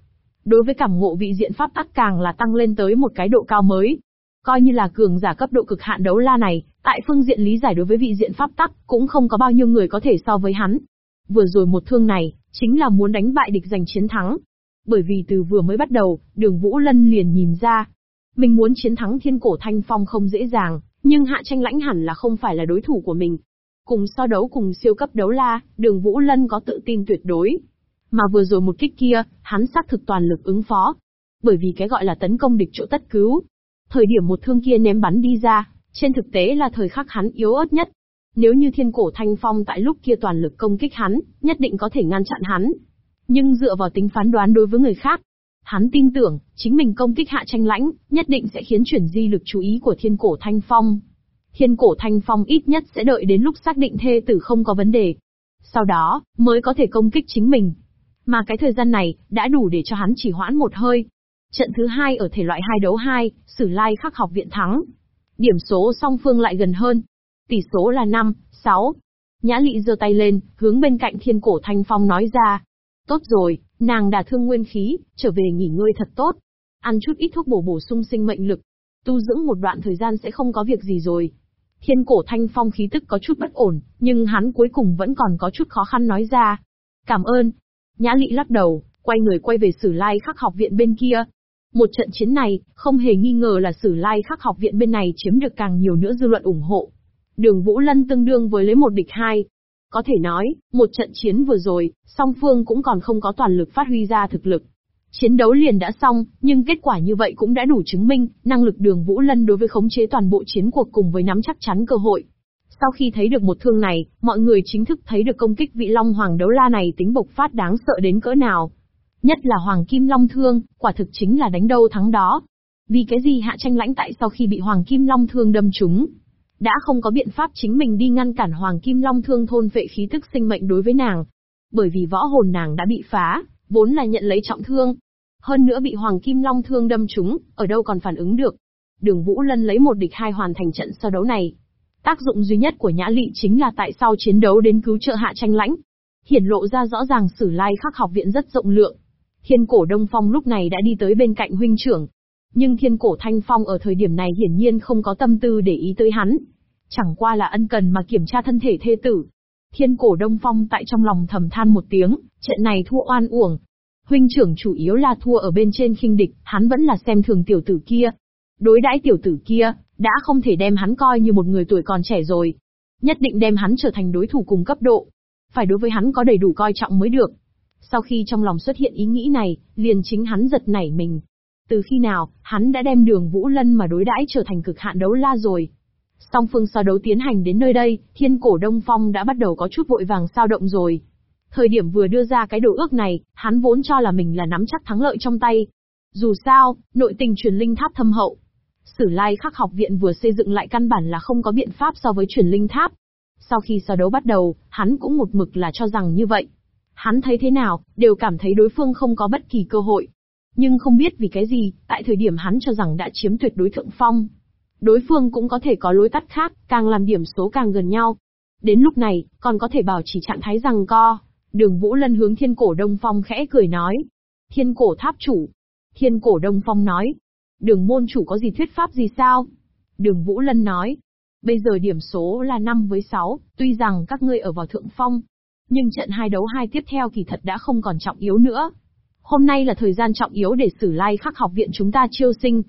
Đối với cảm ngộ vị diện pháp tắc càng là tăng lên tới một cái độ cao mới. Coi như là cường giả cấp độ cực hạn đấu la này, tại phương diện lý giải đối với vị diện pháp tắc, cũng không có bao nhiêu người có thể so với hắn. Vừa rồi một thương này, chính là muốn đánh bại địch giành chiến thắng, bởi vì từ vừa mới bắt đầu, đường Vũ Lân liền nhìn ra. Mình muốn chiến thắng thiên cổ thanh phong không dễ dàng, nhưng hạ tranh lãnh hẳn là không phải là đối thủ của mình. Cùng so đấu cùng siêu cấp đấu la, đường Vũ Lân có tự tin tuyệt đối. Mà vừa rồi một kích kia, hắn xác thực toàn lực ứng phó. Bởi vì cái gọi là tấn công địch chỗ tất cứu. Thời điểm một thương kia ném bắn đi ra, trên thực tế là thời khắc hắn yếu ớt nhất. Nếu như thiên cổ thanh phong tại lúc kia toàn lực công kích hắn, nhất định có thể ngăn chặn hắn. Nhưng dựa vào tính phán đoán đối với người khác, hắn tin tưởng, chính mình công kích hạ tranh lãnh, nhất định sẽ khiến chuyển di lực chú ý của thiên cổ thanh phong. Thiên cổ thanh phong ít nhất sẽ đợi đến lúc xác định thê tử không có vấn đề. Sau đó, mới có thể công kích chính mình. Mà cái thời gian này, đã đủ để cho hắn chỉ hoãn một hơi. Trận thứ hai ở thể loại hai đấu hai, Sử Lai khắc học viện thắng. Điểm số song phương lại gần hơn. Tỷ số là 5, 6. Nhã lị giơ tay lên, hướng bên cạnh thiên cổ thanh phong nói ra. Tốt rồi, nàng đã thương nguyên khí, trở về nghỉ ngơi thật tốt. Ăn chút ít thuốc bổ bổ sung sinh mệnh lực. Tu dưỡng một đoạn thời gian sẽ không có việc gì rồi. Thiên cổ thanh phong khí tức có chút bất ổn, nhưng hắn cuối cùng vẫn còn có chút khó khăn nói ra. Cảm ơn. Nhã lị lắc đầu, quay người quay về sử lai khắc học viện bên kia. Một trận chiến này, không hề nghi ngờ là sử lai khắc học viện bên này chiếm được càng nhiều nữa dư luận ủng hộ. Đường Vũ Lân tương đương với lấy một địch hai. Có thể nói, một trận chiến vừa rồi, song phương cũng còn không có toàn lực phát huy ra thực lực. Chiến đấu liền đã xong, nhưng kết quả như vậy cũng đã đủ chứng minh, năng lực đường Vũ Lân đối với khống chế toàn bộ chiến cuộc cùng với nắm chắc chắn cơ hội. Sau khi thấy được một thương này, mọi người chính thức thấy được công kích vị Long Hoàng đấu la này tính bộc phát đáng sợ đến cỡ nào. Nhất là Hoàng Kim Long Thương, quả thực chính là đánh đâu thắng đó. Vì cái gì hạ tranh lãnh tại sau khi bị Hoàng Kim Long Thương đâm trúng, đã không có biện pháp chính mình đi ngăn cản Hoàng Kim Long Thương thôn vệ khí tức sinh mệnh đối với nàng. Bởi vì võ hồn nàng đã bị phá, vốn là nhận lấy trọng thương. Hơn nữa bị Hoàng Kim Long Thương đâm trúng, ở đâu còn phản ứng được. Đường Vũ Lân lấy một địch hai hoàn thành trận so đấu này. Tác dụng duy nhất của Nhã Lị chính là tại sao chiến đấu đến cứu trợ hạ tranh lãnh. Hiển lộ ra rõ ràng sử lai khắc học viện rất rộng lượng. Thiên cổ Đông Phong lúc này đã đi tới bên cạnh huynh trưởng. Nhưng thiên cổ Thanh Phong ở thời điểm này hiển nhiên không có tâm tư để ý tới hắn. Chẳng qua là ân cần mà kiểm tra thân thể thê tử. Thiên cổ Đông Phong tại trong lòng thầm than một tiếng, trận này thua oan uổng. Huynh trưởng chủ yếu là thua ở bên trên khinh địch, hắn vẫn là xem thường tiểu tử kia. Đối đãi tiểu tử kia, đã không thể đem hắn coi như một người tuổi còn trẻ rồi. Nhất định đem hắn trở thành đối thủ cùng cấp độ. Phải đối với hắn có đầy đủ coi trọng mới được. Sau khi trong lòng xuất hiện ý nghĩ này, liền chính hắn giật nảy mình. Từ khi nào, hắn đã đem đường Vũ Lân mà đối đãi trở thành cực hạn đấu la rồi. Song phương so đấu tiến hành đến nơi đây, thiên cổ Đông Phong đã bắt đầu có chút vội vàng sao động rồi. Thời điểm vừa đưa ra cái đồ ước này, hắn vốn cho là mình là nắm chắc thắng lợi trong tay. Dù sao, nội tình truyền linh tháp thâm hậu. Sử lai khắc học viện vừa xây dựng lại căn bản là không có biện pháp so với truyền linh tháp. Sau khi so đấu bắt đầu, hắn cũng một mực là cho rằng như vậy. Hắn thấy thế nào, đều cảm thấy đối phương không có bất kỳ cơ hội. Nhưng không biết vì cái gì, tại thời điểm hắn cho rằng đã chiếm tuyệt đối thượng phong, đối phương cũng có thể có lối tắt khác, càng làm điểm số càng gần nhau. Đến lúc này, còn có thể bảo chỉ trạng thái rằng co. Đường Vũ Lân hướng thiên cổ Đông Phong khẽ cười nói. Thiên cổ tháp chủ. Thiên cổ Đông Phong nói. Đường môn chủ có gì thuyết pháp gì sao? Đường Vũ Lân nói. Bây giờ điểm số là 5 với 6, tuy rằng các ngươi ở vào thượng phong. Nhưng trận hai đấu hai tiếp theo kỳ thật đã không còn trọng yếu nữa. Hôm nay là thời gian trọng yếu để xử lai khắc học viện chúng ta chiêu sinh,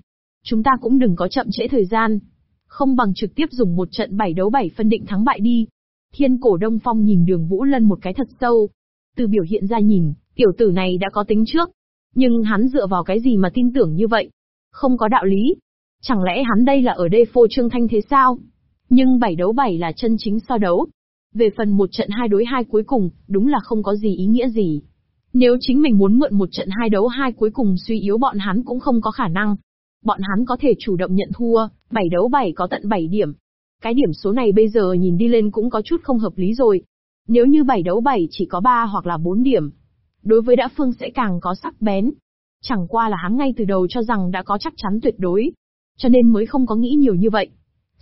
Chúng ta cũng đừng có chậm trễ thời gian. Không bằng trực tiếp dùng một trận bảy đấu bảy phân định thắng bại đi. Thiên cổ Đông Phong nhìn đường Vũ Lân một cái thật sâu. Từ biểu hiện ra nhìn, tiểu tử này đã có tính trước. Nhưng hắn dựa vào cái gì mà tin tưởng như vậy? Không có đạo lý. Chẳng lẽ hắn đây là ở đây phô trương thanh thế sao? Nhưng bảy đấu bảy là chân chính so đấu. Về phần một trận hai đối hai cuối cùng, đúng là không có gì ý nghĩa gì. Nếu chính mình muốn mượn một trận hai đấu hai cuối cùng suy yếu bọn hắn cũng không có khả năng bọn hắn có thể chủ động nhận thua, 7 đấu 7 có tận 7 điểm. Cái điểm số này bây giờ nhìn đi lên cũng có chút không hợp lý rồi. Nếu như 7 đấu 7 chỉ có 3 hoặc là 4 điểm, đối với đã phương sẽ càng có sắc bén. Chẳng qua là hắn ngay từ đầu cho rằng đã có chắc chắn tuyệt đối, cho nên mới không có nghĩ nhiều như vậy.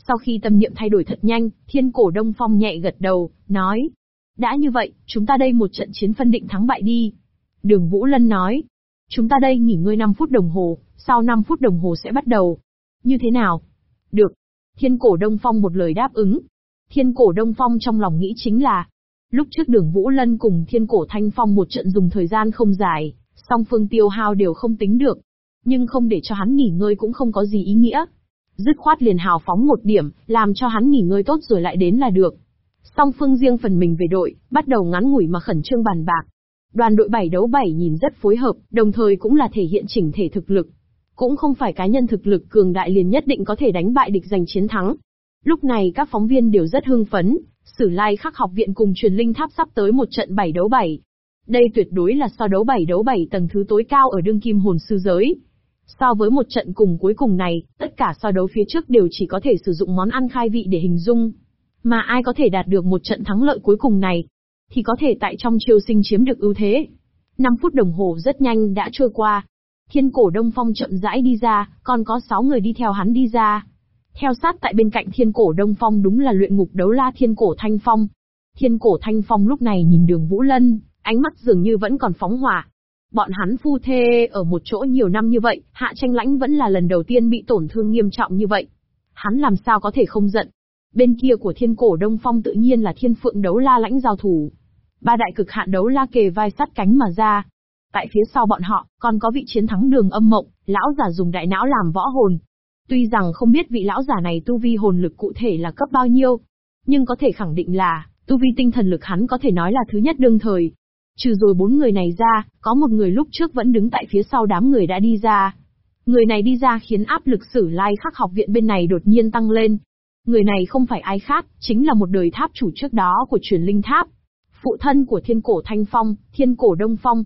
Sau khi tâm niệm thay đổi thật nhanh, thiên cổ đông phong nhẹ gật đầu, nói. Đã như vậy, chúng ta đây một trận chiến phân định thắng bại đi. Đường Vũ Lân nói. Chúng ta đây nghỉ ngơi 5 phút đồng hồ, sau 5 phút đồng hồ sẽ bắt đầu. Như thế nào? Được. Thiên cổ Đông Phong một lời đáp ứng. Thiên cổ Đông Phong trong lòng nghĩ chính là, lúc trước đường Vũ Lân cùng thiên cổ Thanh Phong một trận dùng thời gian không dài, song phương tiêu hao đều không tính được. Nhưng không để cho hắn nghỉ ngơi cũng không có gì ý nghĩa. Dứt khoát liền hào phóng một điểm, làm cho hắn nghỉ ngơi tốt rồi lại đến là được. Song phương riêng phần mình về đội, bắt đầu ngắn ngủi mà khẩn trương bàn bạc. Đoàn đội 7 đấu 7 nhìn rất phối hợp, đồng thời cũng là thể hiện chỉnh thể thực lực. Cũng không phải cá nhân thực lực cường đại liền nhất định có thể đánh bại địch giành chiến thắng. Lúc này các phóng viên đều rất hưng phấn, Sử Lai Khắc học viện cùng truyền linh tháp sắp tới một trận 7 đấu 7. Đây tuyệt đối là so đấu 7 đấu 7 tầng thứ tối cao ở đương kim hồn sư giới. So với một trận cùng cuối cùng này, tất cả so đấu phía trước đều chỉ có thể sử dụng món ăn khai vị để hình dung. Mà ai có thể đạt được một trận thắng lợi cuối cùng này, thì có thể tại trong chiêu sinh chiếm được ưu thế. 5 phút đồng hồ rất nhanh đã trôi qua. Thiên cổ Đông Phong chậm rãi đi ra, còn có 6 người đi theo hắn đi ra. Theo sát tại bên cạnh thiên cổ Đông Phong đúng là luyện ngục đấu la thiên cổ Thanh Phong. Thiên cổ Thanh Phong lúc này nhìn đường Vũ Lân, ánh mắt dường như vẫn còn phóng hỏa. Bọn hắn phu thê ở một chỗ nhiều năm như vậy, hạ tranh lãnh vẫn là lần đầu tiên bị tổn thương nghiêm trọng như vậy. Hắn làm sao có thể không giận. Bên kia của thiên cổ Đông Phong tự nhiên là thiên phượng đấu la lãnh giao thủ. Ba đại cực hạn đấu la kề vai sát cánh mà ra. Tại phía sau bọn họ, còn có vị chiến thắng đường âm mộng, lão giả dùng đại não làm võ hồn. Tuy rằng không biết vị lão giả này tu vi hồn lực cụ thể là cấp bao nhiêu, nhưng có thể khẳng định là, tu vi tinh thần lực hắn có thể nói là thứ nhất đương thời. Trừ rồi bốn người này ra, có một người lúc trước vẫn đứng tại phía sau đám người đã đi ra. Người này đi ra khiến áp lực sử lai khắc học viện bên này đột nhiên tăng lên. Người này không phải ai khác, chính là một đời tháp chủ trước đó của truyền linh tháp phụ thân của thiên cổ Thanh Phong, thiên cổ Đông Phong.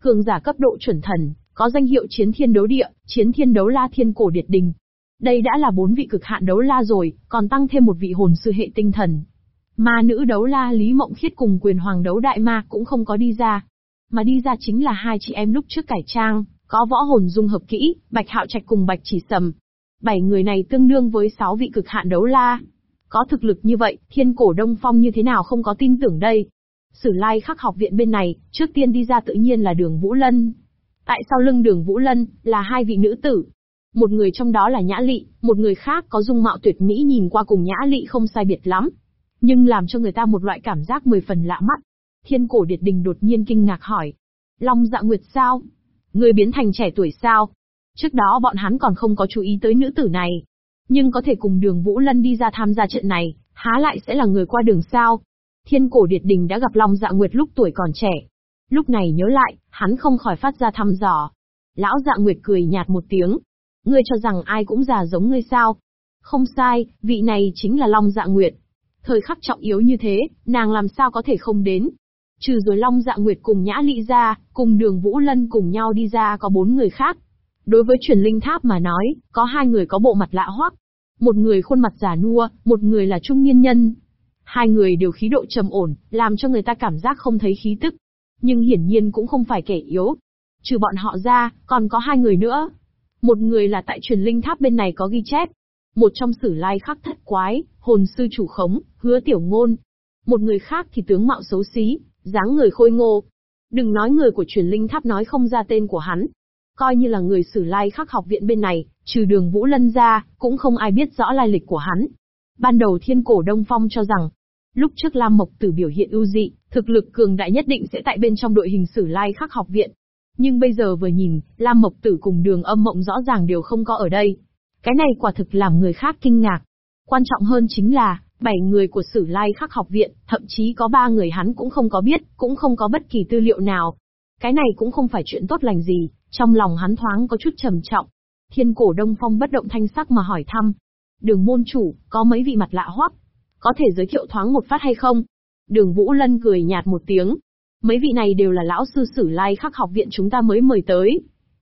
Cường giả cấp độ chuẩn thần, có danh hiệu chiến thiên đấu địa, chiến thiên đấu la thiên cổ điệt đình. Đây đã là bốn vị cực hạn đấu la rồi, còn tăng thêm một vị hồn sư hệ tinh thần. Ma nữ đấu la Lý Mộng Khiết cùng quyền hoàng đấu đại ma cũng không có đi ra. Mà đi ra chính là hai chị em lúc trước cải trang, có võ hồn dung hợp kỹ, Bạch Hạo Trạch cùng Bạch Chỉ Sầm. Bảy người này tương đương với sáu vị cực hạn đấu la. Có thực lực như vậy, thiên cổ Đông Phong như thế nào không có tin tưởng đây. Sử lai khắc học viện bên này, trước tiên đi ra tự nhiên là đường Vũ Lân. Tại sau lưng đường Vũ Lân, là hai vị nữ tử. Một người trong đó là Nhã Lị, một người khác có dung mạo tuyệt mỹ nhìn qua cùng Nhã Lị không sai biệt lắm. Nhưng làm cho người ta một loại cảm giác mười phần lạ mắt. Thiên cổ điệt đình đột nhiên kinh ngạc hỏi. Long dạ nguyệt sao? Người biến thành trẻ tuổi sao? Trước đó bọn hắn còn không có chú ý tới nữ tử này. Nhưng có thể cùng đường Vũ Lân đi ra tham gia trận này, há lại sẽ là người qua đường sao? Thiên cổ điệt đình đã gặp Long Dạ Nguyệt lúc tuổi còn trẻ. Lúc này nhớ lại, hắn không khỏi phát ra thăm dò. Lão Dạ Nguyệt cười nhạt một tiếng. Ngươi cho rằng ai cũng già giống ngươi sao? Không sai, vị này chính là Long Dạ Nguyệt. Thời khắc trọng yếu như thế, nàng làm sao có thể không đến? Trừ rồi Long Dạ Nguyệt cùng Nhã Lị ra, cùng đường Vũ Lân cùng nhau đi ra có bốn người khác. Đối với truyền linh tháp mà nói, có hai người có bộ mặt lạ hoắc. Một người khuôn mặt giả nua, một người là trung niên nhân, Hai người đều khí độ trầm ổn, làm cho người ta cảm giác không thấy khí tức. Nhưng hiển nhiên cũng không phải kẻ yếu. Trừ bọn họ ra, còn có hai người nữa. Một người là tại truyền linh tháp bên này có ghi chép. Một trong sử lai khắc thất quái, hồn sư chủ khống, hứa tiểu ngôn. Một người khác thì tướng mạo xấu xí, dáng người khôi ngô. Đừng nói người của truyền linh tháp nói không ra tên của hắn. Coi như là người sử lai khắc học viện bên này, trừ đường Vũ Lân ra, cũng không ai biết rõ lai lịch của hắn. Ban đầu thiên cổ Đông Phong cho rằng, Lúc trước Lam Mộc Tử biểu hiện ưu dị, thực lực cường đại nhất định sẽ tại bên trong đội hình sử lai khắc học viện. Nhưng bây giờ vừa nhìn, Lam Mộc Tử cùng đường âm mộng rõ ràng đều không có ở đây. Cái này quả thực làm người khác kinh ngạc. Quan trọng hơn chính là, bảy người của sử lai khắc học viện, thậm chí có ba người hắn cũng không có biết, cũng không có bất kỳ tư liệu nào. Cái này cũng không phải chuyện tốt lành gì, trong lòng hắn thoáng có chút trầm trọng. Thiên cổ Đông Phong bất động thanh sắc mà hỏi thăm. Đường môn chủ, có mấy vị mặt lạ hoắc, có thể giới thiệu thoáng một phát hay không? Đường Vũ Lân cười nhạt một tiếng. Mấy vị này đều là lão sư sử lai khắc học viện chúng ta mới mời tới.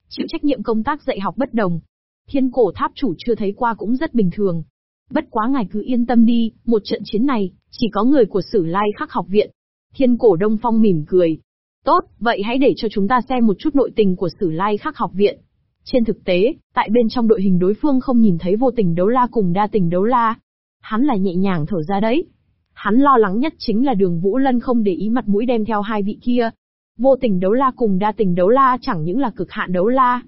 Chịu trách nhiệm công tác dạy học bất đồng. Thiên cổ tháp chủ chưa thấy qua cũng rất bình thường. Bất quá ngài cứ yên tâm đi, một trận chiến này, chỉ có người của sử lai khắc học viện. Thiên cổ Đông Phong mỉm cười. Tốt, vậy hãy để cho chúng ta xem một chút nội tình của sử lai khắc học viện. Trên thực tế, tại bên trong đội hình đối phương không nhìn thấy vô tình đấu la cùng đa tình đấu la, Hắn là nhẹ nhàng thở ra đấy. Hắn lo lắng nhất chính là đường Vũ Lân không để ý mặt mũi đem theo hai vị kia. Vô tình đấu la cùng đa tình đấu la chẳng những là cực hạn đấu la.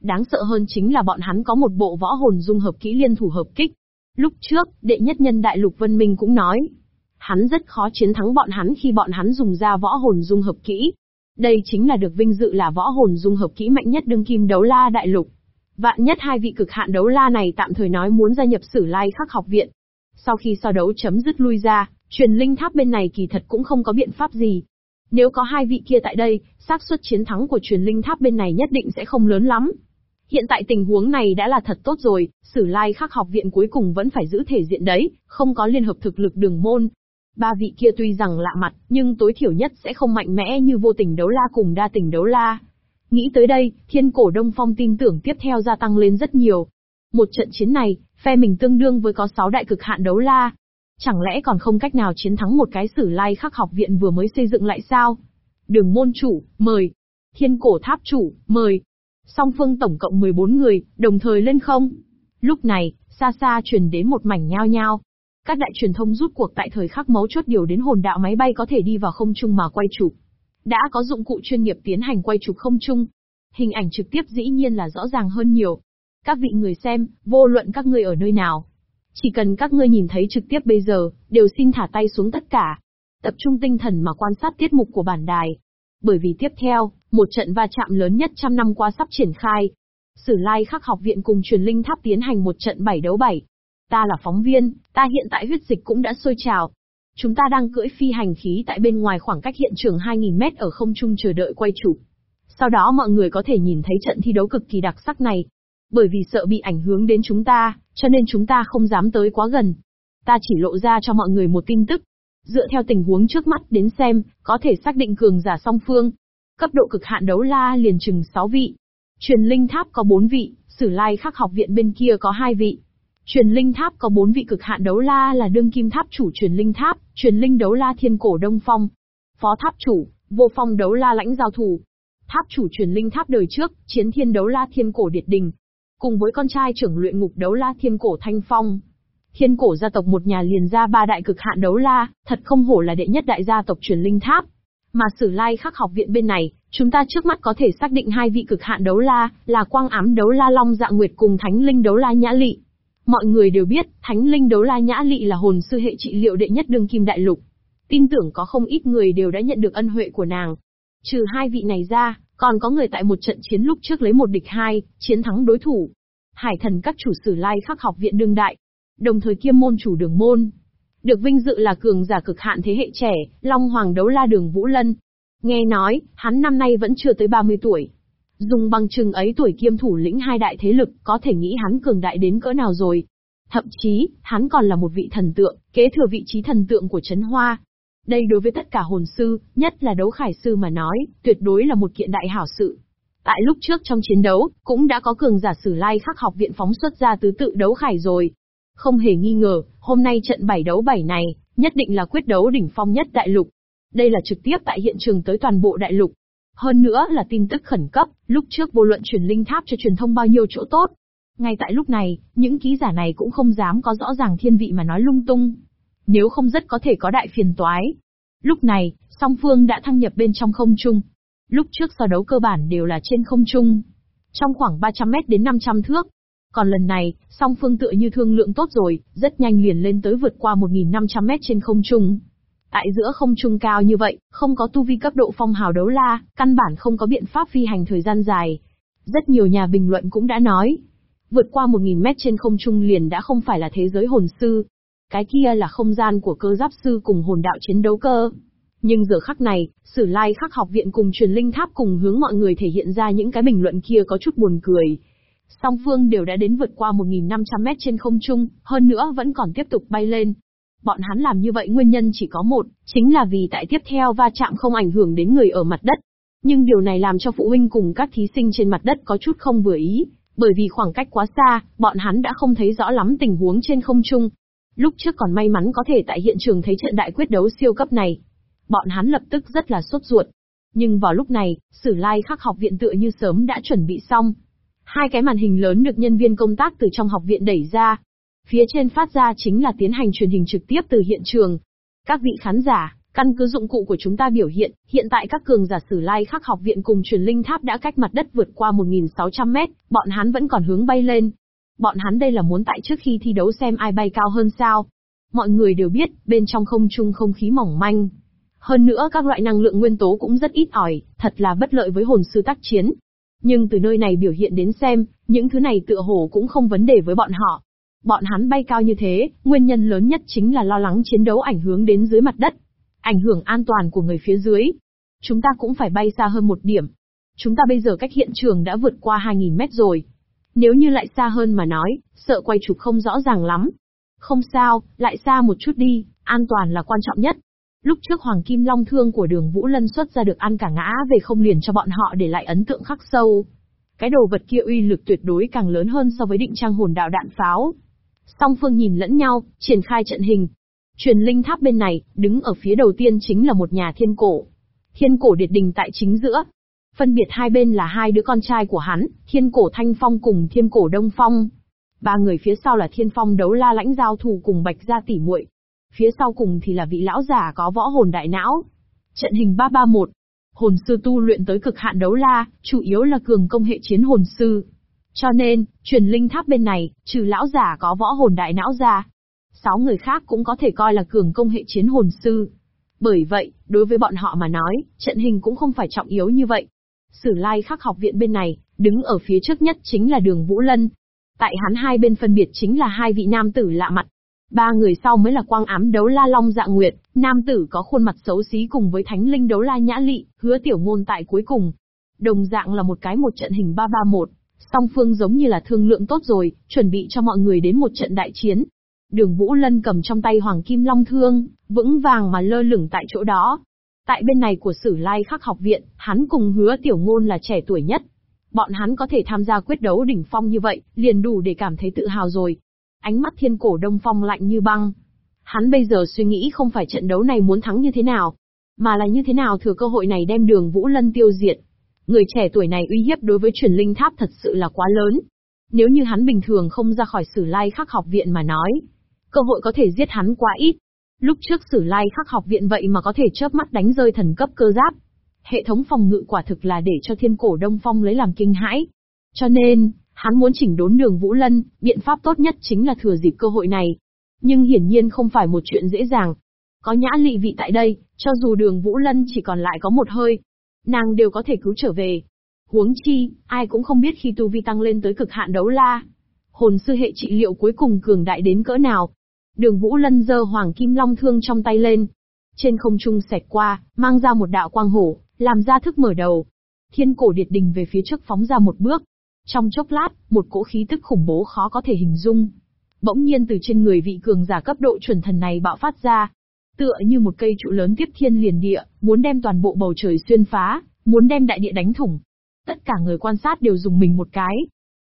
Đáng sợ hơn chính là bọn hắn có một bộ võ hồn dung hợp kỹ liên thủ hợp kích. Lúc trước, đệ nhất nhân đại lục Vân Minh cũng nói. Hắn rất khó chiến thắng bọn hắn khi bọn hắn dùng ra võ hồn dung hợp kỹ. Đây chính là được vinh dự là võ hồn dung hợp kỹ mạnh nhất đương kim đấu la đại lục. Vạn nhất hai vị cực hạn đấu la này tạm thời nói muốn gia nhập sử lai khắc học viện, sau khi so đấu chấm dứt lui ra, truyền linh tháp bên này kỳ thật cũng không có biện pháp gì. Nếu có hai vị kia tại đây, xác suất chiến thắng của truyền linh tháp bên này nhất định sẽ không lớn lắm. Hiện tại tình huống này đã là thật tốt rồi, Sử Lai Khắc học viện cuối cùng vẫn phải giữ thể diện đấy, không có liên hợp thực lực đường môn. Ba vị kia tuy rằng lạ mặt, nhưng tối thiểu nhất sẽ không mạnh mẽ như vô tình đấu la cùng đa tình đấu la. Nghĩ tới đây, thiên cổ Đông Phong tin tưởng tiếp theo gia tăng lên rất nhiều. Một trận chiến này, phe mình tương đương với có 6 đại cực hạn đấu la. Chẳng lẽ còn không cách nào chiến thắng một cái sử lai khắc học viện vừa mới xây dựng lại sao? Đường môn chủ, mời. Thiên cổ tháp chủ, mời. Song phương tổng cộng 14 người, đồng thời lên không. Lúc này, xa xa truyền đến một mảnh nhao nhao. Các đại truyền thông rút cuộc tại thời khắc mấu chốt điều đến hồn đạo máy bay có thể đi vào không trung mà quay chụp. Đã có dụng cụ chuyên nghiệp tiến hành quay chụp không trung. Hình ảnh trực tiếp dĩ nhiên là rõ ràng hơn nhiều. Các vị người xem, vô luận các ngươi ở nơi nào. Chỉ cần các ngươi nhìn thấy trực tiếp bây giờ, đều xin thả tay xuống tất cả. Tập trung tinh thần mà quan sát tiết mục của bản đài. Bởi vì tiếp theo, một trận va chạm lớn nhất trăm năm qua sắp triển khai. Sử Lai Khắc học viện cùng truyền linh tháp tiến hành một trận bảy đấu bảy. Ta là phóng viên, ta hiện tại huyết dịch cũng đã sôi trào. Chúng ta đang cưỡi phi hành khí tại bên ngoài khoảng cách hiện trường 2.000 mét ở không trung chờ đợi quay chụp. Sau đó mọi người có thể nhìn thấy trận thi đấu cực kỳ đặc sắc này. Bởi vì sợ bị ảnh hưởng đến chúng ta, cho nên chúng ta không dám tới quá gần. Ta chỉ lộ ra cho mọi người một tin tức. Dựa theo tình huống trước mắt đến xem, có thể xác định cường giả song phương. Cấp độ cực hạn đấu la liền chừng 6 vị. Truyền linh tháp có 4 vị, sử lai khắc học viện bên kia có 2 vị. Truyền linh tháp có 4 vị cực hạn đấu la là đương kim tháp chủ truyền linh tháp, truyền linh đấu la thiên cổ đông phong. Phó tháp chủ, vô phong đấu la lãnh giao thủ. Tháp chủ truyền linh tháp đời trước, chiến thiên đấu la thiên cổ điệt đình, cùng với con trai trưởng luyện ngục đấu la thiên cổ Thanh Phong. Thiên cổ gia tộc một nhà liền ra ba đại cực hạn đấu la, thật không hổ là đệ nhất đại gia tộc truyền linh tháp. Mà sử lai khắc học viện bên này, chúng ta trước mắt có thể xác định hai vị cực hạn đấu la, là quang ám đấu la Long Dạ Nguyệt cùng thánh linh đấu la Nhã Lị. Mọi người đều biết, thánh linh đấu la Nhã Lị là hồn sư hệ trị liệu đệ nhất đương kim đại lục. Tin tưởng có không ít người đều đã nhận được ân huệ của nàng. Trừ hai vị này ra, còn có người tại một trận chiến lúc trước lấy một địch hai, chiến thắng đối thủ. Hải thần các chủ sử lai khắc học viện đương đại. Đồng thời kiêm môn chủ đường môn. Được vinh dự là cường giả cực hạn thế hệ trẻ, Long Hoàng đấu la đường Vũ Lân. Nghe nói, hắn năm nay vẫn chưa tới 30 tuổi. Dùng bằng chừng ấy tuổi kiêm thủ lĩnh hai đại thế lực, có thể nghĩ hắn cường đại đến cỡ nào rồi. Thậm chí, hắn còn là một vị thần tượng, kế thừa vị trí thần tượng của Trấn Hoa, đây đối với tất cả hồn sư, nhất là đấu khải sư mà nói, tuyệt đối là một kiện đại hảo sự. Tại lúc trước trong chiến đấu, cũng đã có cường giả sử lai khắc học viện phóng xuất ra tứ tự đấu khải rồi. Không hề nghi ngờ, hôm nay trận bảy đấu bảy này, nhất định là quyết đấu đỉnh phong nhất đại lục. Đây là trực tiếp tại hiện trường tới toàn bộ đại lục. Hơn nữa là tin tức khẩn cấp, lúc trước vô luận truyền linh tháp cho truyền thông bao nhiêu chỗ tốt. Ngay tại lúc này, những ký giả này cũng không dám có rõ ràng thiên vị mà nói lung tung nếu không rất có thể có đại phiền toái. Lúc này, song phương đã thăng nhập bên trong không trung. Lúc trước so đấu cơ bản đều là trên không trung. Trong khoảng 300 mét đến 500 thước. Còn lần này, song phương tựa như thương lượng tốt rồi, rất nhanh liền lên tới vượt qua 1.500 mét trên không trung. Tại giữa không trung cao như vậy, không có tu vi cấp độ phong hào đấu la, căn bản không có biện pháp phi hành thời gian dài. Rất nhiều nhà bình luận cũng đã nói, vượt qua 1.000 mét trên không trung liền đã không phải là thế giới hồn sư, cái kia là không gian của cơ giáp sư cùng hồn đạo chiến đấu cơ. Nhưng giờ khắc này, Sử Lai Khắc học viện cùng truyền linh tháp cùng hướng mọi người thể hiện ra những cái bình luận kia có chút buồn cười. Song phương đều đã đến vượt qua 1.500 mét trên không trung, hơn nữa vẫn còn tiếp tục bay lên. Bọn hắn làm như vậy nguyên nhân chỉ có một, chính là vì tại tiếp theo va chạm không ảnh hưởng đến người ở mặt đất. Nhưng điều này làm cho phụ huynh cùng các thí sinh trên mặt đất có chút không vừa ý, bởi vì khoảng cách quá xa, bọn hắn đã không thấy rõ lắm tình huống trên không trung, Lúc trước còn may mắn có thể tại hiện trường thấy trận đại quyết đấu siêu cấp này. Bọn hắn lập tức rất là sốt ruột. Nhưng vào lúc này, Sử Lai Khắc học viện tựa như sớm đã chuẩn bị xong. Hai cái màn hình lớn được nhân viên công tác từ trong học viện đẩy ra. Phía trên phát ra chính là tiến hành truyền hình trực tiếp từ hiện trường. Các vị khán giả, căn cứ dụng cụ của chúng ta biểu hiện, hiện tại các cường giả Sử Lai Khắc học viện cùng truyền linh tháp đã cách mặt đất vượt qua 1.600 mét, bọn hắn vẫn còn hướng bay lên, Bọn hắn đây là muốn tại trước khi thi đấu xem ai bay cao hơn sao. Mọi người đều biết, bên trong không trung không khí mỏng manh. Hơn nữa các loại năng lượng nguyên tố cũng rất ít ỏi, thật là bất lợi với hồn sư tác chiến. Nhưng từ nơi này biểu hiện đến xem, những thứ này tựa hồ cũng không vấn đề với bọn họ. Bọn hắn bay cao như thế, nguyên nhân lớn nhất chính là lo lắng chiến đấu ảnh hưởng đến dưới mặt đất. Ảnh hưởng an toàn của người phía dưới. chúng ta cũng phải bay xa hơn một điểm. Chúng ta bây giờ cách hiện trường đã vượt qua 2.000 mét rồi. Nếu như lại xa hơn mà nói, sợ quay chụp không rõ ràng lắm. Không sao, lại xa một chút đi, an toàn là quan trọng nhất. Lúc trước Hoàng Kim Long Thương của đường Vũ Lân xuất ra được ăn cả ngã về không liền cho bọn họ để lại ấn tượng khắc sâu. Cái đồ vật kia uy lực tuyệt đối càng lớn hơn so với định trang hồn đạo đạn pháo. Song phương nhìn lẫn nhau, triển khai trận hình. Truyền linh tháp bên này, đứng ở phía đầu tiên chính là một nhà thiên cổ. Thiên cổ điệt đình tại chính giữa. Phân biệt hai bên là hai đứa con trai của hắn, thiên cổ Thanh Phong cùng thiên cổ Đông Phong. Ba người phía sau là thiên phong đấu la lãnh giao thủ cùng bạch gia Tỷ muội. Phía sau cùng thì là vị lão giả có võ hồn đại não. Trận hình 331. Hồn sư tu luyện tới cực hạn đấu la, chủ yếu là cường công hệ chiến hồn sư. Cho nên, truyền linh tháp bên này, trừ lão giả có võ hồn đại não ra, sáu người khác cũng có thể coi là cường công hệ chiến hồn sư. Bởi vậy, đối với bọn họ mà nói, trận hình cũng không phải trọng yếu như vậy. Sử lai khắc học viện bên này, đứng ở phía trước nhất chính là đường Vũ Lân. Tại hắn hai bên phân biệt chính là hai vị nam tử lạ mặt. Ba người sau mới là quang ám đấu la long dạ nguyệt, nam tử có khuôn mặt xấu xí cùng với thánh linh đấu la nhã lị, hứa tiểu ngôn tại cuối cùng. Đồng dạng là một cái một trận hình 331, song phương giống như là thương lượng tốt rồi, chuẩn bị cho mọi người đến một trận đại chiến. Đường Vũ Lân cầm trong tay Hoàng Kim Long Thương, vững vàng mà lơ lửng tại chỗ đó. Tại bên này của Sử Lai Khắc học viện, hắn cùng hứa tiểu ngôn là trẻ tuổi nhất. Bọn hắn có thể tham gia quyết đấu đỉnh phong như vậy, liền đủ để cảm thấy tự hào rồi. Ánh mắt thiên cổ đông phong lạnh như băng. Hắn bây giờ suy nghĩ không phải trận đấu này muốn thắng như thế nào, mà là như thế nào thừa cơ hội này đem đường Vũ Lân tiêu diệt. Người trẻ tuổi này uy hiếp đối với truyền linh tháp thật sự là quá lớn. Nếu như hắn bình thường không ra khỏi sử lai khắc học viện mà nói, cơ hội có thể giết hắn quá ít. Lúc trước sử lai khắc học viện vậy mà có thể chớp mắt đánh rơi thần cấp cơ giáp. Hệ thống phòng ngự quả thực là để cho thiên cổ đông phong lấy làm kinh hãi. Cho nên, hắn muốn chỉnh đốn đường Vũ Lân, biện pháp tốt nhất chính là thừa dịp cơ hội này. Nhưng hiển nhiên không phải một chuyện dễ dàng. Có nhã lị vị tại đây, cho dù đường Vũ Lân chỉ còn lại có một hơi, nàng đều có thể cứu trở về. Huống chi, ai cũng không biết khi tu vi tăng lên tới cực hạn đấu la. Hồn sư hệ trị liệu cuối cùng cường đại đến cỡ nào. Đường Vũ Lân giơ hoàng kim long thương trong tay lên. Trên không trung xẹt qua, mang ra một đạo quang hổ, làm ra thức mở đầu. Thiên cổ điệt đình về phía trước phóng ra một bước. Trong chốc lát, một cỗ khí tức khủng bố khó có thể hình dung. Bỗng nhiên từ trên người vị cường giả cấp độ chuẩn thần này bạo phát ra, tựa như một cây trụ lớn tiếp thiên liền địa, muốn đem toàn bộ bầu trời xuyên phá, muốn đem đại địa đánh thủng. Tất cả người quan sát đều dùng mình một cái.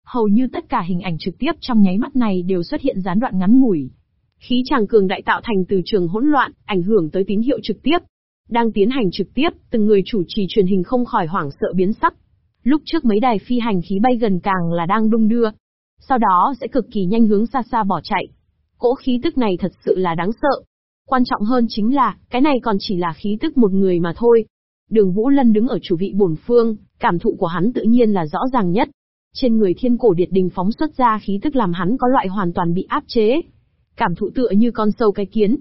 Hầu như tất cả hình ảnh trực tiếp trong nháy mắt này đều xuất hiện gián đoạn ngắn ngủi. Khí tràng cường đại tạo thành từ trường hỗn loạn, ảnh hưởng tới tín hiệu trực tiếp. Đang tiến hành trực tiếp, từng người chủ trì truyền hình không khỏi hoảng sợ biến sắc. Lúc trước mấy đài phi hành khí bay gần càng là đang đung đưa. Sau đó sẽ cực kỳ nhanh hướng xa xa bỏ chạy. Cỗ khí tức này thật sự là đáng sợ. Quan trọng hơn chính là, cái này còn chỉ là khí tức một người mà thôi. Đường Vũ Lân đứng ở chủ vị bổn phương, cảm thụ của hắn tự nhiên là rõ ràng nhất. Trên người thiên cổ điệt đình phóng xuất ra khí tức làm hắn có loại hoàn toàn bị áp chế. Cảm thụ tựa như con sâu cái kiến.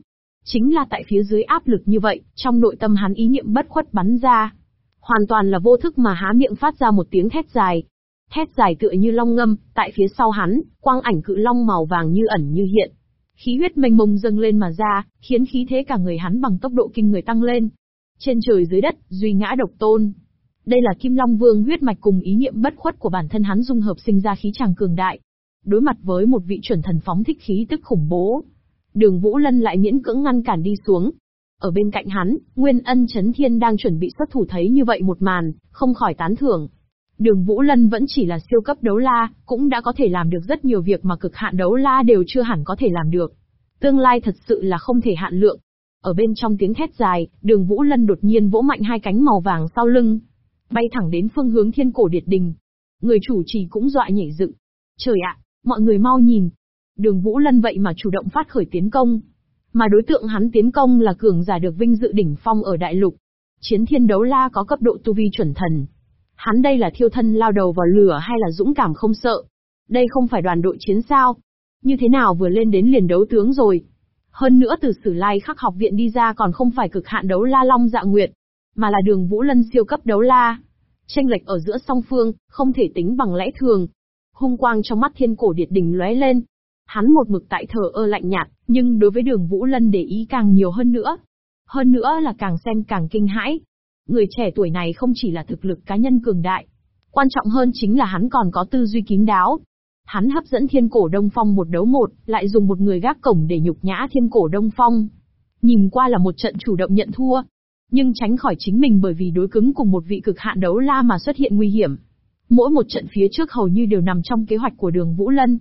Chính là tại phía dưới áp lực như vậy, trong nội tâm hắn ý niệm bất khuất bắn ra. Hoàn toàn là vô thức mà há miệng phát ra một tiếng thét dài. Thét dài tựa như long ngâm, tại phía sau hắn, quang ảnh cự long màu vàng như ẩn như hiện khí huyết mênh mông dâng lên mà ra, khiến khí thế cả người hắn bằng tốc độ kinh người tăng lên. Trên trời dưới đất, duy ngã độc tôn. Đây là Kim Long Vương huyết mạch cùng ý niệm bất khuất của bản thân hắn dung hợp sinh ra khí tràng cường đại. Đối mặt với một vị chuẩn thần phóng thích khí tức khủng bố, Đường Vũ Lân lại miễn cưỡng ngăn cản đi xuống. Ở bên cạnh hắn, Nguyên Ân Chấn Thiên đang chuẩn bị xuất thủ thấy như vậy một màn, không khỏi tán thưởng. Đường Vũ Lân vẫn chỉ là siêu cấp đấu la, cũng đã có thể làm được rất nhiều việc mà cực hạn đấu la đều chưa hẳn có thể làm được. Tương lai thật sự là không thể hạn lượng. Ở bên trong tiếng thét dài, đường Vũ Lân đột nhiên vỗ mạnh hai cánh màu vàng sau lưng. Bay thẳng đến phương hướng thiên cổ điệt đình. Người chủ trì cũng dọa nhảy dựng. Trời ạ, mọi người mau nhìn. Đường Vũ Lân vậy mà chủ động phát khởi tiến công. Mà đối tượng hắn tiến công là cường giả được vinh dự đỉnh phong ở đại lục. Chiến thiên đấu la có cấp độ tu vi chuẩn thần, Hắn đây là thiêu thân lao đầu vào lửa hay là dũng cảm không sợ? Đây không phải đoàn đội chiến sao? Như thế nào vừa lên đến liền đấu tướng rồi? Hơn nữa từ sử lai khắc học viện đi ra còn không phải cực hạn đấu la long dạ nguyệt, mà là đường vũ lân siêu cấp đấu la. Tranh lệch ở giữa song phương, không thể tính bằng lẽ thường. Hung quang trong mắt thiên cổ điệt đỉnh lóe lên. Hắn một mực tại thờ ơ lạnh nhạt, nhưng đối với đường vũ lân để ý càng nhiều hơn nữa. Hơn nữa là càng xem càng kinh hãi. Người trẻ tuổi này không chỉ là thực lực cá nhân cường đại, quan trọng hơn chính là hắn còn có tư duy kín đáo. Hắn hấp dẫn thiên cổ Đông Phong một đấu một, lại dùng một người gác cổng để nhục nhã thiên cổ Đông Phong. Nhìn qua là một trận chủ động nhận thua, nhưng tránh khỏi chính mình bởi vì đối cứng cùng một vị cực hạn đấu la mà xuất hiện nguy hiểm. Mỗi một trận phía trước hầu như đều nằm trong kế hoạch của đường Vũ Lân.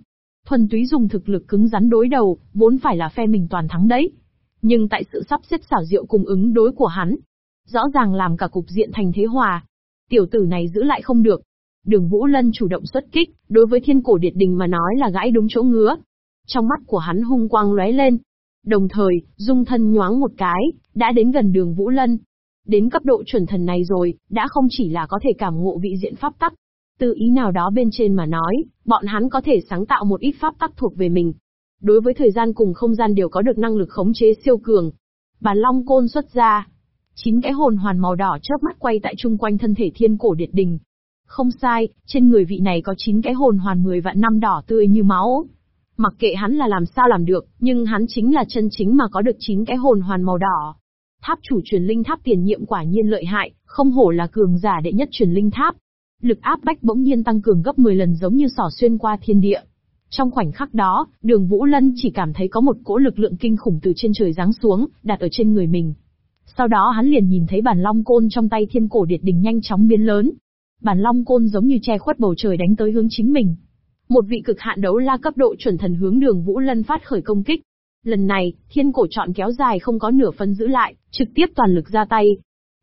Thuần túy dùng thực lực cứng rắn đối đầu, vốn phải là phe mình toàn thắng đấy. Nhưng tại sự sắp xếp xảo diệu cùng ứng đối của hắn, rõ ràng làm cả cục diện thành thế hòa. Tiểu tử này giữ lại không được. Đường Vũ Lân chủ động xuất kích, đối với thiên cổ điệt đình mà nói là gãi đúng chỗ ngứa. Trong mắt của hắn hung quang lóe lên. Đồng thời, dung thân nhoáng một cái, đã đến gần đường Vũ Lân. Đến cấp độ chuẩn thần này rồi, đã không chỉ là có thể cảm ngộ vị diện pháp tắc, từ ý nào đó bên trên mà nói, bọn hắn có thể sáng tạo một ít pháp tắc thuộc về mình. Đối với thời gian cùng không gian đều có được năng lực khống chế siêu cường. Bàn long côn xuất ra. Chín cái hồn hoàn màu đỏ chớp mắt quay tại chung quanh thân thể thiên cổ điệt đình. Không sai, trên người vị này có chín cái hồn hoàn 10 vạn năm đỏ tươi như máu. Mặc kệ hắn là làm sao làm được, nhưng hắn chính là chân chính mà có được chín cái hồn hoàn màu đỏ. Tháp chủ truyền linh tháp tiền nhiệm quả nhiên lợi hại, không hổ là cường giả đệ nhất truyền linh tháp, Lực áp bách bỗng nhiên tăng cường gấp 10 lần giống như sỏ xuyên qua thiên địa. Trong khoảnh khắc đó, đường Vũ Lân chỉ cảm thấy có một cỗ lực lượng kinh khủng từ trên trời giáng xuống, đặt ở trên người mình. Sau đó hắn liền nhìn thấy bản long côn trong tay thiên cổ điệt đình nhanh chóng biến lớn. Bản long côn giống như che khuất bầu trời đánh tới hướng chính mình. Một vị cực hạn đấu la cấp độ chuẩn thần hướng đường Vũ Lân phát khởi công kích. Lần này, thiên cổ chọn kéo dài không có nửa phân giữ lại, trực tiếp toàn lực ra tay,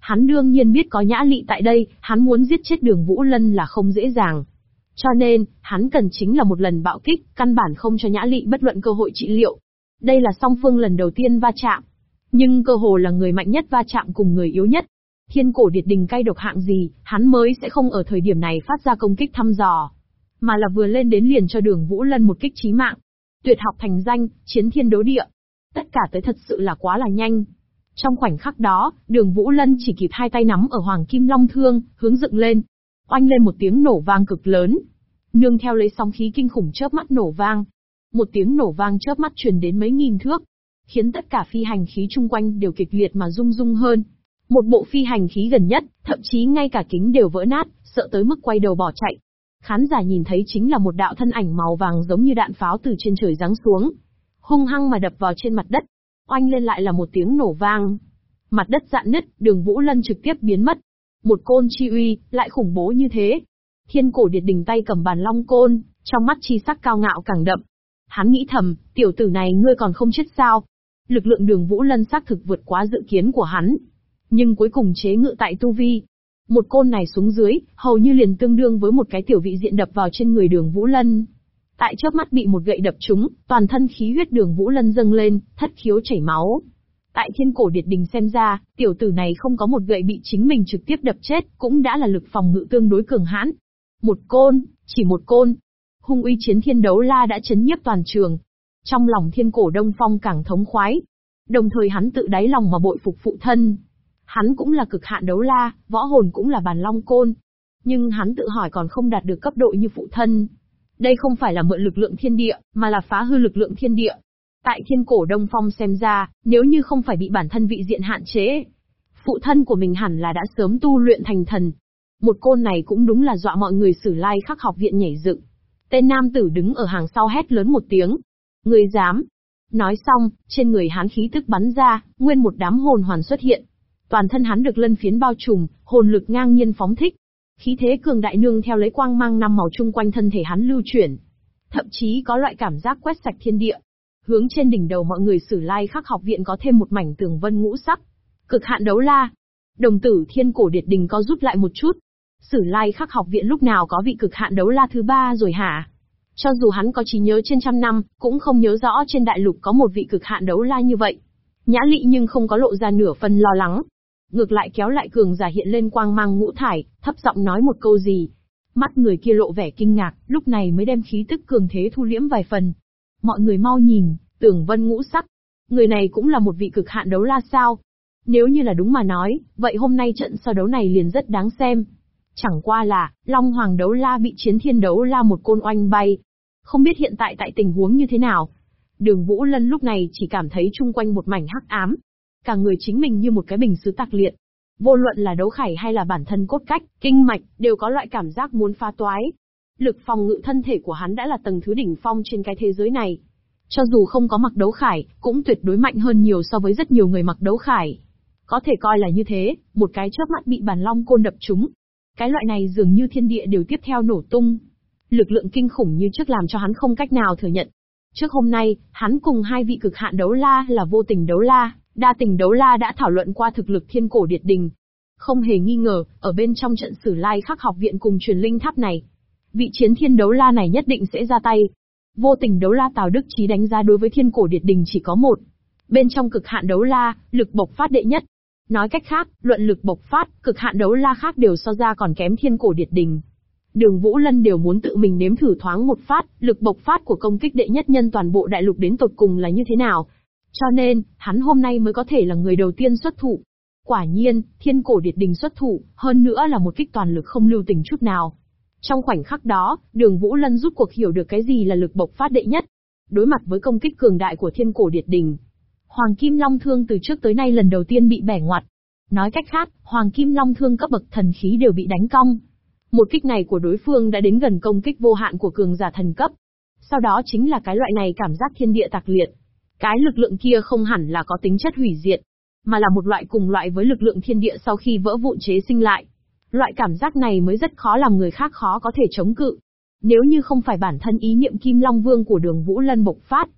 Hắn đương nhiên biết có nhã lị tại đây, hắn muốn giết chết đường Vũ Lân là không dễ dàng. Cho nên, hắn cần chính là một lần bạo kích, căn bản không cho nhã lị bất luận cơ hội trị liệu. Đây là song phương lần đầu tiên va chạm. Nhưng cơ hồ là người mạnh nhất va chạm cùng người yếu nhất. Thiên cổ điệt đình cay độc hạng gì, hắn mới sẽ không ở thời điểm này phát ra công kích thăm dò. Mà là vừa lên đến liền cho đường Vũ Lân một kích chí mạng. Tuyệt học thành danh, chiến thiên đấu địa. Tất cả tới thật sự là quá là nhanh. Trong khoảnh khắc đó, đường Vũ Lân chỉ kịp hai tay nắm ở Hoàng Kim Long Thương, hướng dựng lên. Oanh lên một tiếng nổ vang cực lớn. Nương theo lấy sóng khí kinh khủng chớp mắt nổ vang. Một tiếng nổ vang chớp mắt truyền đến mấy nghìn thước. Khiến tất cả phi hành khí chung quanh đều kịch liệt mà rung rung hơn. Một bộ phi hành khí gần nhất, thậm chí ngay cả kính đều vỡ nát, sợ tới mức quay đầu bỏ chạy. Khán giả nhìn thấy chính là một đạo thân ảnh màu vàng giống như đạn pháo từ trên trời giáng xuống. Hung hăng mà đập vào trên mặt đất, oanh lên lại là một tiếng nổ vang. Mặt đất dạn nứt, đường Vũ Lân trực tiếp biến mất. Một côn chi uy, lại khủng bố như thế. Thiên cổ điệt Đình tay cầm bàn long côn, trong mắt chi sắc cao ngạo càng đậm. Hắn nghĩ thầm, tiểu tử này ngươi còn không chết sao? Lực lượng đường Vũ Lân xác thực vượt quá dự kiến của hắn. Nhưng cuối cùng chế ngự tại tu vi. Một côn này xuống dưới, hầu như liền tương đương với một cái tiểu vị diện đập vào trên người đường Vũ Lân. Tại chớp mắt bị một gậy đập trúng, toàn thân khí huyết đường Vũ Lân dâng lên, thất khiếu chảy máu. Tại thiên cổ điệt đình xem ra, tiểu tử này không có một gậy bị chính mình trực tiếp đập chết, cũng đã là lực phòng ngự tương đối cường hãn. Một côn, chỉ một côn. Hung uy chiến thiên đấu la đã chấn nhiếp toàn trường. Trong lòng thiên cổ đông phong càng thống khoái. Đồng thời hắn tự đáy lòng mà bội phục phụ thân. Hắn cũng là cực hạn đấu la, võ hồn cũng là bàn long côn. Nhưng hắn tự hỏi còn không đạt được cấp độ như phụ thân. Đây không phải là mượn lực lượng thiên địa, mà là phá hư lực lượng thiên địa. Tại thiên cổ Đông Phong xem ra, nếu như không phải bị bản thân vị diện hạn chế, phụ thân của mình hẳn là đã sớm tu luyện thành thần. Một côn này cũng đúng là dọa mọi người sử lai khắc học viện nhảy dựng. Tên nam tử đứng ở hàng sau hét lớn một tiếng. Người dám. Nói xong, trên người hắn khí tức bắn ra, nguyên một đám hồn hoàn xuất hiện. Toàn thân hắn được lân phiến bao trùm, hồn lực ngang nhiên phóng thích. Khí thế cường đại nương theo lấy quang mang năm màu chung quanh thân thể hắn lưu chuyển. Thậm chí có loại cảm giác quét sạch thiên địa. Hướng trên đỉnh đầu mọi người sử lai khắc học viện có thêm một mảnh tường vân ngũ sắc. Cực hạn đấu la. Đồng tử thiên cổ điệt đình có rút lại một chút. Sử lai khắc học viện lúc nào có vị cực hạn đấu la thứ ba rồi hả? Cho dù hắn có trí nhớ trên trăm năm, cũng không nhớ rõ trên đại lục có một vị cực hạn đấu la như vậy. Nhã lị nhưng không có lộ ra nửa phần lo lắng, ngược lại kéo lại cường giả hiện lên quang mang ngũ thải, thấp giọng nói một câu gì. Mắt người kia lộ vẻ kinh ngạc, lúc này mới đem khí tức cường thế thu liễm vài phần. Mọi người mau nhìn, tưởng vân ngũ sắc. Người này cũng là một vị cực hạn đấu la sao? Nếu như là đúng mà nói, vậy hôm nay trận so đấu này liền rất đáng xem. Chẳng qua là, Long Hoàng đấu la bị chiến thiên đấu la một côn oanh bay. Không biết hiện tại tại tình huống như thế nào. Đường Vũ Lân lúc này chỉ cảm thấy chung quanh một mảnh hắc ám, cả người chính mình như một cái bình sứ tạc liệt. Vô luận là đấu khải hay là bản thân cốt cách, kinh mạch, đều có loại cảm giác muốn phá toái. Lực phòng ngự thân thể của hắn đã là tầng thứ đỉnh phong trên cái thế giới này. Cho dù không có mặc đấu khải, cũng tuyệt đối mạnh hơn nhiều so với rất nhiều người mặc đấu khải. Có thể coi là như thế, một cái chớp mắt bị bản long côn đập trúng. Cái loại này dường như thiên địa đều tiếp theo nổ tung. Lực lượng kinh khủng như trước làm cho hắn không cách nào thừa nhận. Trước hôm nay, hắn cùng hai vị cực hạn đấu la là vô tình đấu la, đa tình đấu la đã thảo luận qua thực lực thiên cổ điệt đình. Không hề nghi ngờ, ở bên trong trận sử lai khắc học viện cùng truyền linh tháp này, vị chiến thiên đấu la này nhất định sẽ ra tay. Vô tình đấu la Tào Đức Chí đánh giá đối với thiên cổ điệt đình chỉ có một. Bên trong cực hạn đấu la, lực bộc phát đệ nhất, Nói cách khác, luận lực bộc phát, cực hạn đấu la khác đều so ra còn kém thiên cổ điệt đình. Đường Vũ Lân đều muốn tự mình nếm thử thoáng một phát, lực bộc phát của công kích đệ nhất nhân toàn bộ đại lục đến tột cùng là như thế nào. Cho nên, hắn hôm nay mới có thể là người đầu tiên xuất thủ. Quả nhiên, thiên cổ điệt đình xuất thủ, hơn nữa là một kích toàn lực không lưu tình chút nào. Trong khoảnh khắc đó, đường Vũ Lân rút cuộc hiểu được cái gì là lực bộc phát đệ nhất. Đối mặt với công kích cường đại của thiên cổ điệt đình, Hoàng Kim Long Thương từ trước tới nay lần đầu tiên bị bẻ ngoặt. Nói cách khác, Hoàng Kim Long Thương cấp bậc thần khí đều bị đánh cong. Một kích này của đối phương đã đến gần công kích vô hạn của cường giả thần cấp. Sau đó chính là cái loại này cảm giác thiên địa tạc liệt. Cái lực lượng kia không hẳn là có tính chất hủy diệt, mà là một loại cùng loại với lực lượng thiên địa sau khi vỡ vụn chế sinh lại. Loại cảm giác này mới rất khó làm người khác khó có thể chống cự. Nếu như không phải bản thân ý niệm Kim Long Vương của đường Vũ Lân bộc phát,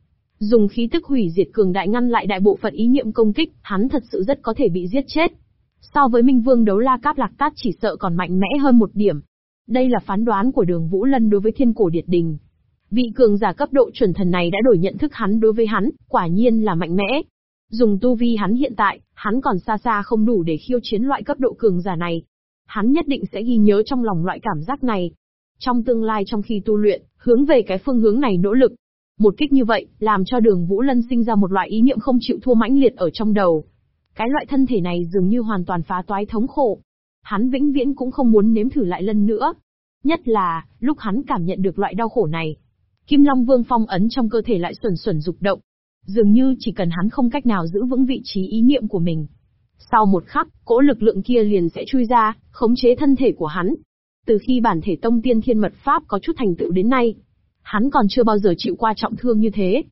Dùng khí tức hủy diệt cường đại ngăn lại đại bộ phận ý niệm công kích, hắn thật sự rất có thể bị giết chết. So với Minh Vương đấu la cáp lạc tát chỉ sợ còn mạnh mẽ hơn một điểm. Đây là phán đoán của đường Vũ Lân đối với thiên cổ điệt đình. Vị cường giả cấp độ chuẩn thần này đã đổi nhận thức hắn đối với hắn, quả nhiên là mạnh mẽ. Dùng tu vi hắn hiện tại, hắn còn xa xa không đủ để khiêu chiến loại cấp độ cường giả này. Hắn nhất định sẽ ghi nhớ trong lòng loại cảm giác này. Trong tương lai trong khi tu luyện, hướng về cái phương hướng này nỗ lực, một kích như vậy, làm cho đường Vũ Lân sinh ra một loại ý niệm không chịu thua mãnh liệt ở trong đầu. Cái loại thân thể này dường như hoàn toàn phá toái thống khổ. Hắn vĩnh viễn cũng không muốn nếm thử lại lần nữa. Nhất là, lúc hắn cảm nhận được loại đau khổ này. Kim Long Vương phong ấn trong cơ thể lại xuẩn xuẩn dục động. Dường như chỉ cần hắn không cách nào giữ vững vị trí ý niệm của mình. Sau một khắc, cỗ lực lượng kia liền sẽ chui ra, khống chế thân thể của hắn. Từ khi bản thể tông tiên thiên mật pháp có chút thành tựu đến nay, Hắn còn chưa bao giờ chịu qua trọng thương như thế.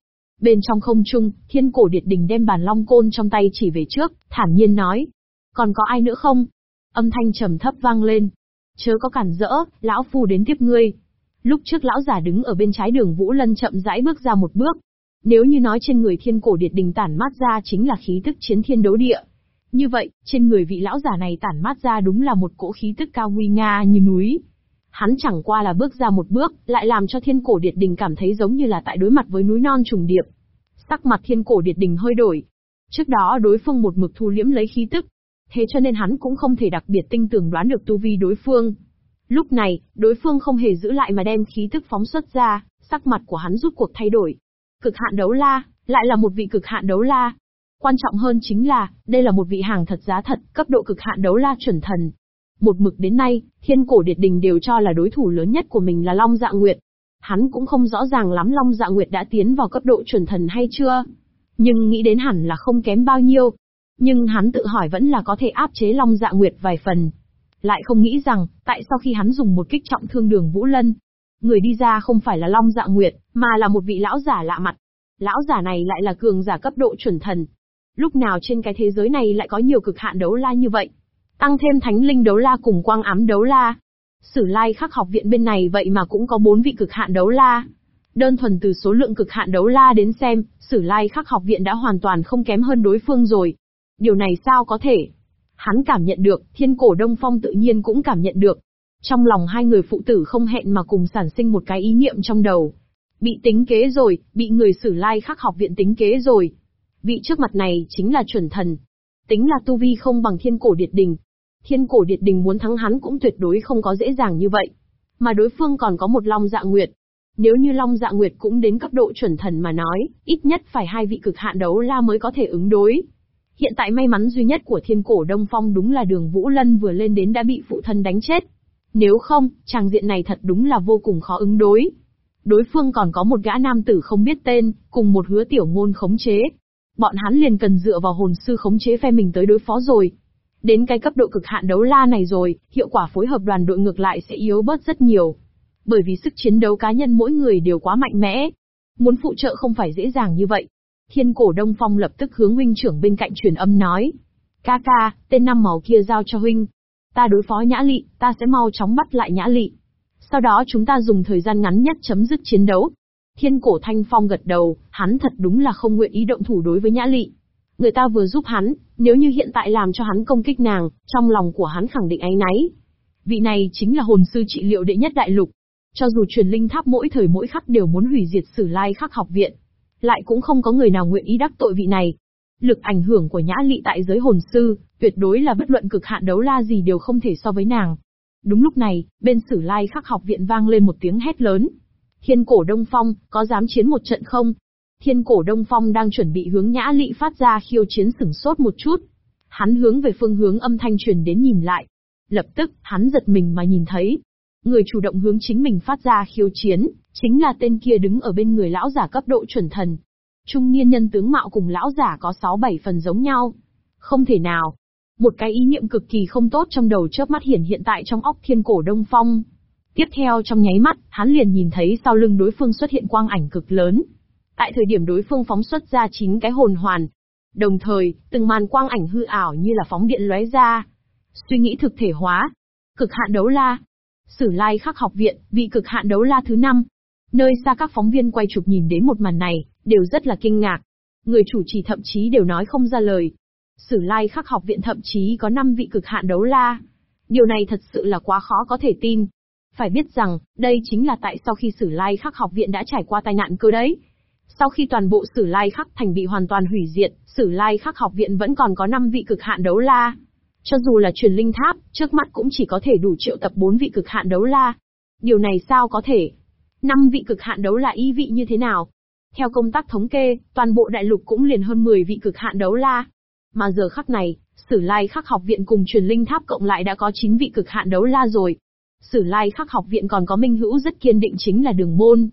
Bên trong không trung, thiên cổ điệt đình đem bàn long côn trong tay chỉ về trước, thản nhiên nói. Còn có ai nữa không? Âm thanh trầm thấp vang lên. Chớ có cản rỡ, lão phu đến tiếp ngươi. Lúc trước lão giả đứng ở bên trái đường Vũ Lân chậm rãi bước ra một bước. Nếu như nói trên người thiên cổ điệt đình tản mát ra chính là khí tức chiến thiên đấu địa. Như vậy, trên người vị lão giả này tản mát ra đúng là một cỗ khí tức cao nguy nga như núi. Hắn chẳng qua là bước ra một bước, lại làm cho thiên cổ điệt đình cảm thấy giống như là tại đối mặt với núi non trùng điệp. Sắc mặt thiên cổ điệt đình hơi đổi. Trước đó đối phương một mực thu liễm lấy khí tức. Thế cho nên hắn cũng không thể đặc biệt tinh tường đoán được tu vi đối phương. Lúc này, đối phương không hề giữ lại mà đem khí tức phóng xuất ra, sắc mặt của hắn rút cuộc thay đổi. Cực hạn đấu la, lại là một vị cực hạn đấu la. Quan trọng hơn chính là, đây là một vị hàng thật giá thật, cấp độ cực hạn đấu la chuẩn thần, một mực đến nay, thiên cổ điệt đình đều cho là đối thủ lớn nhất của mình là Long Dạ Nguyệt. Hắn cũng không rõ ràng lắm Long Dạ Nguyệt đã tiến vào cấp độ chuẩn thần hay chưa. Nhưng nghĩ đến hẳn là không kém bao nhiêu. Nhưng hắn tự hỏi vẫn là có thể áp chế Long Dạ Nguyệt vài phần. Lại không nghĩ rằng, tại sau khi hắn dùng một kích trọng thương đường Vũ Lân, người đi ra không phải là Long Dạ Nguyệt, mà là một vị lão giả lạ mặt. Lão giả này lại là cường giả cấp độ chuẩn thần. Lúc nào trên cái thế giới này lại có nhiều cực hạn đấu la như vậy? Tăng thêm thánh linh đấu la cùng quang ám đấu la. Sử lai khắc học viện bên này vậy mà cũng có bốn vị cực hạn đấu la. Đơn thuần từ số lượng cực hạn đấu la đến xem, sử lai khắc học viện đã hoàn toàn không kém hơn đối phương rồi. Điều này sao có thể? Hắn cảm nhận được, thiên cổ đông phong tự nhiên cũng cảm nhận được. Trong lòng hai người phụ tử không hẹn mà cùng sản sinh một cái ý niệm trong đầu. Bị tính kế rồi, bị người sử lai khắc học viện tính kế rồi. Vị trước mặt này chính là chuẩn thần. Tính là tu vi không bằng thiên cổ điệt đình, Thiên cổ điệt đình muốn thắng hắn cũng tuyệt đối không có dễ dàng như vậy. Mà đối phương còn có một Long Dạ Nguyệt. Nếu như Long Dạ Nguyệt cũng đến cấp độ chuẩn thần mà nói, ít nhất phải hai vị cực hạn đấu la mới có thể ứng đối. Hiện tại may mắn duy nhất của thiên cổ Đông Phong đúng là đường Vũ Lân vừa lên đến đã bị phụ thân đánh chết. Nếu không, tràng diện này thật đúng là vô cùng khó ứng đối. Đối phương còn có một gã nam tử không biết tên, cùng một hứa tiểu ngôn khống chế. Bọn hắn liền cần dựa vào hồn sư khống chế phe mình tới đối phó rồi. Đến cái cấp độ cực hạn đấu la này rồi, hiệu quả phối hợp đoàn đội ngược lại sẽ yếu bớt rất nhiều. Bởi vì sức chiến đấu cá nhân mỗi người đều quá mạnh mẽ. Muốn phụ trợ không phải dễ dàng như vậy. Thiên cổ Đông Phong lập tức hướng huynh trưởng bên cạnh truyền âm nói. Ca ca, tên năm màu kia giao cho huynh. Ta đối phó nhã lị, ta sẽ mau chóng bắt lại nhã lị. Sau đó chúng ta dùng thời gian ngắn nhất chấm dứt chiến đấu. Thiên cổ Thanh Phong gật đầu, hắn thật đúng là không nguyện ý động thủ đối với nhã lị. Người ta vừa giúp hắn, nếu như hiện tại làm cho hắn công kích nàng, trong lòng của hắn khẳng định áy náy. Vị này chính là hồn sư trị liệu đệ nhất đại lục. Cho dù truyền linh tháp mỗi thời mỗi khắc đều muốn hủy diệt sử lai khắc học viện, lại cũng không có người nào nguyện ý đắc tội vị này. Lực ảnh hưởng của nhã lị tại giới hồn sư, tuyệt đối là bất luận cực hạn đấu la gì đều không thể so với nàng. Đúng lúc này, bên sử lai khắc học viện vang lên một tiếng hét lớn. Thiên cổ Đông Phong, có dám chiến một trận không? Thiên cổ Đông Phong đang chuẩn bị hướng nhã lị phát ra khiêu chiến sửng sốt một chút. Hắn hướng về phương hướng âm thanh truyền đến nhìn lại. Lập tức, hắn giật mình mà nhìn thấy. Người chủ động hướng chính mình phát ra khiêu chiến, chính là tên kia đứng ở bên người lão giả cấp độ chuẩn thần. Trung niên nhân tướng mạo cùng lão giả có 6-7 phần giống nhau. Không thể nào. Một cái ý niệm cực kỳ không tốt trong đầu chớp mắt hiển hiện tại trong óc thiên cổ Đông Phong. Tiếp theo trong nháy mắt, hắn liền nhìn thấy sau lưng đối phương xuất hiện quang ảnh cực lớn, Tại thời điểm đối phương phóng xuất ra chính cái hồn hoàn. Đồng thời, từng màn quang ảnh hư ảo như là phóng điện lóe ra. Suy nghĩ thực thể hóa. Cực hạn đấu la. Sử lai khắc học viện, vị cực hạn đấu la thứ năm. Nơi xa các phóng viên quay chụp nhìn đến một màn này, đều rất là kinh ngạc. Người chủ trì thậm chí đều nói không ra lời. Sử lai khắc học viện thậm chí có 5 vị cực hạn đấu la. Điều này thật sự là quá khó có thể tin. Phải biết rằng, đây chính là tại sau khi Sử Lai Khắc học viện đã trải qua tai nạn cơ đấy. Sau khi toàn bộ Sử Lai Khắc thành bị hoàn toàn hủy diệt, Sử Lai Khắc học viện vẫn còn có 5 vị cực hạn đấu la. Cho dù là truyền linh tháp, trước mắt cũng chỉ có thể đủ triệu tập 4 vị cực hạn đấu la. Điều này sao có thể? 5 vị cực hạn đấu la ý vị như thế nào? Theo công tác thống kê, toàn bộ đại lục cũng liền hơn 10 vị cực hạn đấu la. Mà giờ khắc này, Sử Lai Khắc học viện cùng truyền linh tháp cộng lại đã có 9 vị cực hạn đấu la rồi. Sử Lai Khắc học viện còn có minh hữu rất kiên định chính là đường môn.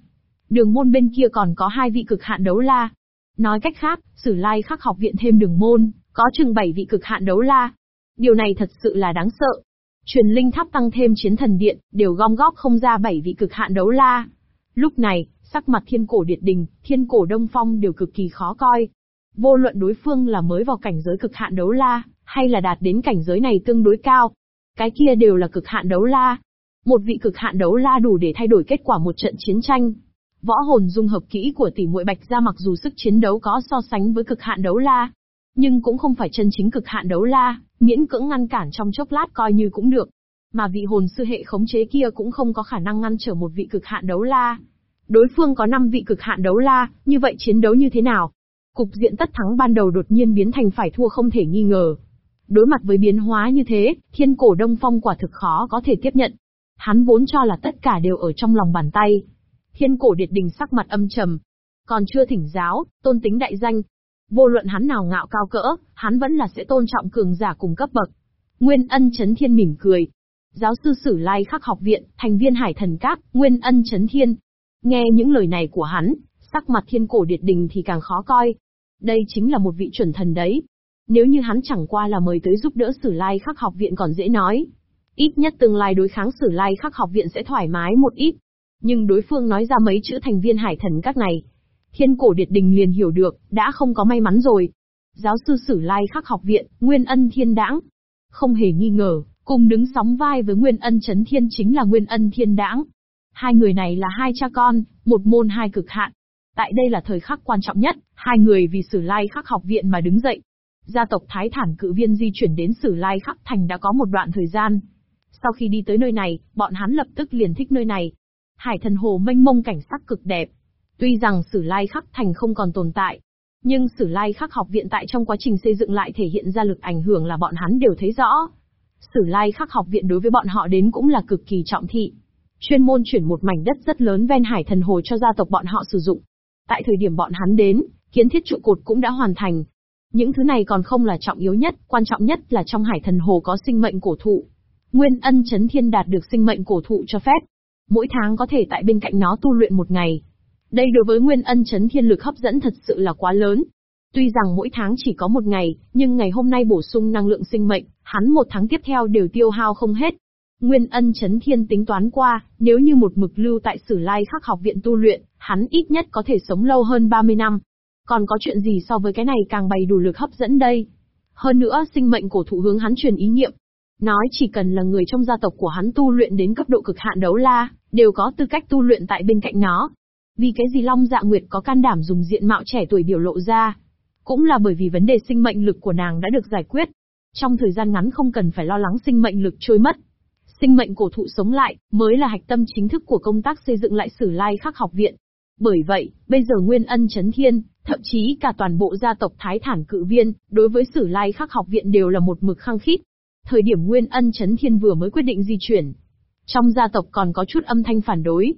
Đường môn bên kia còn có hai vị cực hạn đấu la. Nói cách khác, Sử Lai Khắc học viện thêm đường môn, có chừng bảy vị cực hạn đấu la. Điều này thật sự là đáng sợ. Truyền linh tháp tăng thêm chiến thần điện, đều gom góp không ra bảy vị cực hạn đấu la. Lúc này, sắc mặt thiên cổ điệt đình, thiên cổ đông phong đều cực kỳ khó coi. Vô luận đối phương là mới vào cảnh giới cực hạn đấu la, hay là đạt đến cảnh giới này tương đối cao. Cái kia đều là cực hạn đấu la. Một vị cực hạn đấu la đủ để thay đổi kết quả một trận chiến tranh. Võ hồn dung hợp kỹ của tỷ muội Bạch gia mặc dù sức chiến đấu có so sánh với cực hạn đấu la, nhưng cũng không phải chân chính cực hạn đấu la, miễn cưỡng ngăn cản trong chốc lát coi như cũng được. Mà vị hồn sư hệ khống chế kia cũng không có khả năng ngăn trở một vị cực hạn đấu la. Đối phương có 5 vị cực hạn đấu la, như vậy chiến đấu như thế nào? Cục diện tất thắng ban đầu đột nhiên biến thành phải thua không thể nghi ngờ. Đối mặt với biến hóa như thế, thiên cổ đông phong quả thực khó có thể tiếp nhận. Hắn vốn cho là tất cả đều ở trong lòng bàn tay, Thiên cổ điệt đình sắc mặt âm trầm. Còn chưa thỉnh giáo, tôn tính đại danh. Vô luận hắn nào ngạo cao cỡ, hắn vẫn là sẽ tôn trọng cường giả cùng cấp bậc. Nguyên ân chấn thiên mỉm cười. Giáo sư sử lai khắc học viện, thành viên hải thần các, Nguyên ân chấn thiên. Nghe những lời này của hắn, sắc mặt thiên cổ điệt đình thì càng khó coi. Đây chính là một vị chuẩn thần đấy. Nếu như hắn chẳng qua là mời tới giúp đỡ sử lai khắc học viện còn dễ nói. Ít nhất tương lai đối kháng sử lai khắc học viện sẽ thoải mái một ít. Nhưng đối phương nói ra mấy chữ thành viên hải thần các này. Thiên cổ điệt đình liền hiểu được, đã không có may mắn rồi. Giáo sư sử lai khắc học viện, Nguyên ân thiên đãng. Không hề nghi ngờ, cùng đứng sóng vai với Nguyên ân chấn thiên chính là Nguyên ân thiên đãng. Hai người này là hai cha con, một môn hai cực hạn. Tại đây là thời khắc quan trọng nhất, hai người vì sử lai khắc học viện mà đứng dậy. Gia tộc Thái Thản cự viên di chuyển đến sử lai khắc thành đã có một đoạn thời gian. Sau khi đi tới nơi này, bọn hắn lập tức liền thích nơi này, Hải thần hồ mênh mông cảnh sắc cực đẹp. Tuy rằng Sử Lai Khắc Thành không còn tồn tại, nhưng Sử Lai Khắc học viện tại trong quá trình xây dựng lại thể hiện ra lực ảnh hưởng là bọn hắn đều thấy rõ. Sử Lai Khắc học viện đối với bọn họ đến cũng là cực kỳ trọng thị. Chuyên môn chuyển một mảnh đất rất lớn ven hải thần hồ cho gia tộc bọn họ sử dụng. Tại thời điểm bọn hắn đến, kiến thiết trụ cột cũng đã hoàn thành. Những thứ này còn không là trọng yếu nhất, quan trọng nhất là trong hải thần hồ có sinh mệnh cổ thụ. Nguyên ân chấn thiên đạt được sinh mệnh cổ thụ cho phép, mỗi tháng có thể tại bên cạnh nó tu luyện một ngày. Đây đối với Nguyên Ân chấn thiên lực hấp dẫn thật sự là quá lớn. Tuy rằng mỗi tháng chỉ có một ngày, nhưng ngày hôm nay bổ sung năng lượng sinh mệnh, hắn một tháng tiếp theo đều tiêu hao không hết. Nguyên ân chấn thiên tính toán qua, nếu như một mực lưu tại sử lai khắc học viện tu luyện, hắn ít nhất có thể sống lâu hơn 30 năm. Còn có chuyện gì so với cái này càng bày đủ lực hấp dẫn đây? Hơn nữa sinh mệnh cổ thụ hướng hắn truyền ý niệm. Nói chỉ cần là người trong gia tộc của hắn tu luyện đến cấp độ cực hạn đấu la, đều có tư cách tu luyện tại bên cạnh nó. Vì cái gì Long Dạ Nguyệt có can đảm dùng diện mạo trẻ tuổi biểu lộ ra? Cũng là bởi vì vấn đề sinh mệnh lực của nàng đã được giải quyết. Trong thời gian ngắn không cần phải lo lắng sinh mệnh lực trôi mất. Sinh mệnh cổ thụ sống lại, mới là hạch tâm chính thức của công tác xây dựng lại sử lai khắc học viện. Bởi vậy, bây giờ Nguyên Ân Chấn Thiên, thậm chí cả toàn bộ gia tộc Thái Thản Cự Viên, đối với Sử Lai Khắc học viện đều là một mực khăng khít. Thời điểm Nguyên Ân Chấn Thiên vừa mới quyết định di chuyển, trong gia tộc còn có chút âm thanh phản đối.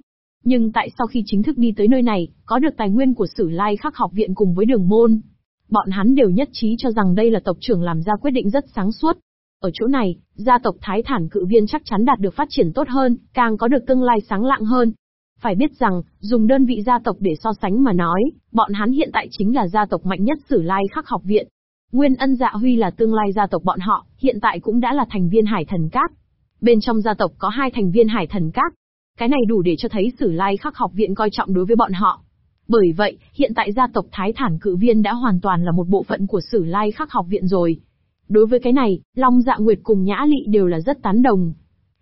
Nhưng tại sau khi chính thức đi tới nơi này, có được tài nguyên của Sử Lai Khắc học viện cùng với đường môn, bọn hắn đều nhất trí cho rằng đây là tộc trưởng làm ra quyết định rất sáng suốt. Ở chỗ này, gia tộc Thái Thản Cự Viên chắc chắn đạt được phát triển tốt hơn, càng có được tương lai sáng lạng hơn. Phải biết rằng, dùng đơn vị gia tộc để so sánh mà nói, bọn hắn hiện tại chính là gia tộc mạnh nhất Sử Lai Khắc học viện. Nguyên Ân Dạ Huy là tương lai gia tộc bọn họ, hiện tại cũng đã là thành viên Hải Thần Các. Bên trong gia tộc có hai thành viên Hải Thần Các. Cái này đủ để cho thấy Sử Lai Khắc học viện coi trọng đối với bọn họ. Bởi vậy, hiện tại gia tộc Thái Thản Cự Viên đã hoàn toàn là một bộ phận của Sử Lai Khắc học viện rồi. Đối với cái này, Long Dạ Nguyệt cùng Nhã Lị đều là rất tán đồng.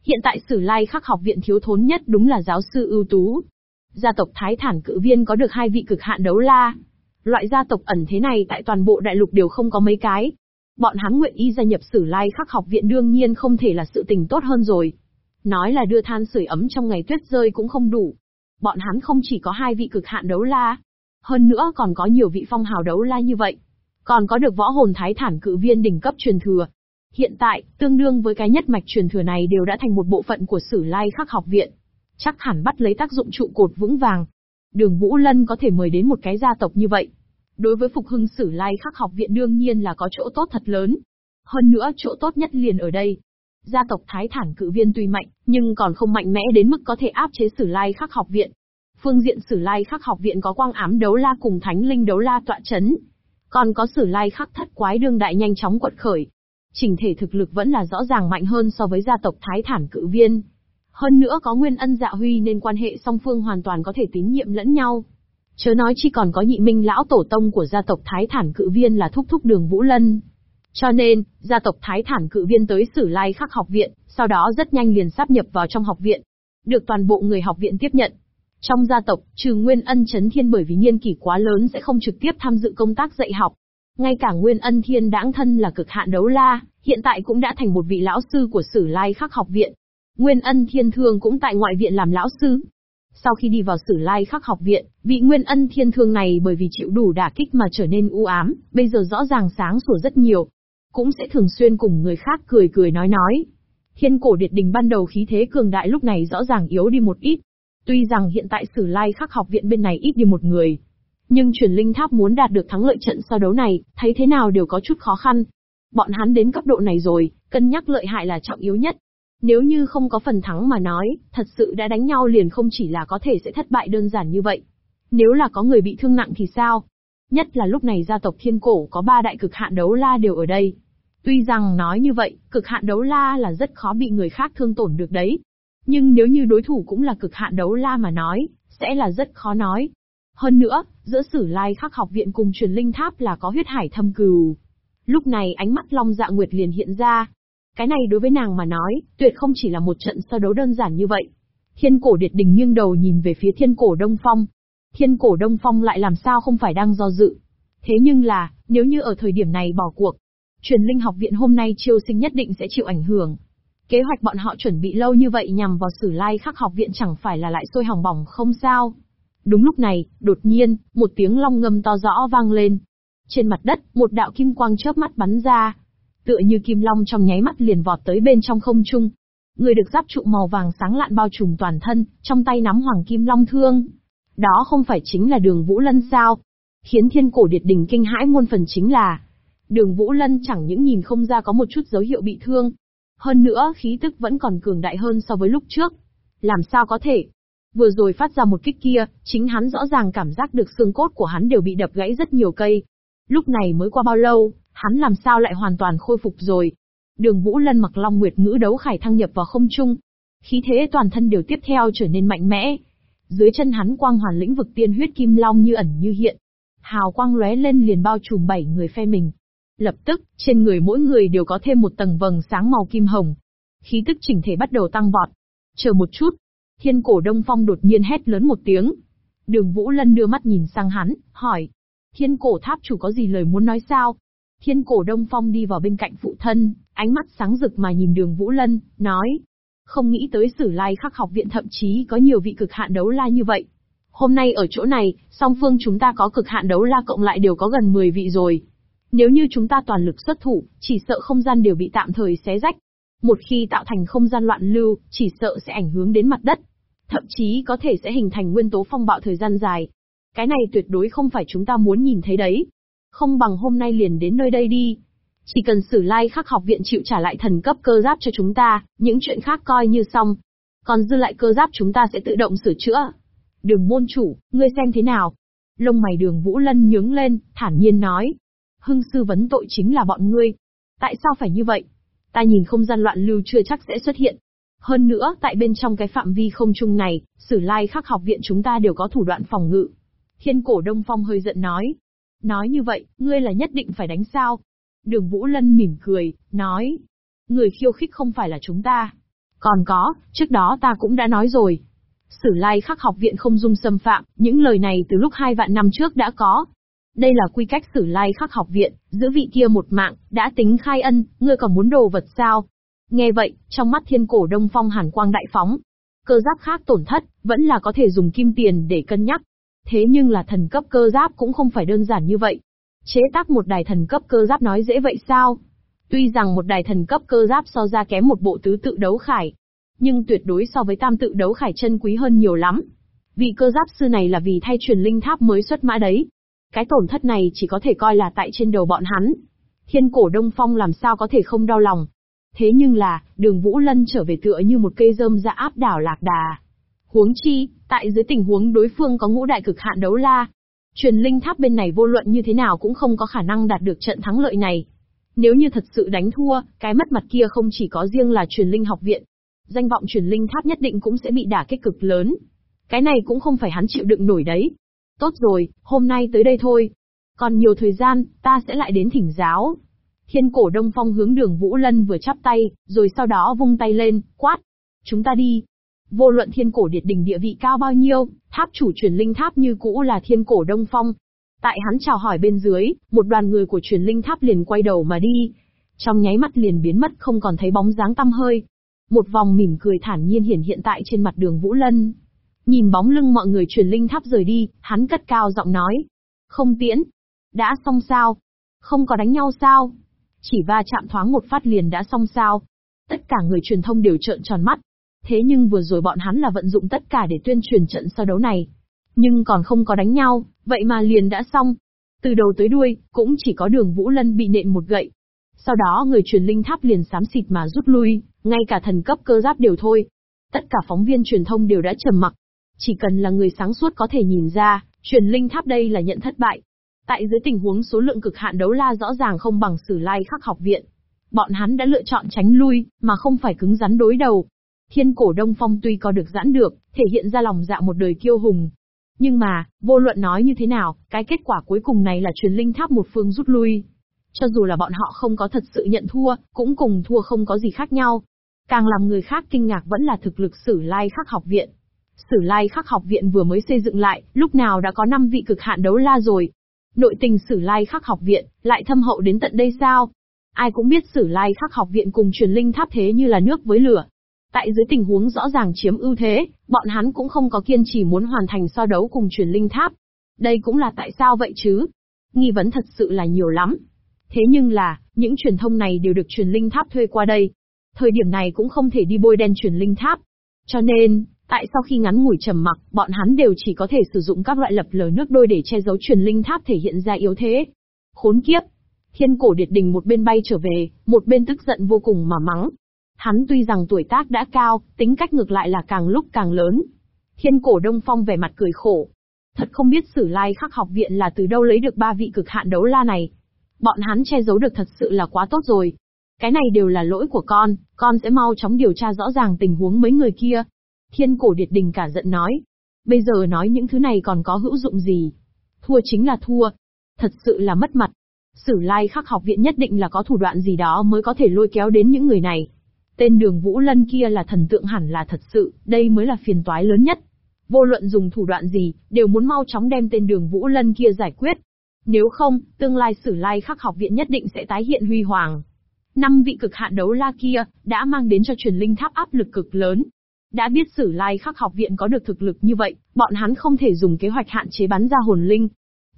Hiện tại Sử Lai Khắc học viện thiếu thốn nhất đúng là giáo sư ưu tú. Gia tộc Thái Thản Cự Viên có được hai vị cực hạn đấu la. Loại gia tộc ẩn thế này tại toàn bộ đại lục đều không có mấy cái. Bọn hắn nguyện ý gia nhập Sử Lai Khắc học viện đương nhiên không thể là sự tình tốt hơn rồi. Nói là đưa than sưởi ấm trong ngày tuyết rơi cũng không đủ. Bọn hắn không chỉ có hai vị cực hạn đấu la, hơn nữa còn có nhiều vị phong hào đấu la như vậy. Còn có được võ hồn thái thản cự viên đỉnh cấp truyền thừa. Hiện tại, tương đương với cái nhất mạch truyền thừa này đều đã thành một bộ phận của Sử Lai Khắc học viện. Chắc hẳn bắt lấy tác dụng trụ cột vững vàng. Đường Vũ Lân có thể mời đến một cái gia tộc như vậy. Đối với phục hưng Sử Lai Khắc học viện đương nhiên là có chỗ tốt thật lớn. Hơn nữa chỗ tốt nhất liền ở đây. Gia tộc Thái Thản cự viên tuy mạnh, nhưng còn không mạnh mẽ đến mức có thể áp chế Sử Lai Khắc học viện. Phương diện Sử Lai Khắc học viện có quang ám đấu la cùng thánh linh đấu la tọa chấn, còn có sử lai khắc thất quái đương đại nhanh chóng quật khởi. Trình thể thực lực vẫn là rõ ràng mạnh hơn so với gia tộc Thái Thản cự viên. Hơn nữa có nguyên ân dạ huy nên quan hệ song phương hoàn toàn có thể tín nhiệm lẫn nhau. Chớ nói chi còn có nhị minh lão tổ tông của gia tộc Thái Thản cự viên là thúc thúc đường Vũ Lân. Cho nên, gia tộc Thái Thản cự viên tới sử lai khắc học viện, sau đó rất nhanh liền sắp nhập vào trong học viện. Được toàn bộ người học viện tiếp nhận. Trong gia tộc, trừ Nguyên Ân Chấn Thiên bởi vì niên kỷ quá lớn sẽ không trực tiếp tham dự công tác dạy học. Ngay cả Nguyên Ân Thiên đãng thân là cực hạn đấu la, hiện tại cũng đã thành một vị lão sư của Sử Lai Khắc học viện. Nguyên Ân Thiên Thương cũng tại ngoại viện làm lão sư. Sau khi đi vào Sử Lai Khắc học viện, vị Nguyên Ân Thiên Thương này bởi vì chịu đủ đả kích mà trở nên u ám, bây giờ rõ ràng sáng sủa rất nhiều. Cũng sẽ thường xuyên cùng người khác cười cười nói nói. Thiên cổ điệt đình ban đầu khí thế cường đại lúc này rõ ràng yếu đi một ít, Tuy rằng hiện tại Sử Lai Khắc học viện bên này ít đi một người, nhưng truyền linh tháp muốn đạt được thắng lợi trận so đấu này, thấy thế nào đều có chút khó khăn. Bọn hắn đến cấp độ này rồi, cân nhắc lợi hại là trọng yếu nhất. Nếu như không có phần thắng mà nói, thật sự đã đánh nhau liền không chỉ là có thể sẽ thất bại đơn giản như vậy. Nếu là có người bị thương nặng thì sao? Nhất là lúc này gia tộc thiên cổ có ba đại cực hạn đấu la đều ở đây. Tuy rằng nói như vậy, cực hạn đấu la là rất khó bị người khác thương tổn được đấy, nhưng nếu như đối thủ cũng là cực hạn đấu la mà nói, sẽ là rất khó nói. Hơn nữa, giữa sử lai khắc học viện cùng truyền linh tháp là có huyết hải thâm cừu. Lúc này ánh mắt Long Dạ Nguyệt liền hiện ra. Cái này đối với nàng mà nói, tuyệt không chỉ là một trận so đấu đơn giản như vậy. Thiên cổ điệt đình nghiêng đầu nhìn về phía thiên cổ Đông Phong. Thiên cổ Đông Phong lại làm sao không phải đang do dự. Thế nhưng là, nếu như ở thời điểm này bỏ cuộc, truyền linh học viện hôm nay chiêu sinh nhất định sẽ chịu ảnh hưởng. Kế hoạch bọn họ chuẩn bị lâu như vậy nhằm vào sử lai khắc học viện chẳng phải là lại sôi hỏng bỏng không sao. Đúng lúc này, đột nhiên, một tiếng long ngâm to rõ vang lên. Trên mặt đất, một đạo kim quang chớp mắt bắn ra. Tựa như kim long trong nháy mắt liền vọt tới bên trong không trung. Người được giáp trụ màu vàng sáng lạn bao trùm toàn thân, trong tay nắm hoàng kim long thương. Đó không phải chính là đường Vũ Lân sao? Khiến thiên cổ điệt đình kinh hãi muôn phần chính là, đường Vũ Lân chẳng những nhìn không ra có một chút dấu hiệu bị thương, hơn nữa khí tức vẫn còn cường đại hơn so với lúc trước. Làm sao có thể? Vừa rồi phát ra một kích kia, chính hắn rõ ràng cảm giác được xương cốt của hắn đều bị đập gãy rất nhiều cây. Lúc này mới qua bao lâu, hắn làm sao lại hoàn toàn khôi phục rồi. Đường Vũ Lân mặc Long Nguyệt ngữ đấu khải thăng nhập vào không trung. Khí thế toàn thân đều tiếp theo trở nên mạnh mẽ. Dưới chân hắn quang hoàn lĩnh vực tiên huyết kim long như ẩn như hiện. Hào quang lóe lên liền bao trùm bảy người phe mình. Lập tức, trên người mỗi người đều có thêm một tầng vầng sáng màu kim hồng. Khí tức chỉnh thể bắt đầu tăng vọt. Chờ một chút. Thiên cổ Đông Phong đột nhiên hét lớn một tiếng. Đường Vũ Lân đưa mắt nhìn sang hắn, hỏi. Thiên cổ tháp chủ có gì lời muốn nói sao? Thiên cổ Đông Phong đi vào bên cạnh phụ thân, ánh mắt sáng rực mà nhìn đường Vũ Lân, nói. Không nghĩ tới sử lai khắc học viện thậm chí có nhiều vị cực hạn đấu la như vậy. Hôm nay ở chỗ này, song phương chúng ta có cực hạn đấu la cộng lại đều có gần 10 vị rồi. Nếu như chúng ta toàn lực xuất thủ, chỉ sợ không gian đều bị tạm thời xé rách. Một khi tạo thành không gian loạn lưu, chỉ sợ sẽ ảnh hưởng đến mặt đất. Thậm chí có thể sẽ hình thành nguyên tố phong bạo thời gian dài. Cái này tuyệt đối không phải chúng ta muốn nhìn thấy đấy. Không bằng hôm nay liền đến nơi đây đi. Chỉ cần sử lai khắc học viện chịu trả lại thần cấp cơ giáp cho chúng ta, những chuyện khác coi như xong. Còn dư lại cơ giáp chúng ta sẽ tự động sửa chữa. Đường môn chủ, ngươi xem thế nào? Lông mày đường Vũ Lân nhướng lên, thản nhiên nói. Hưng sư vấn tội chính là bọn ngươi. Tại sao phải như vậy? Ta nhìn không gian loạn lưu chưa chắc sẽ xuất hiện. Hơn nữa, tại bên trong cái phạm vi không trung này, sử lai khắc học viện chúng ta đều có thủ đoạn phòng ngự. Thiên cổ Đông Phong hơi giận nói. Nói như vậy, ngươi là nhất định phải đánh sao? Đường Vũ Lân mỉm cười, nói. Người khiêu khích không phải là chúng ta. Còn có, trước đó ta cũng đã nói rồi. Sử lai khắc học viện không dung xâm phạm, những lời này từ lúc hai vạn năm trước đã có. Đây là quy cách sử lai khắc học viện, giữ vị kia một mạng, đã tính khai ân, ngươi còn muốn đồ vật sao? Nghe vậy, trong mắt thiên cổ đông phong hàn quang đại phóng. Cơ giáp khác tổn thất, vẫn là có thể dùng kim tiền để cân nhắc. Thế nhưng là thần cấp cơ giáp cũng không phải đơn giản như vậy. Chế tác một đài thần cấp cơ giáp nói dễ vậy sao? Tuy rằng một đài thần cấp cơ giáp so ra kém một bộ tứ tự đấu khải, nhưng tuyệt đối so với tam tự đấu khải chân quý hơn nhiều lắm. Vị cơ giáp sư này là vì thay truyền linh tháp mới xuất mã đấy. Cái tổn thất này chỉ có thể coi là tại trên đầu bọn hắn. Thiên cổ Đông Phong làm sao có thể không đau lòng. Thế nhưng là, đường Vũ Lân trở về tựa như một cây rơm ra áp đảo lạc đà. Huống chi, tại dưới tình huống đối phương có ngũ đại cực hạn đấu la. Truyền linh tháp bên này vô luận như thế nào cũng không có khả năng đạt được trận thắng lợi này. Nếu như thật sự đánh thua, cái mất mặt kia không chỉ có riêng là truyền linh học viện, danh vọng truyền linh tháp nhất định cũng sẽ bị đả kích cực lớn. Cái này cũng không phải hắn chịu đựng nổi đấy. Tốt rồi, hôm nay tới đây thôi. Còn nhiều thời gian, ta sẽ lại đến thỉnh giáo. Thiên cổ Đông Phong hướng đường Vũ Lân vừa chắp tay, rồi sau đó vung tay lên, quát. Chúng ta đi. Vô luận thiên cổ điệt đỉnh địa vị cao bao nhiêu, tháp chủ truyền linh tháp như cũ là thiên cổ Đông Phong. Tại hắn chào hỏi bên dưới, một đoàn người của truyền linh tháp liền quay đầu mà đi. Trong nháy mắt liền biến mất không còn thấy bóng dáng tăm hơi. Một vòng mỉm cười thản nhiên hiển hiện tại trên mặt đường Vũ Lân. Nhìn bóng lưng mọi người truyền linh tháp rời đi, hắn cất cao giọng nói. Không tiễn. Đã xong sao? Không có đánh nhau sao? Chỉ va chạm thoáng một phát liền đã xong sao? Tất cả người truyền thông đều trợn tròn mắt. Thế nhưng vừa rồi bọn hắn là vận dụng tất cả để tuyên truyền trận sau đấu này. Nhưng còn không có đánh nhau, vậy mà liền đã xong. Từ đầu tới đuôi, cũng chỉ có đường Vũ Lân bị nện một gậy. Sau đó người truyền linh tháp liền xám xịt mà rút lui, ngay cả thần cấp cơ giáp đều thôi. Tất cả phóng viên truyền thông đều đã trầm mặc. Chỉ cần là người sáng suốt có thể nhìn ra, truyền linh tháp đây là nhận thất bại. Tại dưới tình huống số lượng cực hạn đấu la rõ ràng không bằng sử lai khắc học viện. Bọn hắn đã lựa chọn tránh lui, mà không phải cứng rắn đối đầu. Thiên cổ Đông Phong tuy có được giãn được, thể hiện ra lòng dạ một đời kiêu hùng. Nhưng mà, vô luận nói như thế nào, cái kết quả cuối cùng này là truyền linh tháp một phương rút lui. Cho dù là bọn họ không có thật sự nhận thua, cũng cùng thua không có gì khác nhau. Càng làm người khác kinh ngạc vẫn là thực lực Sử Lai Khắc học viện. Sử Lai Khắc học viện vừa mới xây dựng lại, lúc nào đã có 5 vị cực hạn đấu la rồi. Nội tình Sử Lai Khắc học viện, lại thâm hậu đến tận đây sao? Ai cũng biết Sử Lai Khắc học viện cùng truyền linh tháp thế như là nước với lửa. Tại dưới tình huống rõ ràng chiếm ưu thế, bọn hắn cũng không có kiên trì muốn hoàn thành so đấu cùng truyền linh tháp. Đây cũng là tại sao vậy chứ? Nghi vấn thật sự là nhiều lắm. Thế nhưng là, những truyền thông này đều được truyền linh tháp thuê qua đây, Thời điểm này cũng không thể đi bôi đen truyền linh tháp. Cho nên, tại sau khi ngắn ngủi trầm mặc, bọn hắn đều chỉ có thể sử dụng các loại lập lờ nước đôi để che giấu truyền linh tháp thể hiện ra yếu thế. Khốn kiếp! Thiên cổ điệt đình một bên bay trở về, một bên tức giận vô cùng mà mắng. Hắn tuy rằng tuổi tác đã cao, tính cách ngược lại là càng lúc càng lớn. Thiên cổ đông phong vẻ mặt cười khổ. Thật không biết Sử Lai Khắc học viện là từ đâu lấy được ba vị cực hạn đấu la này. Bọn hắn che giấu được thật sự là quá tốt rồi. Cái này đều là lỗi của con, con sẽ mau chóng điều tra rõ ràng tình huống mấy người kia. Thiên cổ điệt đình cả giận nói. Bây giờ nói những thứ này còn có hữu dụng gì? Thua chính là thua. Thật sự là mất mặt. Sử lai khắc học viện nhất định là có thủ đoạn gì đó mới có thể lôi kéo đến những người này. Tên đường Vũ Lân kia là thần tượng hẳn là thật sự, đây mới là phiền toái lớn nhất. Vô luận dùng thủ đoạn gì, đều muốn mau chóng đem tên đường Vũ Lân kia giải quyết. Nếu không, tương lai sử lai khắc học viện nhất định sẽ tái hiện huy hoàng. Năm vị cực hạn đấu la kia, đã mang đến cho truyền linh tháp áp lực cực lớn. Đã biết sử lai khắc học viện có được thực lực như vậy, bọn hắn không thể dùng kế hoạch hạn chế bắn ra hồn linh.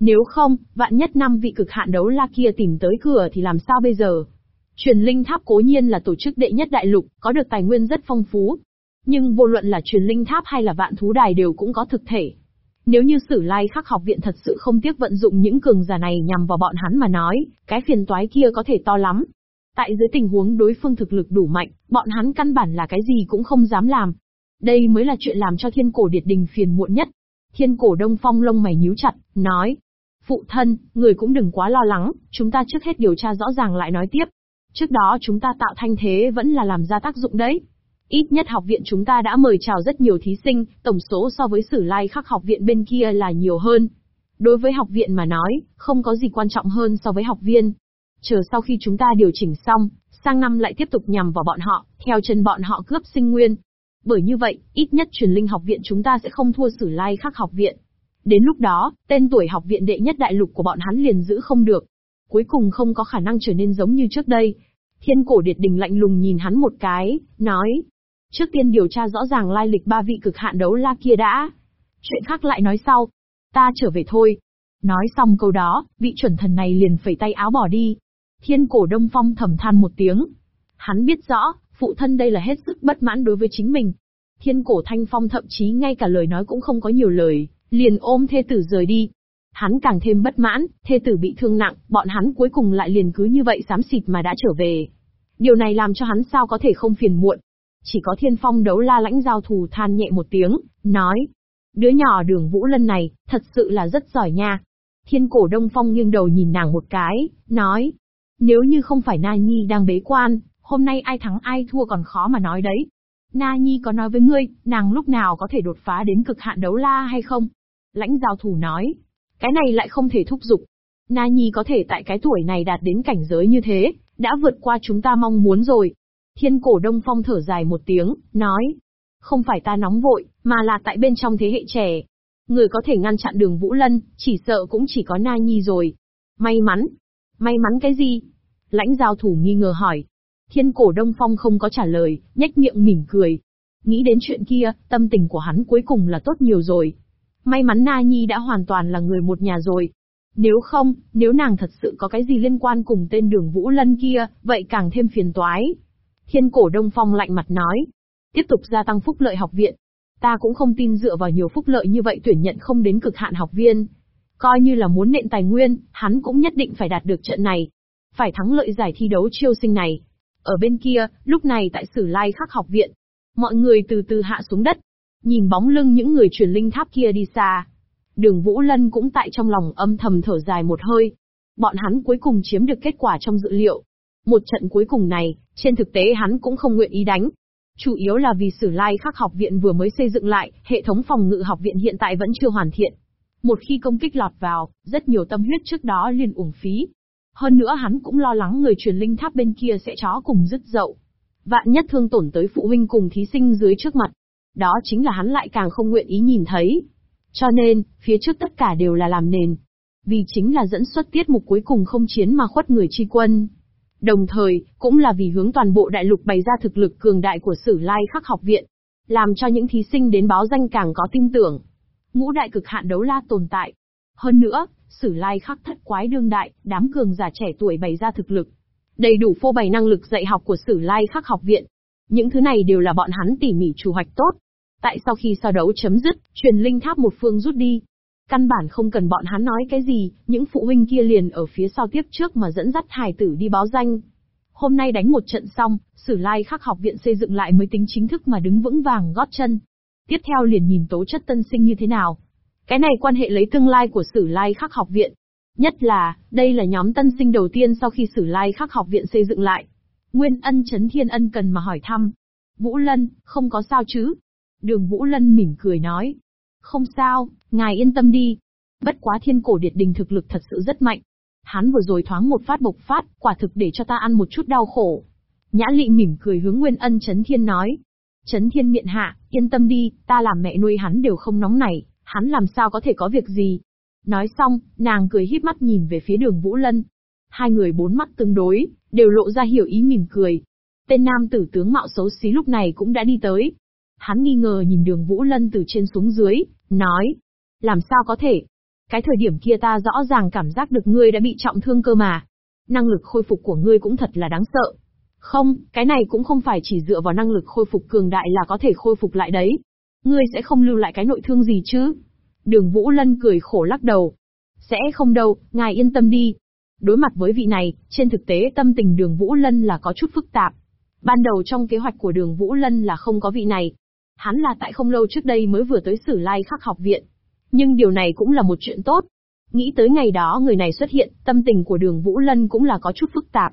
Nếu không, vạn nhất năm vị cực hạn đấu la kia tìm tới cửa thì làm sao bây giờ? Truyền linh tháp cố nhiên là tổ chức đệ nhất đại lục, có được tài nguyên rất phong phú. Nhưng vô luận là truyền linh tháp hay là vạn thú đài đều cũng có thực thể. Nếu như sử lai khắc học viện thật sự không tiếc vận dụng những cường giả này nhằm vào bọn hắn mà nói, cái phiền toái kia có thể to lắm. Tại dưới tình huống đối phương thực lực đủ mạnh, bọn hắn căn bản là cái gì cũng không dám làm. Đây mới là chuyện làm cho thiên cổ điệt đình phiền muộn nhất. Thiên cổ đông phong lông mày nhíu chặt, nói. Phụ thân, người cũng đừng quá lo lắng, chúng ta trước hết điều tra rõ ràng lại nói tiếp. Trước đó chúng ta tạo thanh thế vẫn là làm ra tác dụng đấy. Ít nhất học viện chúng ta đã mời chào rất nhiều thí sinh, tổng số so với sử lai khắc học viện bên kia là nhiều hơn. Đối với học viện mà nói, không có gì quan trọng hơn so với học viên. Chờ sau khi chúng ta điều chỉnh xong, sang năm lại tiếp tục nhằm vào bọn họ, theo chân bọn họ cướp sinh nguyên. Bởi như vậy, ít nhất truyền linh học viện chúng ta sẽ không thua sử lai khắc học viện. Đến lúc đó, tên tuổi học viện đệ nhất đại lục của bọn hắn liền giữ không được. Cuối cùng không có khả năng trở nên giống như trước đây. Thiên cổ điệt đình lạnh lùng nhìn hắn một cái, nói. Trước tiên điều tra rõ ràng lai lịch ba vị cực hạn đấu la kia đã. Chuyện khác lại nói sau. Ta trở về thôi. Nói xong câu đó, vị chuẩn thần này liền phẩy tay áo bỏ đi. Thiên cổ đông phong thầm than một tiếng. Hắn biết rõ, phụ thân đây là hết sức bất mãn đối với chính mình. Thiên cổ thanh phong thậm chí ngay cả lời nói cũng không có nhiều lời, liền ôm thê tử rời đi. Hắn càng thêm bất mãn, thê tử bị thương nặng, bọn hắn cuối cùng lại liền cứ như vậy xám xịt mà đã trở về. Điều này làm cho hắn sao có thể không phiền muộn. Chỉ có thiên phong đấu la lãnh giao thù than nhẹ một tiếng, nói. Đứa nhỏ đường Vũ Lân này, thật sự là rất giỏi nha. Thiên cổ đông phong nghiêng đầu nhìn nàng một cái, nói. Nếu như không phải Na Nhi đang bế quan, hôm nay ai thắng ai thua còn khó mà nói đấy. Na Nhi có nói với ngươi, nàng lúc nào có thể đột phá đến cực hạn đấu la hay không? Lãnh giao thủ nói. Cái này lại không thể thúc giục. Na Nhi có thể tại cái tuổi này đạt đến cảnh giới như thế, đã vượt qua chúng ta mong muốn rồi. Thiên cổ đông phong thở dài một tiếng, nói. Không phải ta nóng vội, mà là tại bên trong thế hệ trẻ. Người có thể ngăn chặn đường Vũ Lân, chỉ sợ cũng chỉ có Na Nhi rồi. May mắn. May mắn cái gì? Lãnh giao thủ nghi ngờ hỏi. Thiên cổ đông phong không có trả lời, nhếch miệng mỉm cười. Nghĩ đến chuyện kia, tâm tình của hắn cuối cùng là tốt nhiều rồi. May mắn Na Nhi đã hoàn toàn là người một nhà rồi. Nếu không, nếu nàng thật sự có cái gì liên quan cùng tên đường Vũ Lân kia, vậy càng thêm phiền toái. Thiên cổ Đông Phong lạnh mặt nói. Tiếp tục gia tăng phúc lợi học viện. Ta cũng không tin dựa vào nhiều phúc lợi như vậy tuyển nhận không đến cực hạn học viên. Coi như là muốn nện tài nguyên, hắn cũng nhất định phải đạt được trận này. Phải thắng lợi giải thi đấu chiêu sinh này. Ở bên kia, lúc này tại Sử Lai Khắc học viện, mọi người từ từ hạ xuống đất, nhìn bóng lưng những người truyền linh tháp kia đi xa. Đường Vũ Lân cũng tại trong lòng âm thầm thở dài một hơi. Bọn hắn cuối cùng chiếm được kết quả trong dự liệu. Một trận cuối cùng này, trên thực tế hắn cũng không nguyện ý đánh. Chủ yếu là vì Sử Lai Khắc học viện vừa mới xây dựng lại, hệ thống phòng ngự học viện hiện tại vẫn chưa hoàn thiện. Một khi công kích lọt vào, rất nhiều tâm huyết trước đó liền uổng phí. Hơn nữa hắn cũng lo lắng người truyền linh tháp bên kia sẽ chó cùng dứt dậu. Vạn nhất thương tổn tới phụ huynh cùng thí sinh dưới trước mặt. Đó chính là hắn lại càng không nguyện ý nhìn thấy. Cho nên, phía trước tất cả đều là làm nền. Vì chính là dẫn xuất tiết mục cuối cùng không chiến mà khuất người chi quân. Đồng thời, cũng là vì hướng toàn bộ đại lục bày ra thực lực cường đại của sử lai khắc học viện. Làm cho những thí sinh đến báo danh càng có tin tưởng. Ngũ đại cực hạn đấu la tồn tại. Hơn nữa, sử lai khắc thất quái đương đại, đám cường giả trẻ tuổi bày ra thực lực. Đầy đủ phô bày năng lực dạy học của sử lai khắc học viện. Những thứ này đều là bọn hắn tỉ mỉ chủ hoạch tốt. Tại sau khi so đấu chấm dứt, truyền linh tháp một phương rút đi. Căn bản không cần bọn hắn nói cái gì, những phụ huynh kia liền ở phía sau tiếp trước mà dẫn dắt hài tử đi báo danh. Hôm nay đánh một trận xong, Sử Lai Khắc học viện xây dựng lại mới tính chính thức mà đứng vững vàng gót chân. Tiếp theo liền nhìn tố chất tân sinh như thế nào. Cái này quan hệ lấy tương lai của Sử Lai Khắc học viện. Nhất là, đây là nhóm tân sinh đầu tiên sau khi Sử Lai Khắc học viện xây dựng lại. Nguyên ân chấn thiên ân cần mà hỏi thăm. Vũ Lân, không có sao chứ? Đường Vũ Lân mỉm cười nói. Không sao, ngài yên tâm đi. Bất quá thiên cổ điệt đình thực lực thật sự rất mạnh. Hắn vừa rồi thoáng một phát bộc phát, quả thực để cho ta ăn một chút đau khổ. Nhã lị mỉm cười hướng Nguyên ân chấn thiên nói. Chấn thiên miệng hạ, yên tâm đi, ta làm mẹ nuôi hắn đều không nóng nảy, hắn làm sao có thể có việc gì. Nói xong, nàng cười híp mắt nhìn về phía đường Vũ Lân. Hai người bốn mắt tương đối, đều lộ ra hiểu ý mỉm cười. Tên nam tử tướng mạo xấu xí lúc này cũng đã đi tới. Hắn nghi ngờ nhìn đường Vũ Lân từ trên xuống dưới, nói. Làm sao có thể? Cái thời điểm kia ta rõ ràng cảm giác được ngươi đã bị trọng thương cơ mà. Năng lực khôi phục của ngươi cũng thật là đáng sợ. Không, cái này cũng không phải chỉ dựa vào năng lực khôi phục cường đại là có thể khôi phục lại đấy. Ngươi sẽ không lưu lại cái nội thương gì chứ? Đường Vũ Lân cười khổ lắc đầu. Sẽ không đâu, ngài yên tâm đi. Đối mặt với vị này, trên thực tế tâm tình đường Vũ Lân là có chút phức tạp. Ban đầu trong kế hoạch của đường Vũ Lân là không có vị này. Hắn là tại không lâu trước đây mới vừa tới Sử Lai Khắc học viện. Nhưng điều này cũng là một chuyện tốt. Nghĩ tới ngày đó người này xuất hiện, tâm tình của đường Vũ Lân cũng là có chút phức tạp.